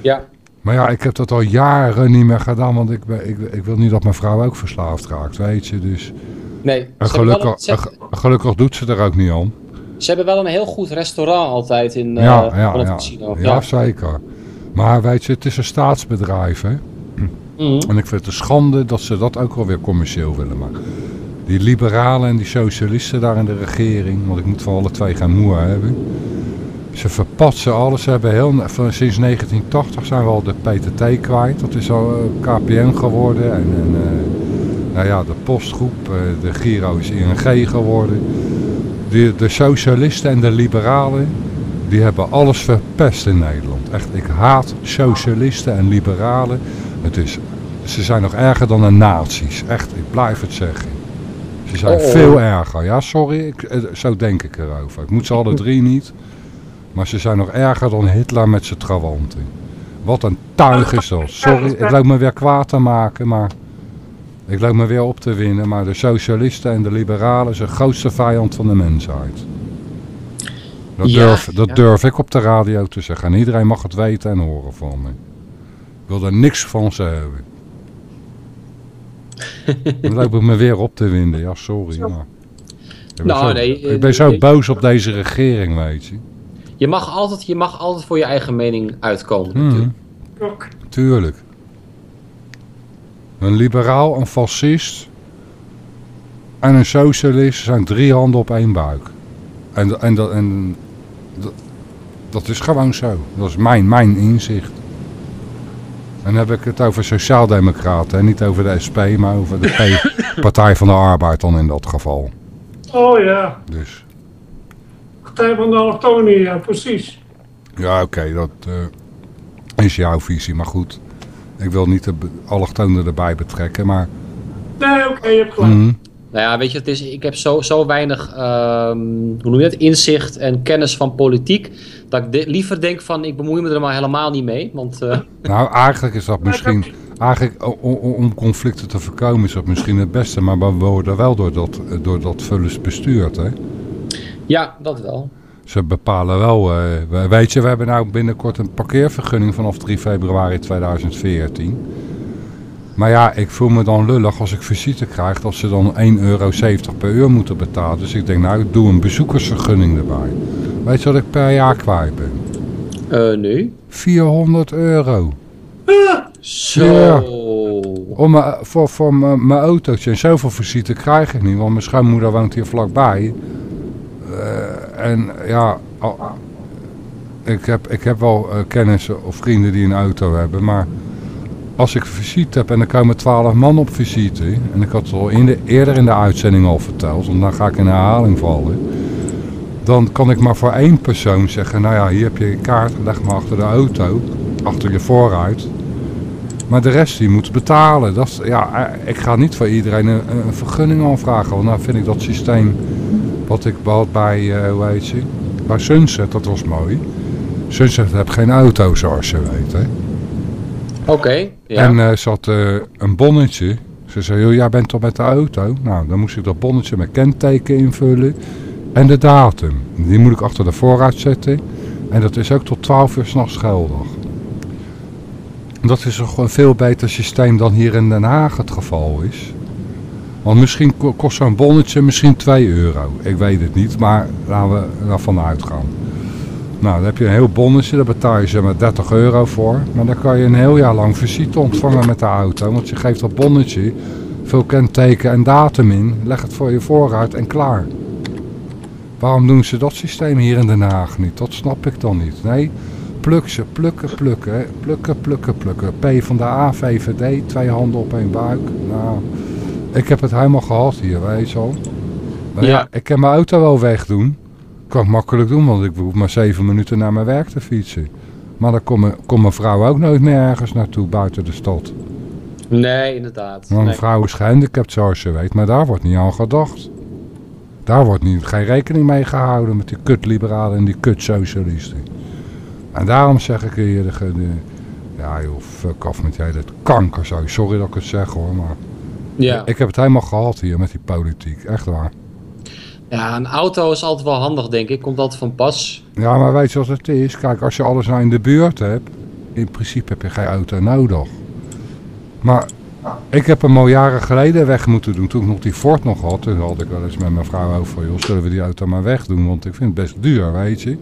Ja. Maar ja, ik heb dat al jaren niet meer gedaan. Want ik, ben, ik, ik wil niet dat mijn vrouw ook verslaafd raakt, weet je. Dus Nee. en gelukkig, een, gelukkig doet ze er ook niet om. ze hebben wel een heel goed restaurant altijd in ja, ja, Holland ja. Casino. ja, zeker. Maar weet je, het is een staatsbedrijf, hè. Mhm. En ik vind het een schande dat ze dat ook wel weer commercieel willen maken. Die liberalen en die socialisten daar in de regering, want ik moet van alle twee geen moer hebben. Ze verpatsen alles. Ze hebben heel, sinds 1980 zijn we al de PTT kwijt. Dat is al eh, KPN geworden. En, en eh, nou ja, de postgroep, eh, de Giro is ING geworden. De, de socialisten en de liberalen, die hebben alles verpest in Nederland. Echt, ik haat socialisten en liberalen. Het is, ze zijn nog erger dan de nazi's. Echt, ik blijf het zeggen. Ze zijn Oh, oh. veel erger. Ja, sorry, ik, eh, zo denk ik erover. Ik moet ze alle drie *laughs* niet. Maar ze zijn nog erger dan Hitler met zijn trawanten. Wat een tuig is dat. Sorry, ik loop me weer kwaad te maken, maar... Ik loop me weer op te winnen, maar de socialisten en de liberalen zijn de grootste vijand van de mensheid. Dat, Ja, durf, dat ja. durf ik op de radio te zeggen. En iedereen mag het weten en horen van me. Ik wil er niks van ze hebben. Dan loop ik me weer op te winden. Ja, sorry. Maar. Ik ben, Nou, zo, nee, ik ben zo eh, boos op deze regering, weet je. je mag altijd, je mag altijd voor je eigen mening uitkomen. Mhm. natuurlijk. Ook. Tuurlijk. Een liberaal, een fascist en een socialist zijn drie handen op één buik. En, en, dat- en dat, dat is gewoon zo. Dat is mijn, mijn inzicht. En dan heb ik het over sociaaldemocraten. En niet over de SP, maar over de P- *laughs* Partij van de Arbeid dan in dat geval. Oh ja, Dus Partij van de Allochtonen, ja, precies. ja, oké, dat eh, is jouw visie. Maar goed, ik wil niet de allochtonen erbij betrekken. Maar Nee, oké, je hebt gelijk. mhm. Nou ja, weet je, het is, ik heb zo, zo weinig ehm, hoe noem je dat, inzicht en kennis van politiek. Dat ik de- liever denk van ik bemoei me er maar helemaal niet mee. Want eh, *laughs* Nou, eigenlijk is dat misschien... Eigenlijk, om conflicten te voorkomen is dat misschien het beste. Maar we worden wel door dat, door dat bestuurd, hè. ja, dat wel. Ze bepalen wel... eh, we- weet je, we hebben nou binnenkort een parkeervergunning vanaf 3 februari 2014. Maar ja, ik voel me dan lullig als ik visite krijg dat ze dan 1,70 euro per uur moeten betalen. Dus ik denk, nou, ik doe een bezoekersvergunning erbij. Weet je wat ik per jaar kwijt ben? Eh nu? 400 euro. Zo. Ja. Om me, voor voor mijn autootje. En zoveel visite krijg ik niet, want mijn schoonmoeder woont hier vlakbij. Eh, en ja, ik, heb, ik heb wel eh, kennissen of vrienden die een auto hebben, maar als ik visite heb en er komen twaalf man op visite, en ik had het al in de, eerder in de uitzending al verteld, want dan ga ik in herhaling vallen, dan kan ik maar voor één persoon zeggen, nou ja, hier heb je je kaart, leg maar achter de auto, achter je vooruit. Maar de rest die moet betalen. Dat is, ja, eh, ik ga niet voor iedereen een, een vergunning aanvragen. Want dan vind ik dat systeem wat ik had bij, eh, hoe heet ze? Bij Sunset, dat was mooi. Sunset heeft geen auto zoals je weet. Hè? Oké, ja. En zat eh, een bonnetje. Ze zei, joh, jij bent toch met de auto? Nou, dan moest ik dat bonnetje met kenteken invullen. En de datum. Die moet ik achter de voorraad zetten. En dat is ook tot 12 uur s'nachts geldig. Dat is toch een veel beter systeem dan hier in Den Haag het geval is. Want misschien ko- kost zo'n bonnetje misschien 2 euro. Ik weet het niet, maar laten we ervan uitgaan. Nou, dan heb je een heel bonnetje, daar betaal je ze maar 30 euro voor. Maar dan kan je een heel jaar lang visite ontvangen met de auto. Want je geeft dat bonnetje, veel kenteken en datum in, leg het voor je vooruit en klaar. Waarom doen ze dat systeem hier in Den Haag niet? Dat snap ik dan niet. Nee, pluk ze, plukken, plukken, plukken, plukken, plukken. P van de A, VVD, twee handen op één buik. Nou, ik heb het helemaal gehad hier, weet je wel. Maar ja. Ik kan mijn auto wel wegdoen. Kan ik makkelijk doen, want ik hoef maar zeven minuten naar mijn werk te fietsen. Maar dan komt mijn, mijn vrouw ook nooit meer ergens naartoe buiten de stad. Nee, inderdaad. Want een Nee. vrouw is gehandicapt zoals je weet, maar daar wordt niet aan gedacht. Daar wordt niet, geen rekening mee gehouden met die kutliberalen en die kutsocialisten. En daarom zeg ik hier, de, de, ja joh, fuck af met jij dat kanker zo. Sorry dat ik het zeg hoor, maar Ja. ik heb het helemaal gehad hier met die politiek, echt waar. ja, een auto is altijd wel handig, denk ik. Komt altijd van pas. Ja, maar weet je wat het is? Kijk, als je alles nou in de buurt hebt, in principe heb je geen auto nodig. Maar ik heb hem al jaren geleden weg moeten doen. Toen ik nog die Ford nog had, toen had ik wel eens met mijn vrouw over, joh, zullen we die auto maar wegdoen? Want ik vind het best duur, weet je.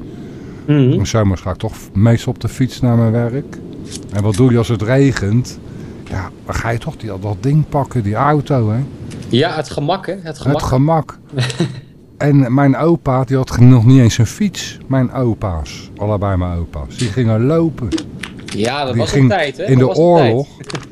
Mhm. Maar zomers ga ik toch meestal op de fiets naar mijn werk. En wat doe je als het regent? Ja, dan ga je toch die, dat ding pakken, die auto, hè. Ja, het gemak, hè? Het gemak. Het gemak. *laughs* en mijn opa, die had nog niet eens een fiets. Mijn opa's, allebei mijn opa's, die gingen lopen. ja, dat Die was een tijd, hè? in de Dat oorlog. *laughs*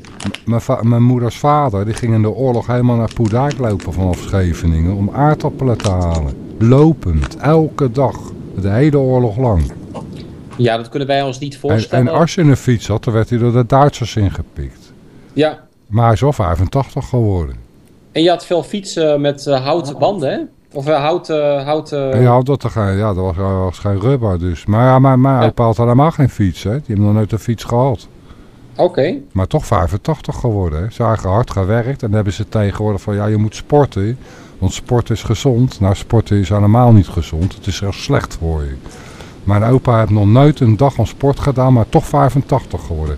Mijn, moeders vader, die ging in de oorlog helemaal naar Poedijk lopen vanaf Scheveningen om aardappelen te halen. Lopend, elke dag. De hele oorlog lang. Ja, dat kunnen wij ons niet En, voorstellen. en als je een fiets had, dan werd hij door de Duitsers ingepikt. Ja. Maar hij is al 85 geworden. En je had veel fietsen met eh, houten banden, hè? Of uh, houten... houten... En je had dat, er geen- ja, dat was, was geen rubber dus. Maar ja, mijn, mijn Ja. opa had helemaal geen fiets. Hè. Die heeft nog nooit een fiets gehad. Oké. Maar toch 85 geworden. Hè. Ze hebben hard gewerkt. En dan hebben ze tegenwoordig van ja, je moet sporten. Want sport is gezond. Nou, sporten is helemaal niet gezond. Het is zelfs slecht voor je. Mijn opa heeft nog nooit een dag aan sport gedaan, maar toch 85 geworden.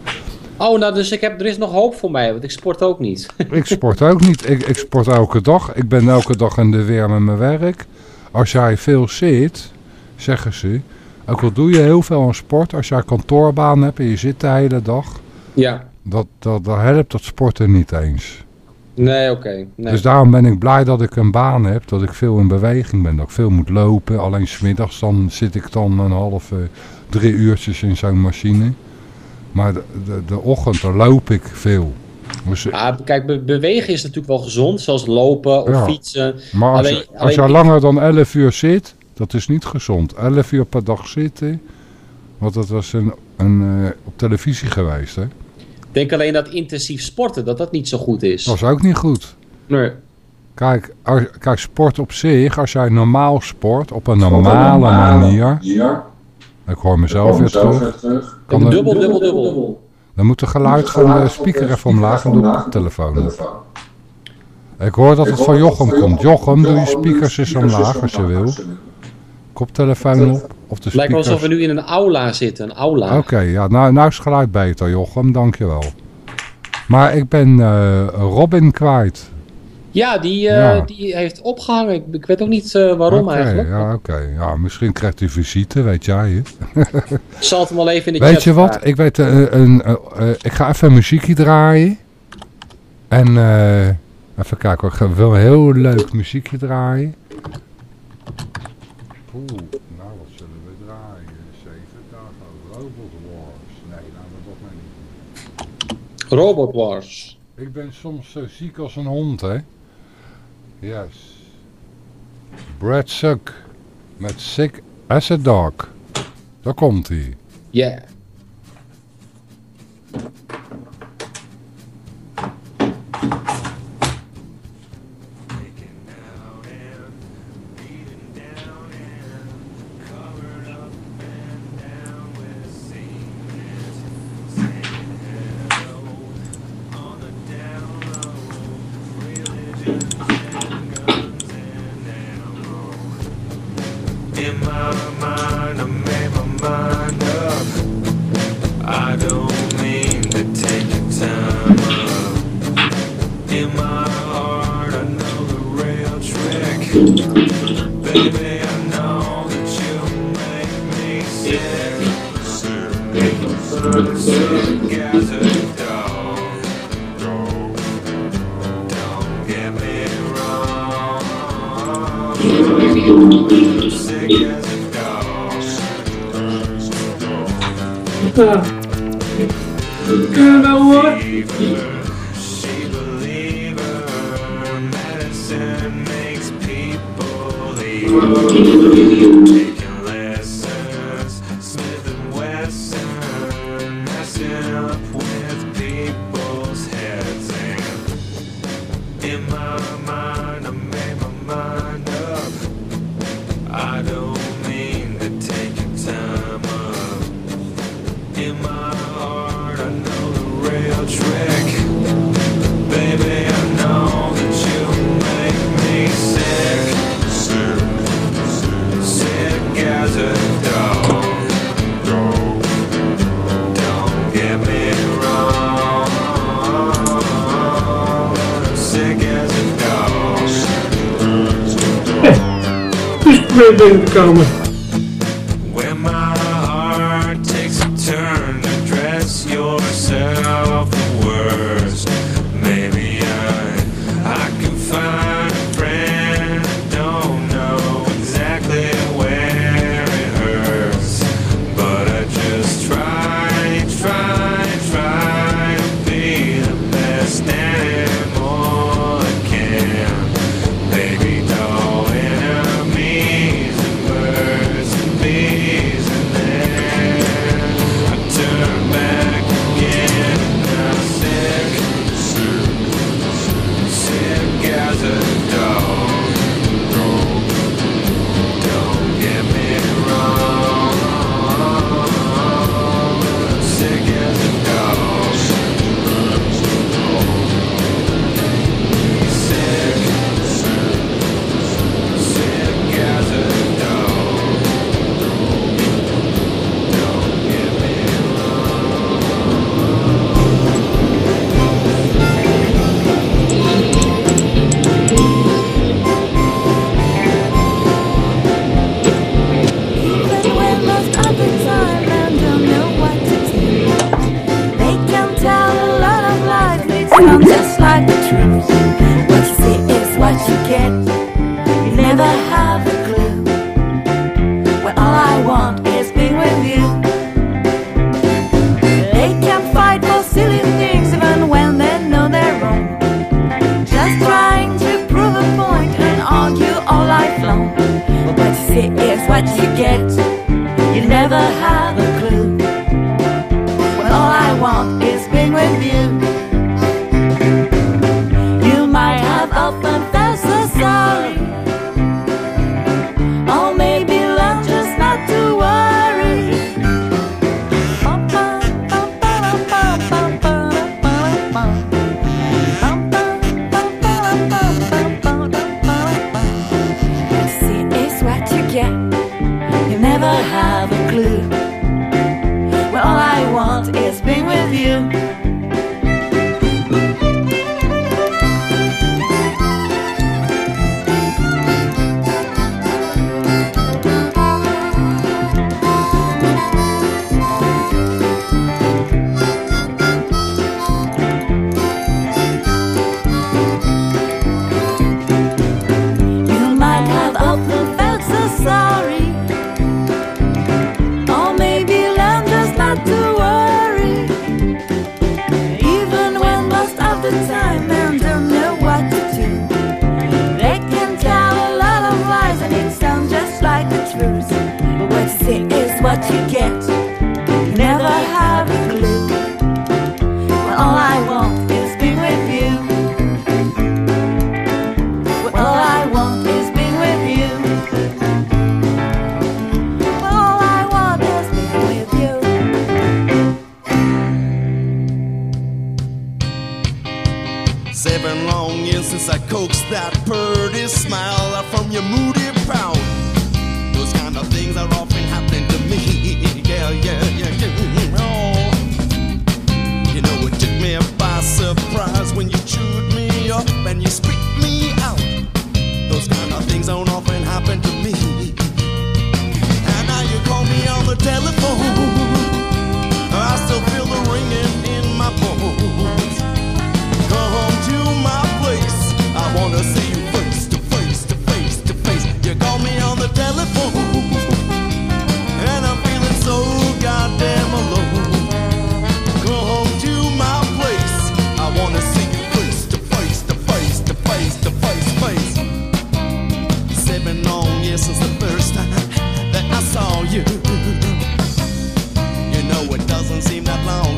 Oh, nou, dus ik heb, er is nog hoop voor mij, want ik sport ook niet. *laughs* Ik sport ook niet. Ik, ik sport elke dag. Ik ben elke dag in de weer met mijn werk. Als jij veel zit, zeggen ze, Ook al doe je heel veel aan sport, als jij een kantoorbaan hebt en je zit de hele dag, Ja, dat, dat, dat helpt dat sporten niet eens. nee, oké. nee. Dus daarom ben ik blij dat ik een baan heb, dat ik veel in beweging ben, dat ik veel moet lopen. Alleen smiddags dan zit ik dan een half, eh, drie uurtjes in zo'n machine. Maar de, de, de ochtend, dan loop ik veel. Dus, Ah, kijk, be- bewegen is natuurlijk wel gezond, zoals lopen of Ja. fietsen. maar als, alleen- je- als alleen je langer dan 11 uur zit, dat is niet gezond. 11 uur per dag zitten, want dat was een, een, eh, op televisie geweest. Hè? Denk alleen dat intensief sporten, dat dat niet zo goed is. Dat is ook niet goed. Nee. Kijk, als, kijk, sport op zich, als jij normaal sport, op een normale manier, ik hoor mezelf weer terug, kan Dubbel, dubbel, dubbel, dubbel. dan moet het geluid van de speaker even omlaag en doe de telefoon op. Ik hoor dat het van Jochem komt. Jochem, doe je speakers eens omlaag als je wil. Koptelefoon op, of de lijkt wel alsof we nu in een aula zitten, een aula. Oké, ja, nou, nou is het geluid beter, Jochem, dankjewel. Maar ik ben eh, Robin kwijt. Ja, die, eh, Ja. die heeft opgehangen. Ik, ik weet ook niet eh, waarom eigenlijk. Ja, oké. Ja, misschien krijgt hij visite, weet jij het. Ik zal het hem wel even in de chat Weet je wat? vragen. Ik, weet, een, ik ga even een muziekje draaien. En even kijken, ik wel een heel leuk muziekje draaien. Oeh, nou wat zullen we draaien? Zeven dagen Robot Wars. Nee, nou dat maar niet. Robot Wars. Ik ben soms zo ziek als een hond, hè? Yes. Brad Suck met Sick as a Dog. Daar komt hij. Yeah. Dus probeer up and you speak. long.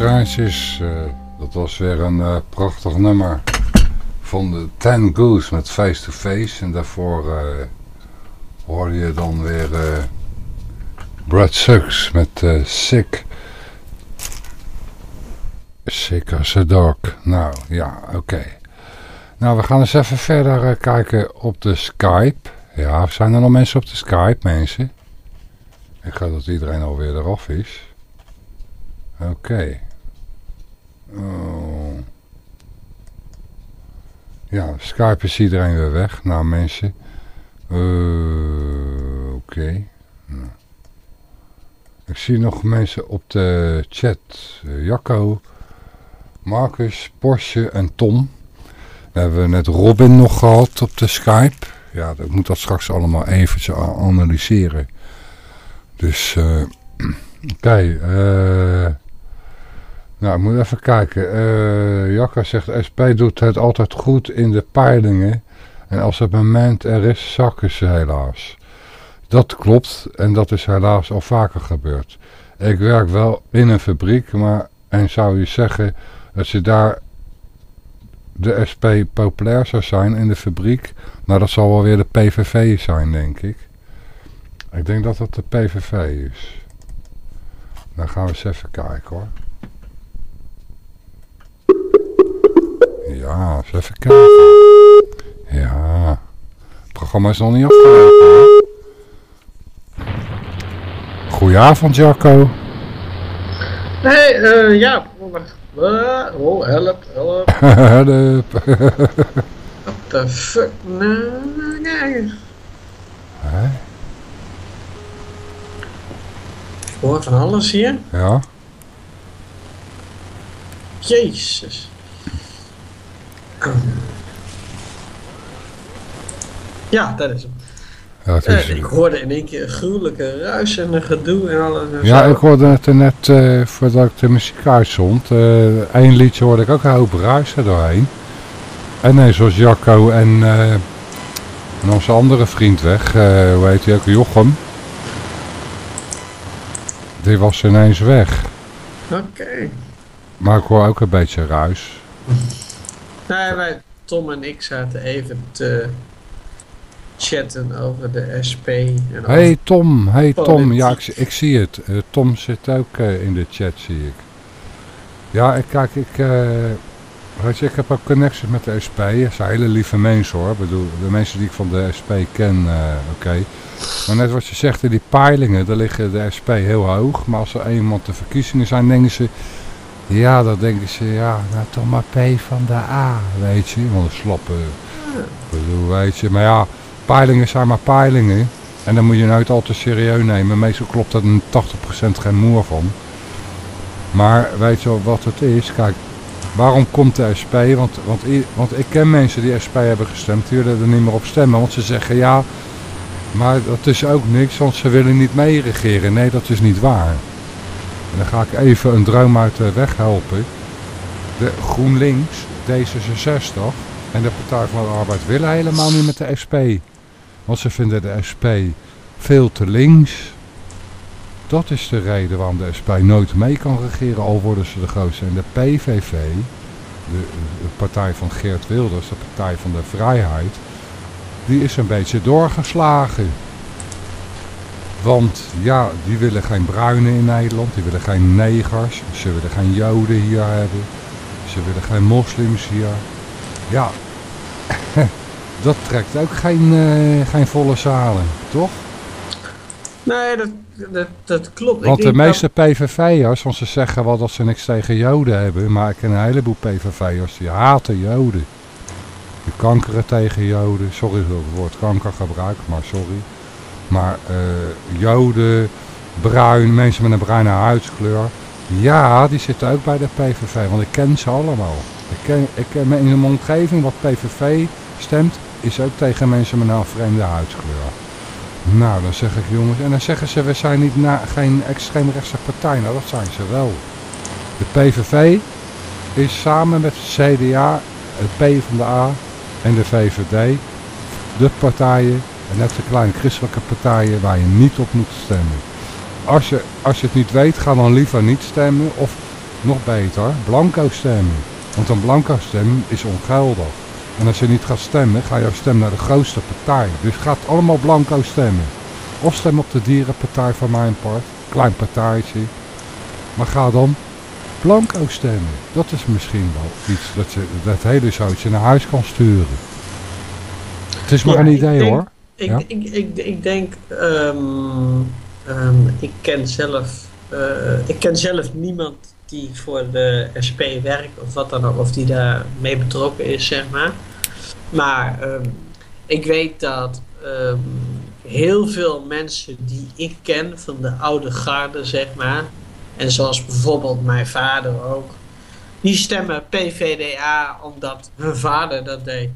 luisteraartjes. Eh, dat was weer een eh, prachtig nummer van de Ten Goose met Face to Face. En daarvoor uh, hoorde je dan weer Brad Sucks met Sick. Sick as a dog. Nou, ja, oké. Nou, we gaan eens even verder kijken op de Skype. Ja, zijn er nog mensen op de Skype, mensen? Ik ga dat iedereen alweer eraf is. Oké. Ja, Skype is iedereen weer weg. Nou mensen. Eh, Oké. Nou. Ik zie nog mensen op de chat. Eh, Jacco, Marcus, Porsche en Tom. We hebben net Robin nog gehad op de Skype. Ja, ik moet dat straks allemaal even analyseren. Dus, eh, *clears throat* oké. eh, nou, ik moet even kijken. Eh Jacco zegt, SP doet het altijd goed in de peilingen. En als het moment er is, zakken ze helaas. Dat klopt en dat is helaas al vaker gebeurd. Ik werk wel in een fabriek, maar en zou je zeggen dat ze daar de SP populair zou zijn in de fabriek? Nou, dat zal wel weer de PVV zijn, denk ik. Ik denk dat dat de PVV is. Dan gaan we eens even kijken hoor. Ja, eens even kijken. Ja, het programma is nog niet afgelopen. Goedenavond, Jacco. Nee, eh ja. Oh, help, help. *laughs* De- What the fuck? Nee. Hè? Ik hoor van alles hier. ja, Jezus. Ja, dat is hem. ja, het Eh, ik hoorde in één keer een gruwelijke ruis en een gedoe en alles. en ja, zo. ik hoorde het er net, eh, voordat ik de muziek uitzond, eh één liedje hoorde ik ook een hoop ruis er doorheen. En nee, zoals Jacco en, eh, en onze andere vriend weg, eh, hoe heet hij ook, Jochem. Die was ineens weg. Oké. Maar ik hoor ook een beetje ruis. Nee, wij, Tom en ik zaten even te chatten over de SP. En Hey Tom, hey Tom. Ja, ik, ik zie het. Eh, Tom zit ook eh, in de chat, zie ik. Ja, ik, kijk, ik, je, ik heb ook connecties met de SP. Dat zijn hele lieve mensen hoor. Ik bedoel, de mensen die ik van de SP ken, oké. Maar net wat je zegt, in die peilingen, daar liggen de SP heel hoog. Maar als er eenmaal de verkiezingen zijn, denken ze... Ja, dan denken ze, ja, nou toch maar P van de A, weet je. Want een slappe... Weet je. Maar ja, peilingen zijn maar peilingen. En dan moet je nooit al te serieus nemen. Meestal klopt er een 80% geen moer van. Maar weet je wat het is? Kijk, waarom komt de SP? Want, want, want ik ken mensen die SP hebben gestemd. Die willen er niet meer op stemmen. Want ze zeggen ja, maar dat is ook niks. Want ze willen niet meeregeren. Nee, dat is niet waar. En dan ga ik even een droom uit de weg helpen. De GroenLinks, D66 en de Partij van de Arbeid willen helemaal niet met de SP. Want ze vinden de SP veel te links. Dat is de reden waarom de SP nooit mee kan regeren, al worden ze de grootste. En de PVV, de, de partij van Geert Wilders, de partij van de vrijheid, die is een beetje doorgeslagen. Want ja, die willen geen bruinen in Nederland, die willen geen negers, ze willen geen joden hier hebben, ze willen geen moslims hier. Ja, *laughs* dat trekt ook geen, eh, geen volle zalen, toch? Nee, dat, dat, dat klopt. Ik Want de denk dat- meeste PVV'ers, want ze zeggen wel dat ze niks tegen Joden hebben, maar ik ken een heleboel PVV'ers die haten Joden. Die kankeren tegen Joden, sorry dat ik het woord kanker gebruik, maar sorry. Maar eh, Joden, bruin, mensen met een bruine huidskleur, ja, die zitten ook bij de PVV, want ik ken ze allemaal. Ik ken, ik in mijn omgeving wat PVV stemt, is ook tegen mensen met een vreemde huidskleur. Nou, dan zeg ik jongens, en dan zeggen ze we zijn niet na, geen extreemrechtse partij. Nou, dat zijn ze wel. De PVV is samen met het CDA, het PvdA en de VVD de partijen, en net de kleine christelijke partijen, waar je niet op moet stemmen. Als je, als je het niet weet, ga dan liever niet stemmen, of nog beter, blanco stemmen. Want een blanco stem is ongeldig. En als je niet gaat stemmen, ga je stemmen naar de grootste partij. Dus gaat allemaal blanco stemmen. Of stem op de dierenpartij van mijn part. Klein partijtje. Maar ga dan blanco stemmen. Dat is misschien wel iets dat je dat hele zoutje naar huis kan sturen. Het is maar Ja, een idee denk- hoor. Ik, Ja? ik, ik, ik denk, ehm, ehm, ik ken zelf, eh, ik ken zelf niemand die voor de SP werkt of wat dan ook, of die daar mee betrokken is, zeg maar. Maar ehm, ik weet dat heel veel mensen die ik ken van de oude garde, zeg maar, en zoals bijvoorbeeld mijn vader ook, die stemmen PVDA omdat hun vader dat deed.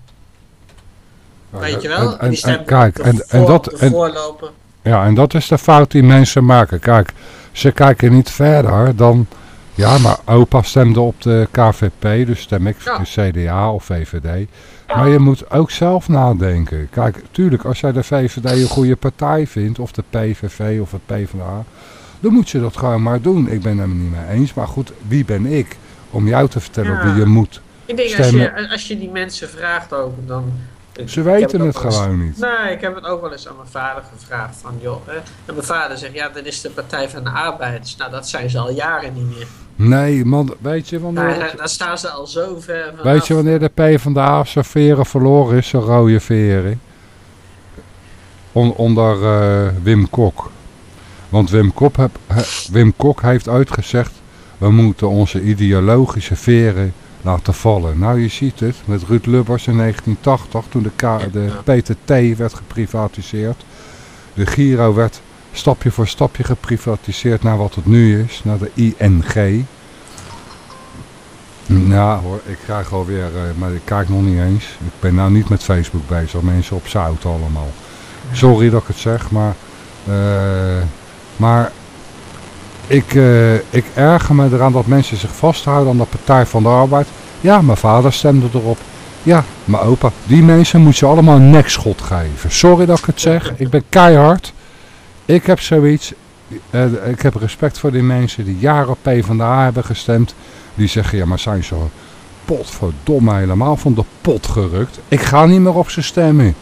Weet je wel? En- die en- kijk, en- en dat- de en- voorloper. Ja, en dat is de fout die mensen maken. Kijk, ze kijken niet verder dan... Ja, maar opa stemde op de KVP, dus stem ik Ja. de CDA of VVD. Maar je moet ook zelf nadenken. Kijk, tuurlijk, als jij de VVD een goede partij vindt, of de PVV of het PvdA, dan moet je dat gewoon maar doen. Ik ben het er niet mee eens, maar goed, wie ben ik om jou te vertellen Ja. wie je moet? Ik denk als je, als je die mensen vraagt ook, dan... Ze weten het eens- gewoon niet. Nee, ik heb het ook wel eens aan mijn vader gevraagd van, joh, hè. En mijn vader zegt, ja, dat is de Partij van de Arbeiders. Nou, dat zijn ze al jaren niet meer. Nee, man, weet je wanneer... Daar, staan ze al zo ver van Weet je wanneer de PvdA zijn veren verloren is, zijn rode veren? On- onder eh, Wim Kok. Want Wim Kok, heb, he- Wim Kok heeft uitgezegd, we moeten onze ideologische veren laten vallen. Nou, je ziet het met Ruud Lubbers in 1980, toen de, K- de PTT werd geprivatiseerd. De Giro werd stapje voor stapje geprivatiseerd naar wat het nu is, naar de ING. Ja hoor, ik krijg alweer, eh, maar ik kijk nog niet eens. Ik ben nou niet met Facebook bezig, mensen op zout allemaal. Sorry dat ik het zeg, maar, eh, maar ik, eh, ik erger me eraan dat mensen zich vasthouden aan de Partij van de Arbeid. Ja, mijn vader stemde erop. Ja, mijn opa. Die mensen moet je allemaal een nekschot geven. Sorry dat ik het zeg, ik ben keihard. Ik heb zoiets, eh, ik heb respect voor die mensen die jaren op PvdA hebben gestemd. Die zeggen, ja maar zijn ze potverdomme helemaal van de pot gerukt. Ik ga niet meer op ze stemmen.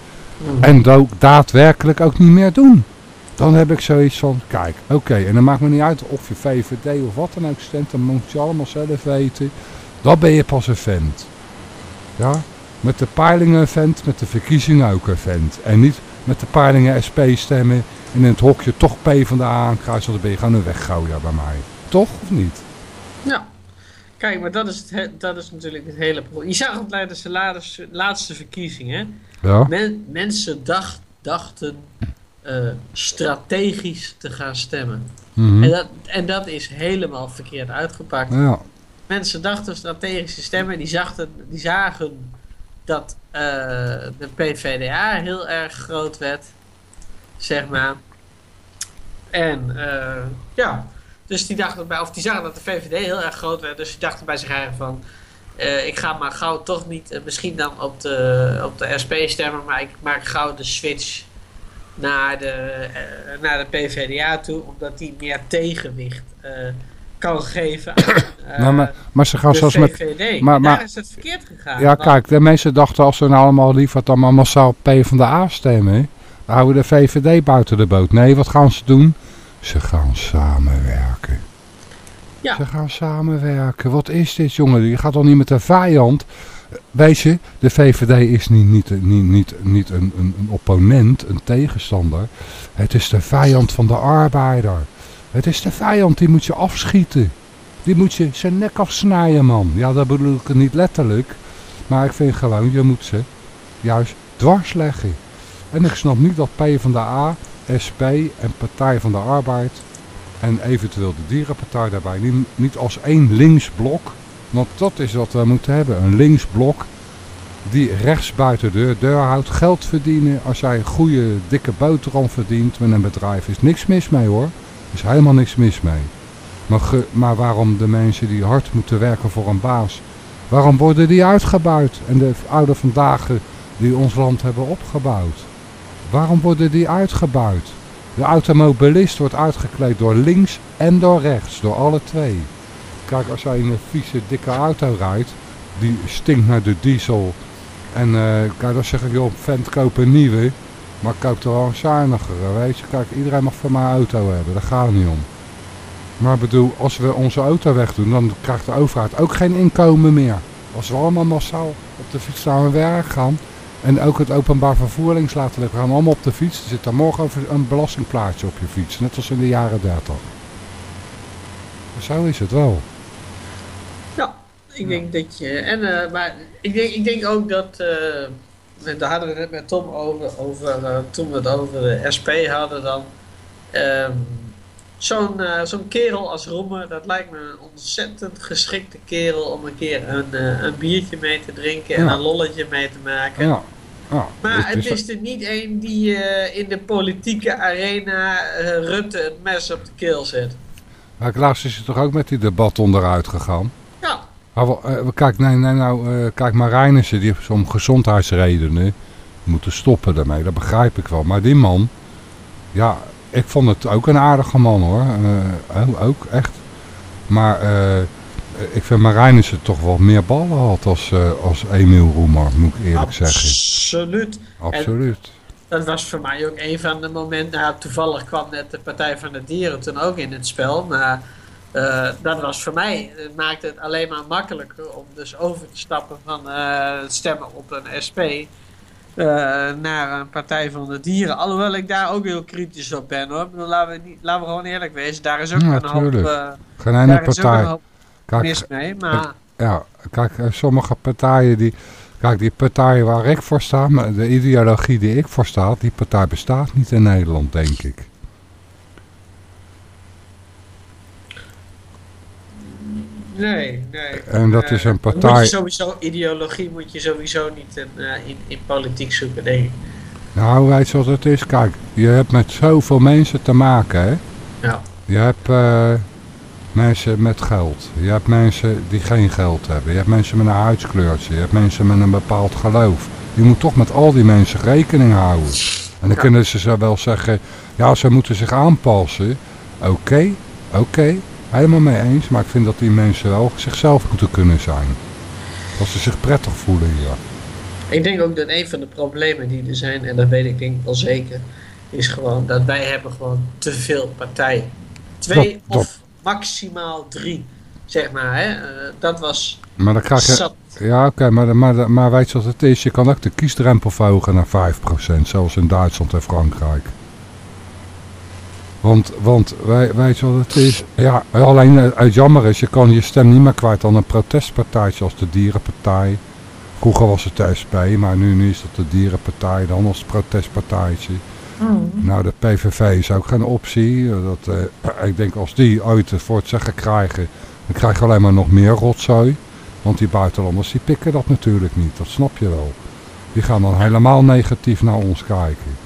En ook daadwerkelijk ook niet meer doen. Dan heb ik zoiets van, kijk, oké. En dan maakt me niet uit of je VVD of wat dan ook stemt. Dan moet je allemaal zelf weten. Dan ben je pas een vent. Ja, met de peilingen een vent, met de verkiezingen ook een vent. En niet met de peilingen SP stemmen en in het hokje toch PvdA aankruisen. Dan ben je gewoon een weggooier bij mij. Toch of niet? Ja. Kijk, maar dat is, het, he- dat is natuurlijk het hele probleem. Je zag het tijdens de laatste, laatste verkiezingen. Ja. Men, mensen dacht, dachten eh, strategisch te gaan stemmen. Mhm. En, dat, en dat is helemaal verkeerd uitgepakt. Ja. Mensen dachten strategisch te stemmen. Die, zachten, die zagen dat eh, de PVDA heel erg groot werd. Zeg maar. En eh, ja, dus die dachten bij, of die zagen dat de VVD heel erg groot werd. Dus die dachten bij zich eigen van. ik ga maar gauw toch niet, misschien dan op de, op de SP stemmen, maar ik maak gauw de switch naar de, eh, naar de PVDA toe, omdat die meer tegenwicht eh, kan geven aan *coughs* eh, Nou, maar, maar ze gaan de zoals met... VVD. maar- En daar maar- is het verkeerd gegaan. Ja, kijk, de mensen dachten als ze nou allemaal liever dan maar massaal PvdA stemmen, dan houden we de VVD buiten de boot. Nee, wat gaan ze doen? Ze gaan samenwerken. Ja. Ze gaan samenwerken. Wat is dit, jongen? Je gaat toch niet met een vijand? Weet je, de VVD is niet, niet, niet, niet, niet een, een, een opponent, een tegenstander. Het is de vijand van de arbeider. Het is de vijand, die moet je afschieten. Die moet je zijn nek afsnijden, man. Ja, dat bedoel ik niet letterlijk. Maar ik vind gewoon, je moet ze juist dwars leggen. En ik snap niet dat PvdA, SP en Partij van de Arbeid en eventueel de Dierenpartij daarbij niet, niet als één linksblok, want dat is wat we moeten hebben, een linksblok die rechts buiten de deur houdt, geld verdienen. Als jij een goede dikke boterham verdient met een bedrijf, is niks mis mee hoor. Is helemaal niks mis mee. Maar, maar waarom de mensen die hard moeten werken voor een baas, waarom worden die uitgebuit? En de oude vandaag die ons land hebben opgebouwd, waarom worden die uitgebuit? De automobilist wordt uitgekleed door links en door rechts, door alle twee. Kijk, als jij in een vieze dikke auto rijdt, die stinkt naar de diesel. En eh, kijk, dan zeg ik, joh, vent, koop een nieuwe. Maar koop er wel een zuinigere, weet je. Kijk, iedereen mag van mijn auto hebben, daar gaat het niet om. Maar bedoel, als we onze auto wegdoen, dan krijgt de overheid ook geen inkomen meer. Als we allemaal massaal op de fiets naar werk gaan en ook het openbaar vervoer laten liggen, we gaan allemaal op de fiets, dan zit daar morgen een belastingplaatje op je fiets, net als in de jaren 30. Zo is het wel. Ik denk dat je. En, eh, maar ik denk, ik denk ook dat. eh, daar hadden we het met Tom over, over eh, toen we het over de SP hadden dan. Ehm, Zo'n zo'n kerel als Roemer, dat lijkt me een ontzettend geschikte kerel om een keer een, een biertje mee te drinken en Ja. een lolletje mee te maken. Ja. Maar het is- is er niet één die in de politieke arena eh, Rutte het mes op de keel zet. Maar laatst is het toch ook met die debat onderuit gegaan? Ja, Maar wel, eh, kijk, nee, nee, nou, eh, kijk, Marijnissen, die heeft om gezondheidsredenen moeten stoppen daarmee. Dat begrijp ik wel. Maar die man, ja, ik vond het ook een aardige man hoor. Eh, ook, echt. Maar eh, ik vind Marijnissen toch wel meer ballen had als, eh, als Emiel Roemer, moet ik eerlijk zeggen. absoluut. Absoluut. Dat was voor mij ook een van de momenten. Nou, toevallig kwam net de Partij van de Dieren toen ook in het spel. Maar eh, dat was voor mij, het maakte het alleen maar makkelijker om dus over te stappen van eh, stemmen op een SP eh, naar een Partij van de Dieren. Alhoewel ik daar ook heel kritisch op ben hoor. Laten, we niet, laten we gewoon eerlijk wezen. Daar is ook Ja, een hoop, eh, Geen ene daar is ook een partij. hoop Kijk, mis mee. Maar Ja, kijk, eh, sommige partijen die... Kijk, die partijen waar ik voor sta, maar de ideologie die ik voor sta, die partij bestaat niet in Nederland, denk ik. Nee, nee. En dat Eh, is een Moet partij- je sowieso, ideologie moet je sowieso niet in, eh, in, in politiek zoeken, denk ik. Nou, weet je wat het is? Kijk, je hebt met zoveel mensen te maken, hè. Ja. Je hebt eh, mensen met geld. Je hebt mensen die geen geld hebben. Je hebt mensen met een huidskleurtje. Je hebt mensen met een bepaald geloof. Je moet toch met al die mensen rekening houden. En dan Ja. kunnen ze zo wel zeggen, ja, ze moeten zich aanpassen. Oké, oké, helemaal mee eens. Maar ik vind dat die mensen wel zichzelf moeten kunnen zijn. Dat ze zich prettig voelen hier. Ik denk ook dat een van de problemen die er zijn, en dat weet ik denk ik wel zeker, is gewoon dat wij hebben gewoon te veel partijen. Twee Dat- of maximaal drie, zeg maar. Hè? Eh, dat was Maar dan krijg je... zat. Ja, oké, maar, maar, maar weet je wat het is? Je kan ook de kiesdrempel verhogen naar 5%, zoals in Duitsland en Frankrijk. Want, want wij, weet je wat het is? Ja, alleen eh, het jammer is, je kan je stem niet meer kwijt aan een protestpartij zoals de Dierenpartij. Vroeger was het de SP, maar nu, nu is dat de Dierenpartij, dan als protestpartijtje. Nou, de PVV is ook geen optie. Eh, Dat, eh, ik denk als die ooit het voor het zeggen krijgen, dan krijg je alleen maar nog meer rotzooi. Want die buitenlanders die pikken dat natuurlijk niet, dat snap je wel. Die gaan dan helemaal negatief naar ons kijken.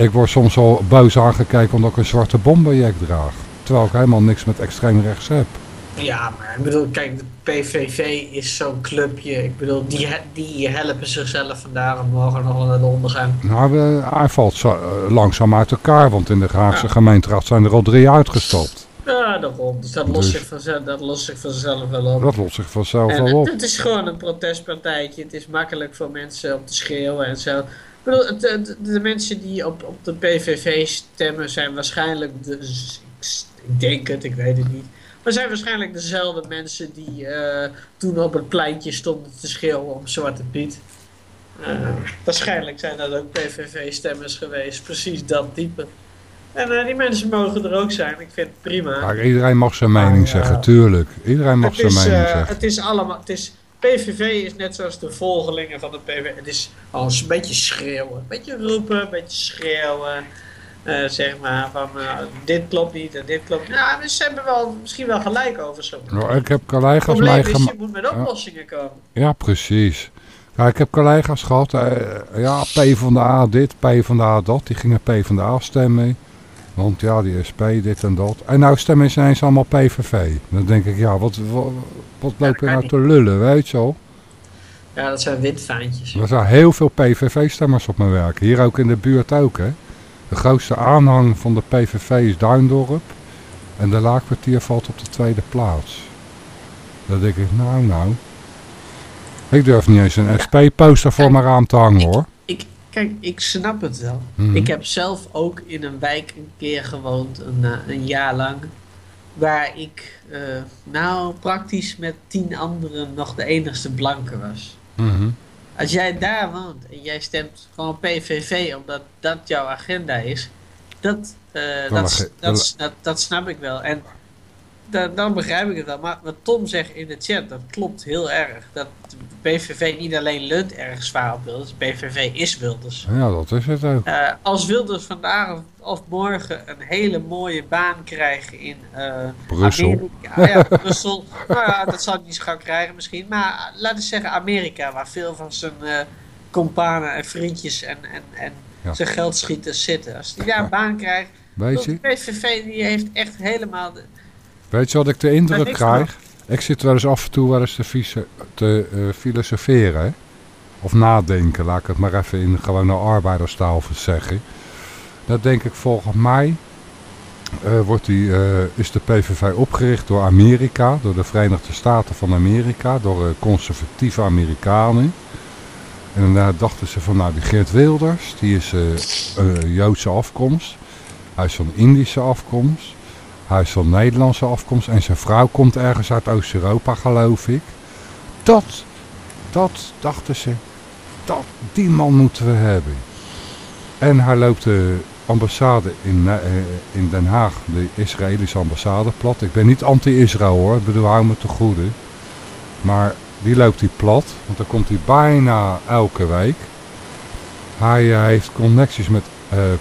Ik word soms al boos aangekeken omdat ik een zwarte bomberjack draag. Terwijl ik helemaal niks met extreem rechts heb. Ja, maar ik bedoel, kijk, de PVV is zo'n clubje. Ik bedoel, die, die helpen zichzelf vandaar omhoog en nog wel naar de ondergang. Nou, we- hij valt zo, eh, langzaam uit elkaar, want in de Haagse Ja. gemeenteraad zijn er al drie uitgestapt. Ja, daarom. Dus dat lost, Dus- zich, vanzelf, dat lost zich vanzelf wel op. Dat lost zich vanzelf En wel op. het, het is gewoon een protestpartijtje. Het is makkelijk voor mensen om te schreeuwen en zo. Ik bedoel, de, mensen die op, op de PVV stemmen zijn waarschijnlijk de... Ik denk het, ik weet het niet. Maar zijn waarschijnlijk dezelfde mensen die eh, toen op het pleintje stonden te schreeuwen om Zwarte Piet. Eh, waarschijnlijk zijn dat ook PVV-stemmers geweest. Precies dat type. En eh, die mensen mogen er ook zijn. Ik vind het prima. Kijk, iedereen mag zijn mening Maar, zeggen, tuurlijk. Iedereen mag zijn is, mening zeggen. het is allemaal. Het is, PVV is net zoals de volgelingen van de PVV. Het is als een beetje schreeuwen. Een beetje roepen, een beetje schreeuwen. eh, zeg maar van eh, dit klopt niet en dit klopt niet. Ja, dus ze hebben wel, misschien wel gelijk over zo. Nou, ik heb collega's meegemaakt. je moet met oplossingen komen. Ja, precies. Kijk, ik heb collega's gehad, eh, ja, P van de A dit, P van de A dat. Die gingen P van de A stemmen. Want ja, die SP, dit en dat. En nou stemmen ze ineens allemaal PVV. Dan denk ik, ja, wat, wat, wat Ja, nou niet. te lullen, weet je wel? Ja, dat zijn witvaantjes. Er zijn heel veel PVV-stemmers op mijn werk. Hier ook in de buurt ook, hè. De grootste aanhang van de PVV is Duindorp. En de Laakkwartier valt op de tweede plaats. Dan denk ik, nou, nou. Ik durf niet eens een SP-poster voor mijn raam te hangen, hoor. Kijk, ik snap het wel. Mhm. Ik heb zelf ook in een wijk een keer gewoond, een, eh, een jaar lang. Waar ik, eh, nou, praktisch met tien anderen nog de enigste blanke was. Mhm. Als jij daar woont en jij stemt gewoon PVV omdat dat jouw agenda is, dat, eh, dat, dat, dat, dat snap ik wel. En dan, dan begrijp ik het wel. Maar wat Tom zegt in de chat, dat klopt heel erg. Dat de PVV niet alleen leunt erg zwaar op Wilders, de PVV is Wilders. Ja, dat is het ook. Eh, als Wilders vandaag of, of morgen een hele mooie baan krijgt in eh, Brussel. Amerika. Ja, *laughs* Brussel. nou ja, dat zal hij niet zo gauw krijgen misschien. Maar laten we zeggen Amerika, waar veel van zijn eh companen en vriendjes en, en, en Ja. zijn geldschieters zitten. Als hij daar een baan krijgt, Weet de je? PVV die heeft echt helemaal... De, Weet je wat ik de indruk krijg? Ik zit wel eens af en toe wel eens te, vieze- te eh, filosoferen. hè. Of nadenken, laat ik het maar even in gewone arbeiderstaal zeggen. Dat denk ik volgens mij eh, wordt die, eh, is de PVV opgericht door Amerika, door de Verenigde Staten van Amerika, door conservatieve Amerikanen. En daarna dachten ze van, nou die Geert Wilders, die is Joodse afkomst. Hij is van Indische afkomst. Hij is van Nederlandse afkomst en zijn vrouw komt ergens uit Oost-Europa, geloof ik. Dat, dat dachten ze, dat, die man moeten we hebben. En hij loopt de ambassade in, eh, in Den Haag, de Israëlische ambassade, plat. Ik ben niet anti-Israël hoor, ik bedoel, hou me te goede. Maar die loopt hij plat, want dan komt hij bijna elke week. Hij eh, heeft connecties met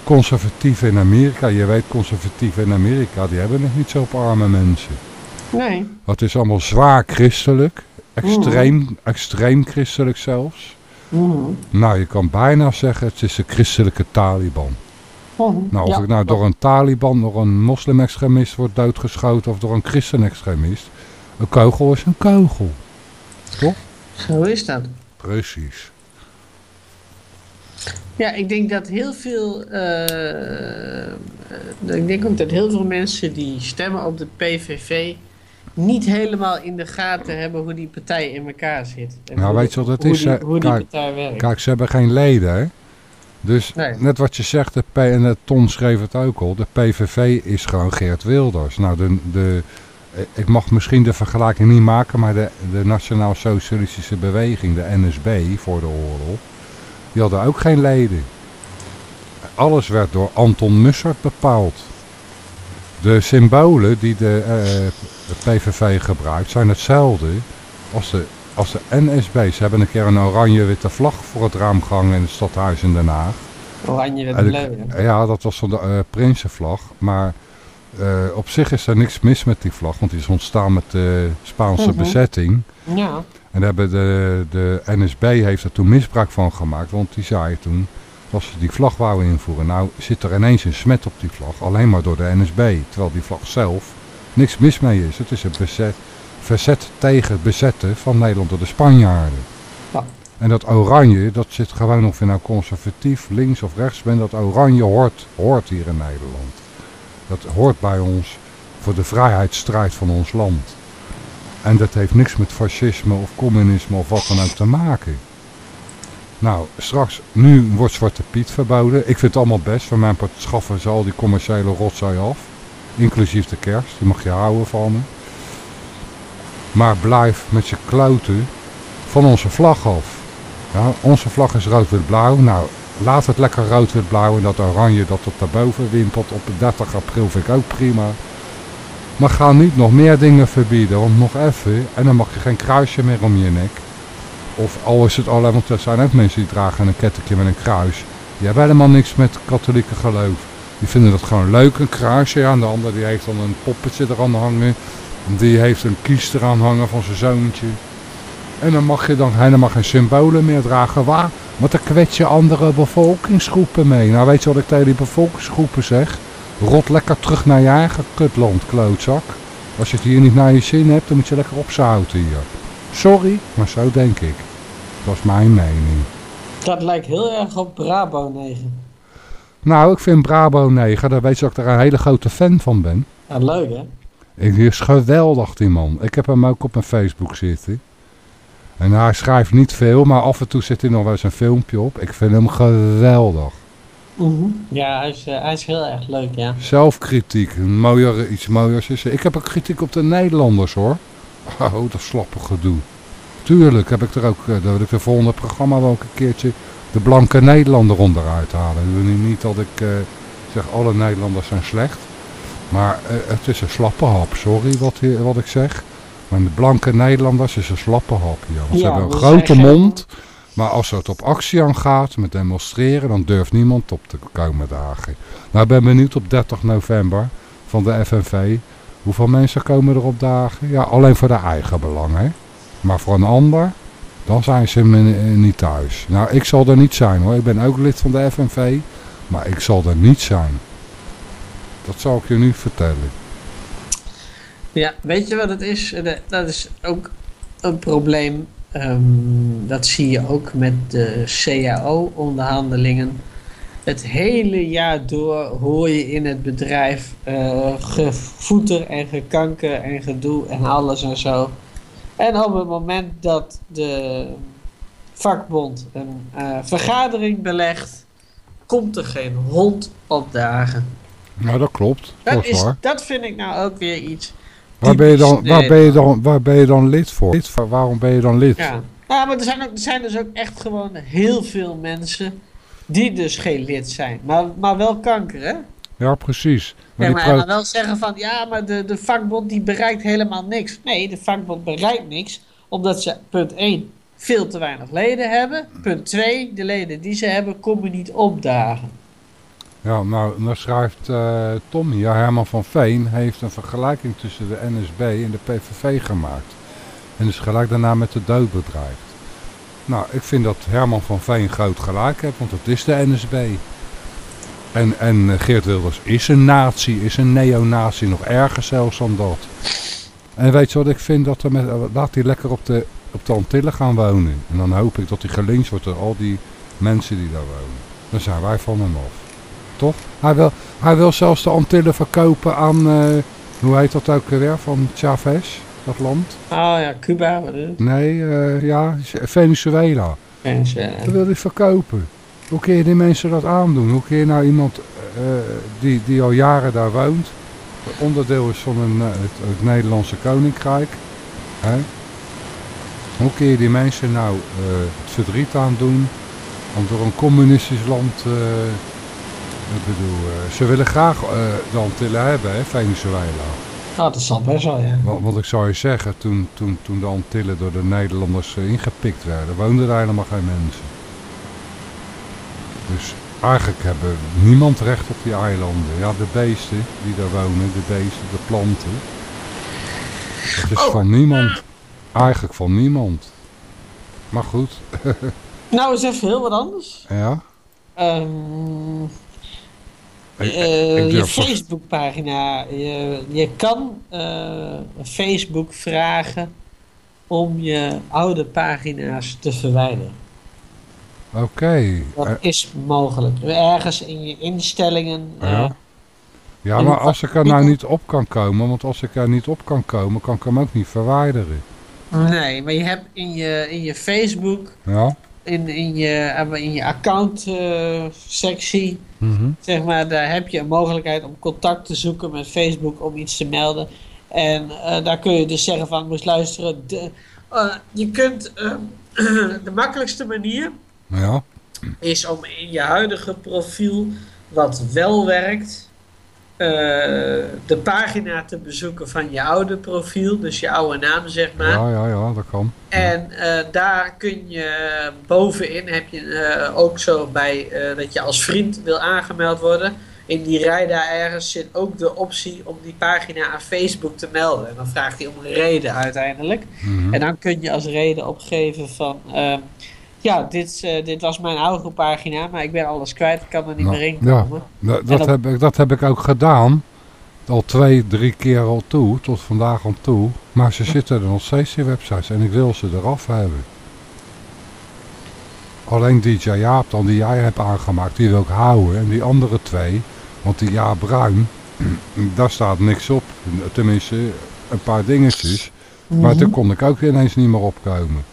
conservatieven in Amerika. Je weet, conservatieven in Amerika, die hebben het niet zo op arme mensen. nee. Het is allemaal zwaar christelijk. Extreem, extreem christelijk zelfs. Nou, je kan bijna zeggen, het is een christelijke Taliban. Nou, of Ja, ik nou door een Taliban, door een moslimextremist wordt doodgeschoten of door een christenextremist. Een kogel is een kogel. Zo is dat. Precies. Ja, ik denk dat heel veel. eh, eh, ik denk ook dat heel veel mensen die stemmen op de PVV. niet helemaal in de gaten hebben hoe die partij in elkaar zit. En Nou, weet je die- wat het is, Die, hoe die kijk, partij werkt. Kijk, ze hebben geen leden, hè. Dus Nee. net wat je zegt, de P en de Ton schreef het ook al, de PVV is gewoon Geert Wilders. Nou, de, de, ik mag misschien de vergelijking niet maken, maar de, de Nationaal Socialistische Beweging, de NSB voor de oorlog, die hadden ook geen leden. Alles werd door Anton Mussert bepaald. De symbolen die de, eh, PVV gebruikt zijn hetzelfde als de, als de NSB. Ze hebben een keer een oranje-witte vlag voor het raam gehangen in het stadhuis in Den Haag. Oranje met En ik- blauw. ja. ja, dat was van de eh, Prinsenvlag. Maar eh, op zich is er niks mis met die vlag, want die is ontstaan met de Spaanse Mhm. bezetting. Ja. En hebben de, de NSB heeft er toen misbruik van gemaakt, want die zei toen dat ze die vlag wouden invoeren. Nou zit er ineens een smet op die vlag, alleen maar door de NSB. Terwijl die vlag zelf niks mis mee is. Het is een bezet, verzet tegen het bezetten van Nederland door de Spanjaarden. Ja. En dat oranje, dat zit gewoon of je nou conservatief, links of rechts bent, dat oranje hoort, hoort hier in Nederland. Dat hoort bij ons voor de vrijheidsstrijd van ons land. En dat heeft niks met fascisme of communisme of wat dan ook te maken. Nou, straks, nu wordt Zwarte Piet verboden. Ik vind het allemaal best. Voor mijn part schaffen ze al die commerciële rotzooi af. Inclusief de kerst. Die mag je houden van me. Maar blijf met je kloten van onze vlag af. Ja, onze vlag is rood-wit-blauw. Nou, laat het lekker rood-wit-blauw en dat oranje dat tot daarboven wimpelt op 30 april vind ik ook prima. Maar ga niet nog meer dingen verbieden, want nog even en dan mag je geen kruisje meer om je nek. Of al is het alleen, want er zijn ook mensen die dragen een kettingje met een kruis. Die hebben helemaal niks met katholieke geloof. Die vinden dat gewoon leuk, een kruisje. Ja, en de ander die heeft dan een poppetje eraan hangen. Die heeft een kies eraan hangen van zijn zoontje. En dan mag je dan helemaal geen symbolen meer dragen. Waar? Want dan kwets je andere bevolkingsgroepen mee. Nou weet je wat ik tegen die bevolkingsgroepen zeg? Rot lekker terug naar je eigen kutland, klootzak. Als je het hier niet naar je zin hebt, dan moet je lekker opzouten hier. Sorry, maar zo denk ik. Dat is mijn mening. Dat lijkt heel erg op Brabo 9. Nou, ik vind Brabo 9, daar weet je dat ik er een hele grote fan van ben. Ja, leuk hè? Ik, die is geweldig, die man. Ik heb hem ook op mijn Facebook zitten. En hij schrijft niet veel, maar af en toe zit hij nog wel eens een filmpje op. Ik vind hem geweldig. Ja, hij is, eh, hij is heel erg leuk, ja. Zelfkritiek, een mooier, iets mooiers is. Ik heb ook kritiek op de Nederlanders hoor. Oh, dat slappe gedoe. Tuurlijk heb ik er ook, eh, dat wil ik de volgende programma wel ook een keertje de blanke Nederlander onderuit halen. Ik wil nu niet dat ik eh, zeg alle Nederlanders zijn slecht. Maar eh, het is een slappe hap, sorry wat, wat ik zeg. Maar de blanke Nederlanders is een slappe hap hier. Want ze Ja, hebben een grote mond. Maar als het op actie aan gaat, met demonstreren, dan durft niemand op te komen dagen. Nou, ik ben benieuwd op 30 november van de FNV. Hoeveel mensen komen er op dagen? Ja, alleen voor de eigen belang, hè. Maar voor een ander, dan zijn ze niet thuis. Nou, ik zal er niet zijn hoor. Ik ben ook lid van de FNV. Maar ik zal er niet zijn. Dat zal ik je nu vertellen. Ja, weet je wat het is? Dat is ook een probleem. Ehm, dat zie je ook met de CAO-onderhandelingen. Het hele jaar door hoor je in het bedrijf eh, gevoeter en gekanker en gedoe en alles en zo. En op het moment dat de vakbond een eh, vergadering belegt, komt er geen hond opdagen. Nou, dat klopt. Dat, Dat, is is, waar. dat vind ik nou ook weer iets. Waar ben, je dan, waar, ben je dan, waar ben je dan lid voor? Lid voor- Waarom ben je dan lid? Ja, nou, maar er zijn, ook, er zijn dus ook echt gewoon heel veel mensen die dus geen lid zijn. Maar, maar wel kanker, hè? Ja, precies. Maar Ja, maar wel zeggen van, ja, maar de, de vakbond die bereikt helemaal niks. Nee, de vakbond bereikt niks, omdat ze, punt 1, veel te weinig leden hebben. Punt 2, de leden die ze hebben, komen niet opdagen. Ja, nou, dan schrijft eh Tom hier, Herman van Veen, heeft een vergelijking tussen de NSB en de PVV gemaakt. En is gelijk daarna met de dood bedreigd. Nou, ik vind dat Herman van Veen groot gelijk heeft, want het is de NSB. En, en eh, Geert Wilders is een nazi, is een neonazi, nog erger zelfs dan dat. En weet je wat ik vind? Dat er met, laat hij lekker op de, op de Antillen gaan wonen. En dan hoop ik dat hij gelincht wordt door al die mensen die daar wonen. Dan zijn wij van hem af. Toch? Hij wil, hij wil zelfs de Antillen verkopen aan, eh, hoe heet dat ook weer, van Chavez, dat land? Oh ja, Cuba, wat is het? Nee, eh, ja, Venezuela. Mensen, Dat wil hij verkopen. Hoe kun je die mensen dat aandoen? Hoe kun je nou iemand eh, die, die al jaren daar woont, onderdeel is van een, het, het Nederlandse Koninkrijk, hè? hoe kun je die mensen nou het verdriet aandoen om door een communistisch land, ik bedoel, eh, ze willen graag eh, de Antillen hebben, hè, Venezuela. Oh, dat zal best wel, ja. Want, want ik zou je zeggen, toen, toen, toen de Antillen door de Nederlanders eh, ingepikt werden, woonden er helemaal geen mensen. Dus eigenlijk hebben niemand recht op die eilanden. Ja, de beesten die daar wonen, de beesten, de planten. Het is van niemand. Eigenlijk van niemand. Maar goed, *laughs* Nou, eens even heel wat anders. ja. Ehm, Eh, je Facebookpagina. Je, je kan eh, Facebook vragen om je oude pagina's te verwijderen. Oké. Dat Eh, is mogelijk. Ergens in je instellingen. Ja. Ja, maar als ik er nou niet op kan komen, want als ik er niet op kan komen, kan ik hem ook niet verwijderen. nee, maar je hebt in je, in je Facebook, Ja? In, in je, in je account eh, sectie, Mhm. zeg maar, daar heb je een mogelijkheid om contact te zoeken met Facebook om iets te melden. En eh, daar kun je dus zeggen van, moest luisteren, de, eh, je kunt, eh, *clears throat* de makkelijkste manier Ja? is om in je huidige profiel, wat wel werkt, de pagina te bezoeken van je oude profiel, dus je oude naam zeg maar. Ja, ja, ja, dat kan. En eh, daar kun je bovenin heb je eh, ook zo bij eh, dat je als vriend wil aangemeld worden. In die rij daar ergens zit ook de optie om die pagina aan Facebook te melden. En dan vraagt hij om een reden uiteindelijk. Mhm. En dan kun je als reden opgeven van... ja, dit, eh, dit was mijn oude pagina, maar ik ben alles kwijt. Ik kan er niet Nou, meer in ja. komen. Dat, En dat, heb ik, dat heb ik ook gedaan. Al twee, drie keer al toe, tot vandaag aan toe. Maar ze zitten er nog steeds in websites en ik wil ze eraf hebben. Alleen DJ Jaap dan, die jij hebt aangemaakt, die wil ik houden. En die andere twee, want die Jaap Bruin, *clears throat* daar staat niks op. Tenminste, een paar dingetjes. Maar toen kon ik ook ineens niet meer opkomen.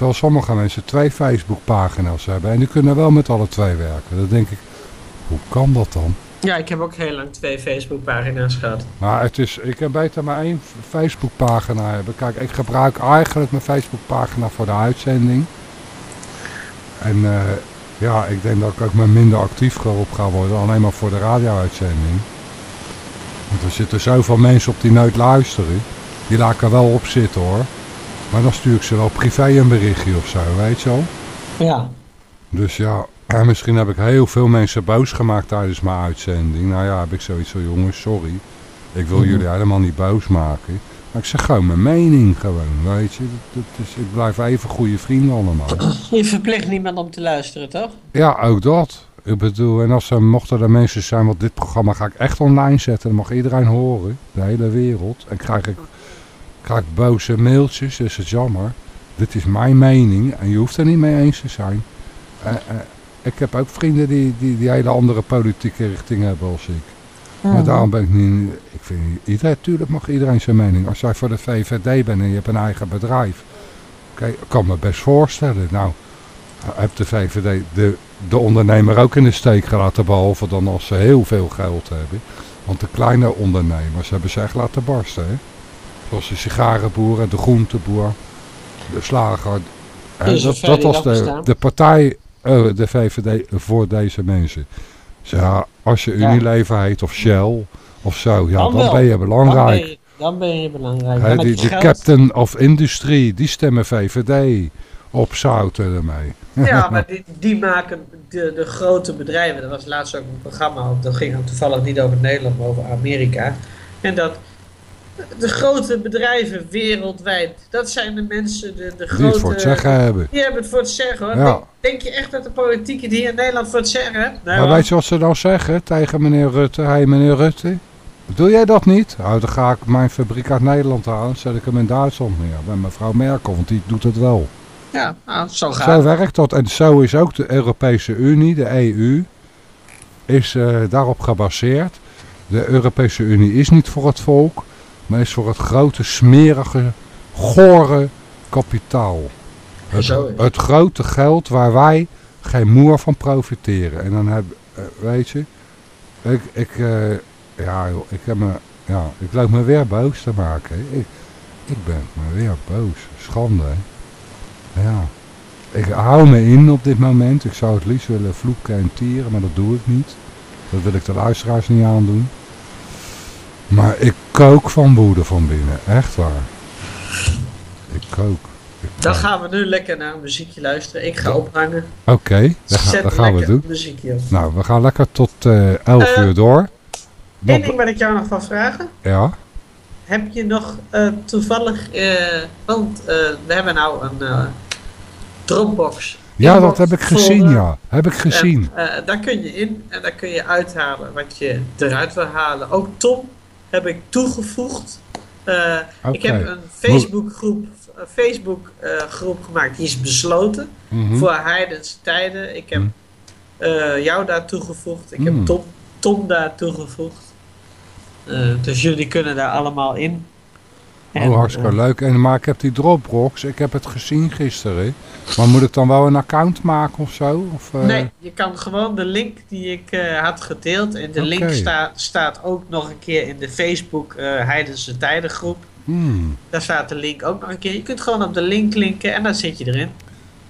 Terwijl sommige mensen twee Facebookpagina's hebben en die kunnen wel met alle twee werken. Dan denk ik, hoe kan dat dan? Ja, ik heb ook heel lang twee Facebook-pagina's gehad. Maar het is, ik heb beter maar één Facebookpagina hebben. Kijk, ik gebruik eigenlijk mijn Facebookpagina voor de uitzending. En eh, ja, ik denk dat ik ook maar minder actief erop ga worden. Alleen maar voor de radio-uitzending. Want er zitten zoveel mensen op die nooit luisteren. Die laat ik er wel op zitten hoor. Maar dan stuur ik ze wel privé een berichtje of zo, weet je wel. Ja. Dus ja, en misschien heb ik heel veel mensen boos gemaakt tijdens mijn uitzending. Nou ja, heb ik zoiets van, jongens, sorry. Ik wil jullie helemaal niet boos maken. Maar ik zeg gewoon mijn mening gewoon, weet je. Dat, dat is, ik blijf even goede vrienden allemaal. *clears throat* Je verplicht niemand om te luisteren, toch? Ja, ook dat. Ik bedoel, en als er mochten er mensen zijn, want dit programma ga ik echt online zetten. Dan mag iedereen horen, de hele wereld. En krijg ik, krijg boze mailtjes, dus het is jammer. Dit is mijn mening en je hoeft er niet mee eens te zijn. Eh, eh, ik heb ook vrienden die, die, die hele andere politieke richting hebben als ik. Maar daarom ben ik niet... Ik vind, iedereen, tuurlijk mag iedereen zijn mening. Als jij voor de VVD bent en je hebt een eigen bedrijf. Oké, ik kan me best voorstellen. Nou, heb de VVD de, de ondernemer ook in de steek gelaten. Behalve dan als ze heel veel geld hebben. Want de kleine ondernemers hebben ze echt laten barsten. Hè? Zoals de sigarenboer, de groenteboer, de slager. En Dus dat, was de, de partij, eh, de VVD, voor deze mensen. Dus ja, als je. Unilever heet of Shell of zo, ja, dan, ben je Dan ben belangrijk. je, dan ben je belangrijk. Die, geld. captain of industry, die stemmen VVD op zouten ermee. Ja, *laughs* maar die, die maken de, de grote bedrijven. Dat was laatst ook een programma op. Dat ging toevallig niet over Nederland, maar over Amerika. En dat de grote bedrijven wereldwijd, dat zijn de mensen, de, de Die grote... het voor het zeggen hebben. Die hebben het voor het zeggen hoor. Ja. Denk, je echt dat de politiek het hier in Nederland voor het zeggen? Nee, Maar weet je wat ze dan zeggen tegen meneer Rutte? Hé meneer Rutte, doe jij dat niet? Nou, dan ga ik mijn fabriek uit Nederland halen. zet ik hem in Duitsland neer. Bij mevrouw Merkel, want die doet het wel. Ja, nou, zo gaat Zo werkt dat. En zo is ook de Europese Unie, de EU, is eh, daarop gebaseerd. De Europese Unie is niet voor het volk, maar is voor het grote, smerige, gore kapitaal. Het, het. grote geld waar wij geen moer van profiteren. En dan heb, eh, weet je, ik, ik, eh, ja, joh, ik, heb me, ja, ik loop me weer boos te maken. Ik, ik ben me weer boos. Schande, hè. Ja. Ik hou me in op dit moment. Ik zou het liefst willen vloeken en tieren, maar dat doe ik niet. Dat wil ik de luisteraars niet aandoen. Maar ik kook van woede van binnen. Echt waar. Ik kook. Dan gaan we nu lekker naar een muziekje luisteren. Ik ga ophangen. Oké, dat, ga- Zet dat gaan we doen. muziekje op. Nou, we gaan lekker tot eh 11 Eh, uur door. Eén ding wat ik jou nog van vragen. ja, Heb je nog eh, toevallig, eh, want eh, we hebben nou een eh, Dropbox. ja inbox dat heb ik gezien, ja. Heb ik gezien. En, eh, daar kun je in en daar kun je uithalen wat je eruit wil halen. Ook Tom heb ik toegevoegd. Eh, Ik heb een Facebookgroep Facebook, eh, groep gemaakt, die is besloten Mhm. voor heidense tijden. Ik heb Hm. eh, jou daar toegevoegd. Ik Mm. heb Tom, Tom daar toegevoegd. Dus jullie kunnen daar allemaal in. En, oh, hartstikke eh, leuk. En, maar ik heb die Dropbox, ik heb het gezien gisteren. Maar moet ik dan wel een account maken of zo? Of, eh, Nee, je kan gewoon de link die ik eh, had gedeeld. En de link sta- staat ook nog een keer in de Facebook eh Heidense Tijden groep. hmm, Daar staat de link ook nog een keer. Je kunt gewoon op de link klinken en dan zit je erin.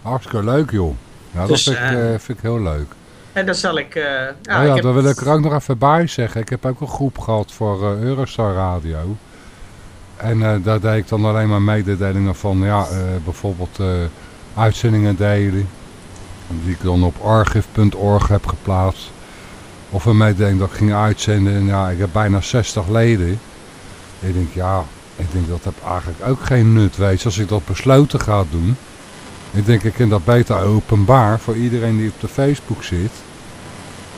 hartstikke leuk, joh. Ja, Dus, dat vind ik, eh, vind ik heel leuk. En dan zal ik... eh ja, oh ja, ik heb- dan wil ik er ook nog even bij zeggen. Ik heb ook een groep gehad voor Eurostar Radio. En eh, daar deed ik dan alleen maar mededelingen van, ja, eh, bijvoorbeeld eh, uitzendingen delen. Die ik dan op archive.org heb geplaatst. Of een mededeling dat ik ging uitzenden. En ja, ik heb bijna 60 leden. Ik denk, ja, ik denk dat heb eigenlijk ook geen nut, weet. Als ik dat besloten ga doen. Ik denk, ik kan dat beter openbaar voor iedereen die op de Facebook zit.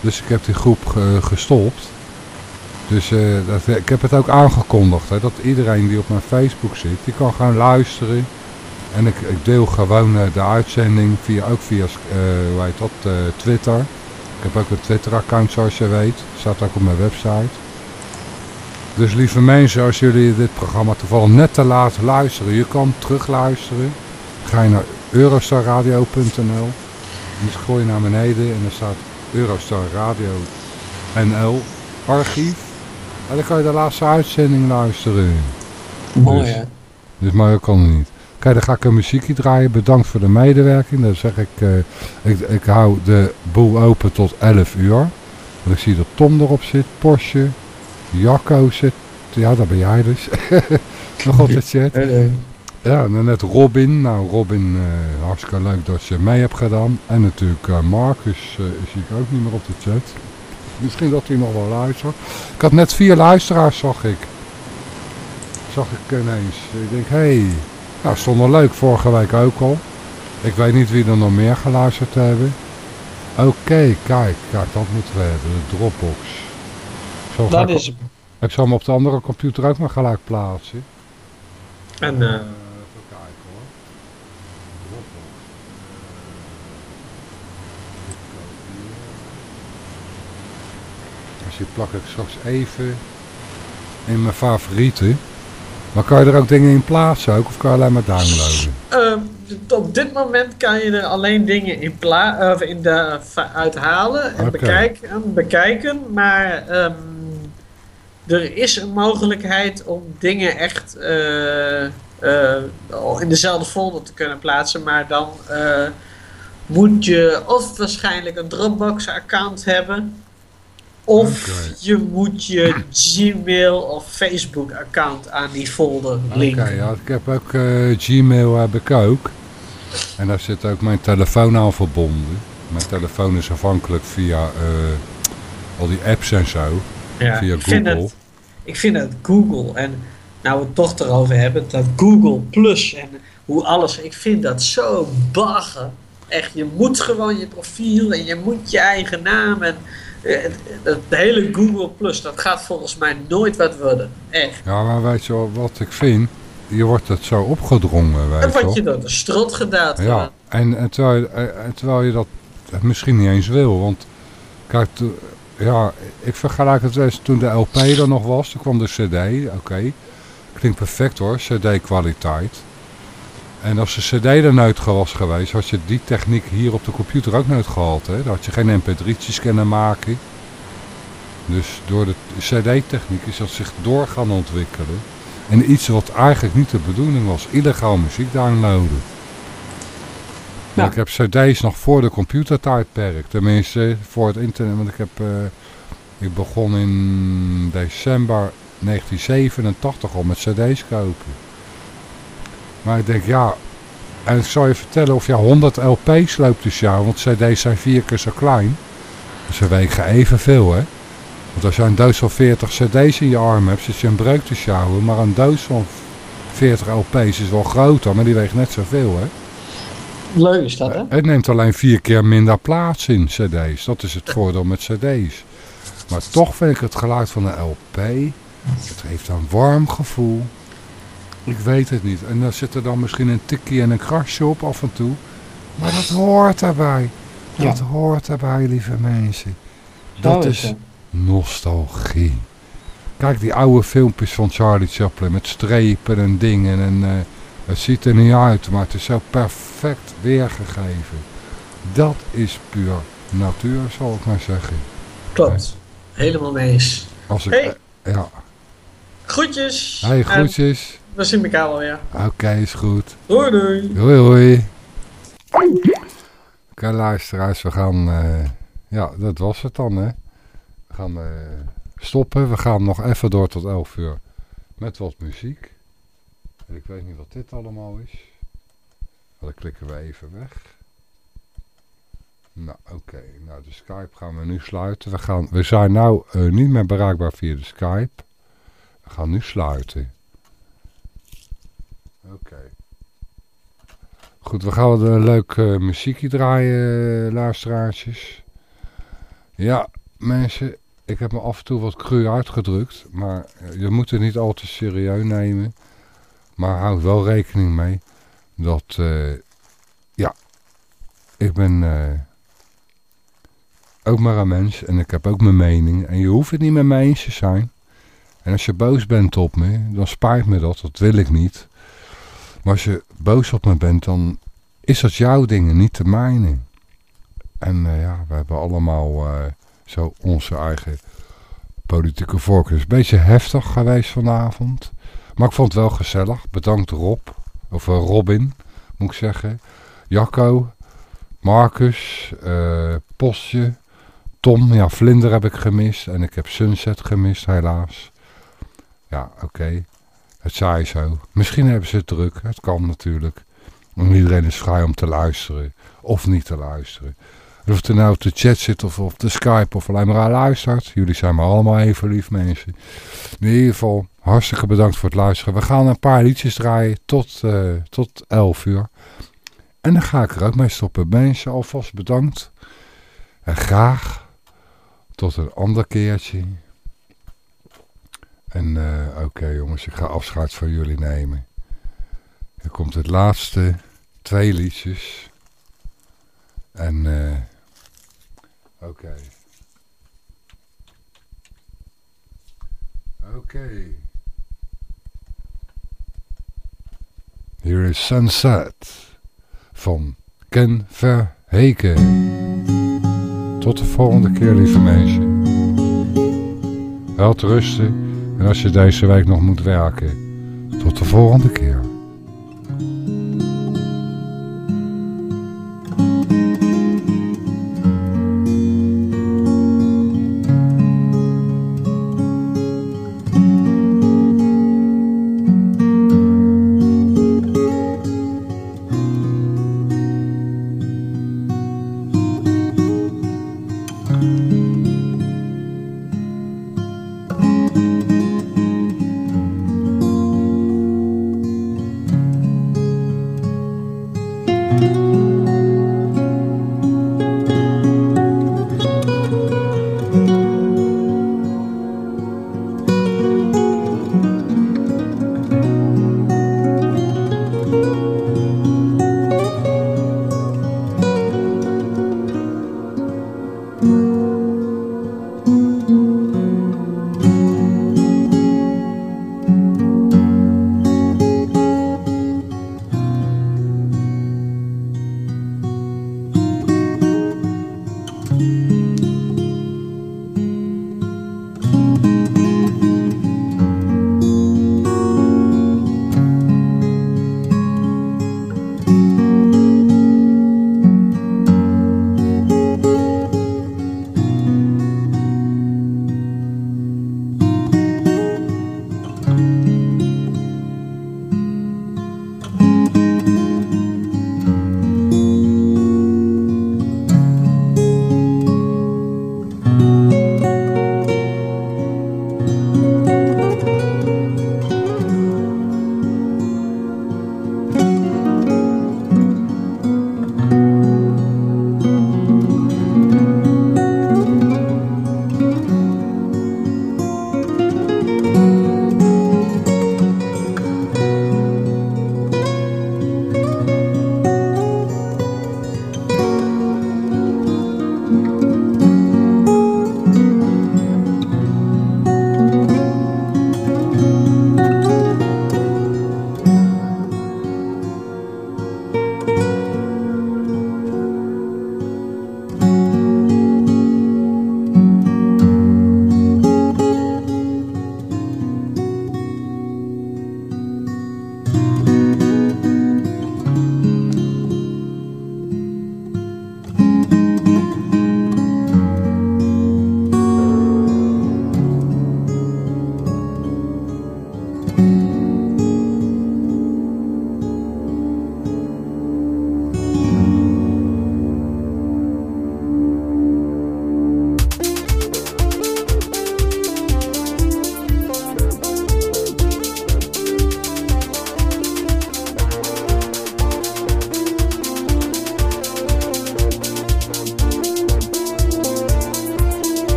Dus ik heb die groep ge- gestopt. Dus eh, dat, ik heb het ook aangekondigd. Hè, dat iedereen die op mijn Facebook zit, die kan gewoon luisteren. En ik, ik deel gewoon eh, de uitzending via, ook via eh, hoe heet dat, eh, Twitter. Ik heb ook een Twitter-account zoals je weet. Staat ook op mijn website. Dus lieve mensen, als jullie dit programma toevallig net te laat luisteren, je kan terugluisteren. Ga je naar eurostarradio.nl. Dan scroll je naar beneden en dan staat Eurostar Radio NL archief. En dan kan je de laatste uitzending luisteren. Mooi Dus- hè? Dus maar dat kan niet. Kijk, dan ga ik een muziekje draaien. Bedankt voor de medewerking. Dan zeg ik, eh, ik, ik hou de boel open tot 11 uur. Want ik zie dat Tom erop zit, Porsche. Jacco zit, ja dat ben jij dus. *laughs* Nog op de chat. Ja, en net Robin. Nou, Robin, eh, hartstikke leuk dat je mee hebt gedaan. En natuurlijk eh, Marcus eh, zie ik ook niet meer op de chat. Misschien dat hij nog wel luistert. Ik had net vier luisteraars, zag ik. Zag ik ineens. Ik denk, hé, hey, nou, stond wel leuk. Vorige week ook al. Ik weet niet wie er nog meer geluisterd hebben. Oké, kijk, kijk, dat moeten we hebben. De Dropbox. Zo Dat ik, is... ik zal hem op de andere computer ook maar gelijk plaatsen. En, eh, Even kijken hoor. Dropbox. Dus die plak ik straks even in mijn favorieten. Maar kan je er ook dingen in plaatsen ook? Of kan je alleen maar downloaden? Ehm, op dit moment kan je er alleen dingen in, pla in de, uithalen en bekijken, bekijken. Maar ehm, er is een mogelijkheid om dingen echt eh, eh, in dezelfde folder te kunnen plaatsen. Maar dan eh, moet je of waarschijnlijk een Dropbox-account hebben. Of Oké. je moet je Gmail of Facebook-account aan die folder Oké, linken. ja, ik heb ook eh, Gmail heb ik ook. En daar zit ook mijn telefoon aan verbonden. Mijn telefoon is afhankelijk via eh, al die apps en zo. Ja, via ik vind Google. het- ik vind dat Google, en nou we het toch erover hebben, dat Google Plus en hoe alles, ik vind dat zo bagger. Echt, je moet gewoon je profiel en je moet je eigen naam en eh, het, het hele Google Plus, dat gaat volgens mij nooit wat worden. Echt. Ja, maar weet je wel wat ik vind? Je wordt het zo opgedrongen, weet En je wat je door de strot gedaan Ja, en, en, terwijl, je- eh, en terwijl je dat misschien niet eens wil. Want kijk, ja, ik vergelijk het eens toen de LP er nog was. Toen kwam de CD, oké. Klinkt perfect hoor, CD-kwaliteit. En als de CD er nooit was geweest, had je die techniek hier op de computer ook nooit gehad. Hè? Dan had je geen mp3'tjes kunnen maken. Dus door de CD-techniek is dat zich door gaan ontwikkelen. En iets wat eigenlijk niet de bedoeling was, illegaal muziek downloaden. Maar Ja. ik heb cd's nog voor de computertijdperk. Tenminste, voor het internet. Want ik heb... eh, ik begon in december 1987 al met cd's kopen. Maar ik denk, ja... En ik zal je vertellen, of je 100 LP's loopt dus jaar. Want cd's zijn vier keer zo klein. Dus ze wegen evenveel, hè. Want als je een doos van 40 cd's in je arm hebt, zit je een breuk te sjouwen. Maar een doos van 40 LP's is wel groter, maar die weegt net zoveel, hè. Leuk is dat, hè? Het neemt alleen vier keer minder plaats in cd's. Dat is het voordeel met cd's. Maar toch vind ik het geluid van een LP... Het heeft een warm gevoel. Ik weet het niet. En dan zit er dan misschien een tikkie en een krasje op af en toe. Maar dat hoort erbij. Dat hoort erbij, lieve mensen. Dat is nostalgie. Kijk die oude filmpjes van Charlie Chaplin met strepen en dingen. En eh, het ziet er niet uit, maar het is zo perfect weergegeven. Dat is puur natuur, zal ik maar zeggen. Klopt. Helemaal mee eens. Als ik, Hey. ja. Groetjes. Hey, En groetjes. We zien elkaar wel weer. Oké, is goed. Doei doei. Hoi, hoi. Oké, luisteraars, we gaan... eh, ja, dat was het dan, hè. We gaan eh, stoppen. We gaan nog even door tot 11 uur met wat muziek. En ik weet niet wat dit allemaal is. Maar dan klikken we even weg. Nou, oké. Nou, de Skype gaan we nu sluiten. We, gaan, we zijn nou eh, niet meer bereikbaar via de Skype. We gaan nu sluiten. Oké. Goed, we gaan een leuk eh, muziekje draaien, eh, luisteraartjes. Ja, mensen, ik heb me af en toe wat cru uitgedrukt, maar eh, je moet het niet al te serieus nemen. Maar houd wel rekening mee dat, eh, ja, ik ben eh, ook maar een mens en ik heb ook mijn mening. En je hoeft het niet met me eens te zijn. En als je boos bent op me, dan spijt me dat, dat wil ik niet. Maar als je boos op me bent, dan is dat jouw dingen, niet de mijne. En eh, ja, we hebben allemaal eh, zo onze eigen politieke voorkeur. Het is een beetje heftig geweest vanavond. Maar ik vond het wel gezellig. Bedankt Rob, of eh, Robin, moet ik zeggen. Jacco, Marcus, eh, Postje, Tom, ja, Vlinder heb ik gemist. En ik heb Sunset gemist, helaas. Ja, oké. Het zo. Misschien hebben ze het druk. Het kan natuurlijk. En iedereen is vrij om te luisteren. Of niet te luisteren. En Of er nou op de chat zit of op de Skype of alleen maar luistert. Jullie zijn me allemaal even lief mensen. In ieder geval, hartstikke bedankt voor het luisteren. We gaan een paar liedjes draaien tot, eh tot 11 uur. En dan ga ik er ook mee stoppen. Mensen, alvast bedankt. En graag tot een ander keertje. En eh, oké jongens, ik ga afscheid van jullie nemen. Er komt het laatste twee liedjes. En eh oké. Oké. Hier is Sunset van Ken Verheken. Tot de volgende keer, lieve mensen. Wel te rusten. En als je deze week nog moet werken, tot de volgende keer.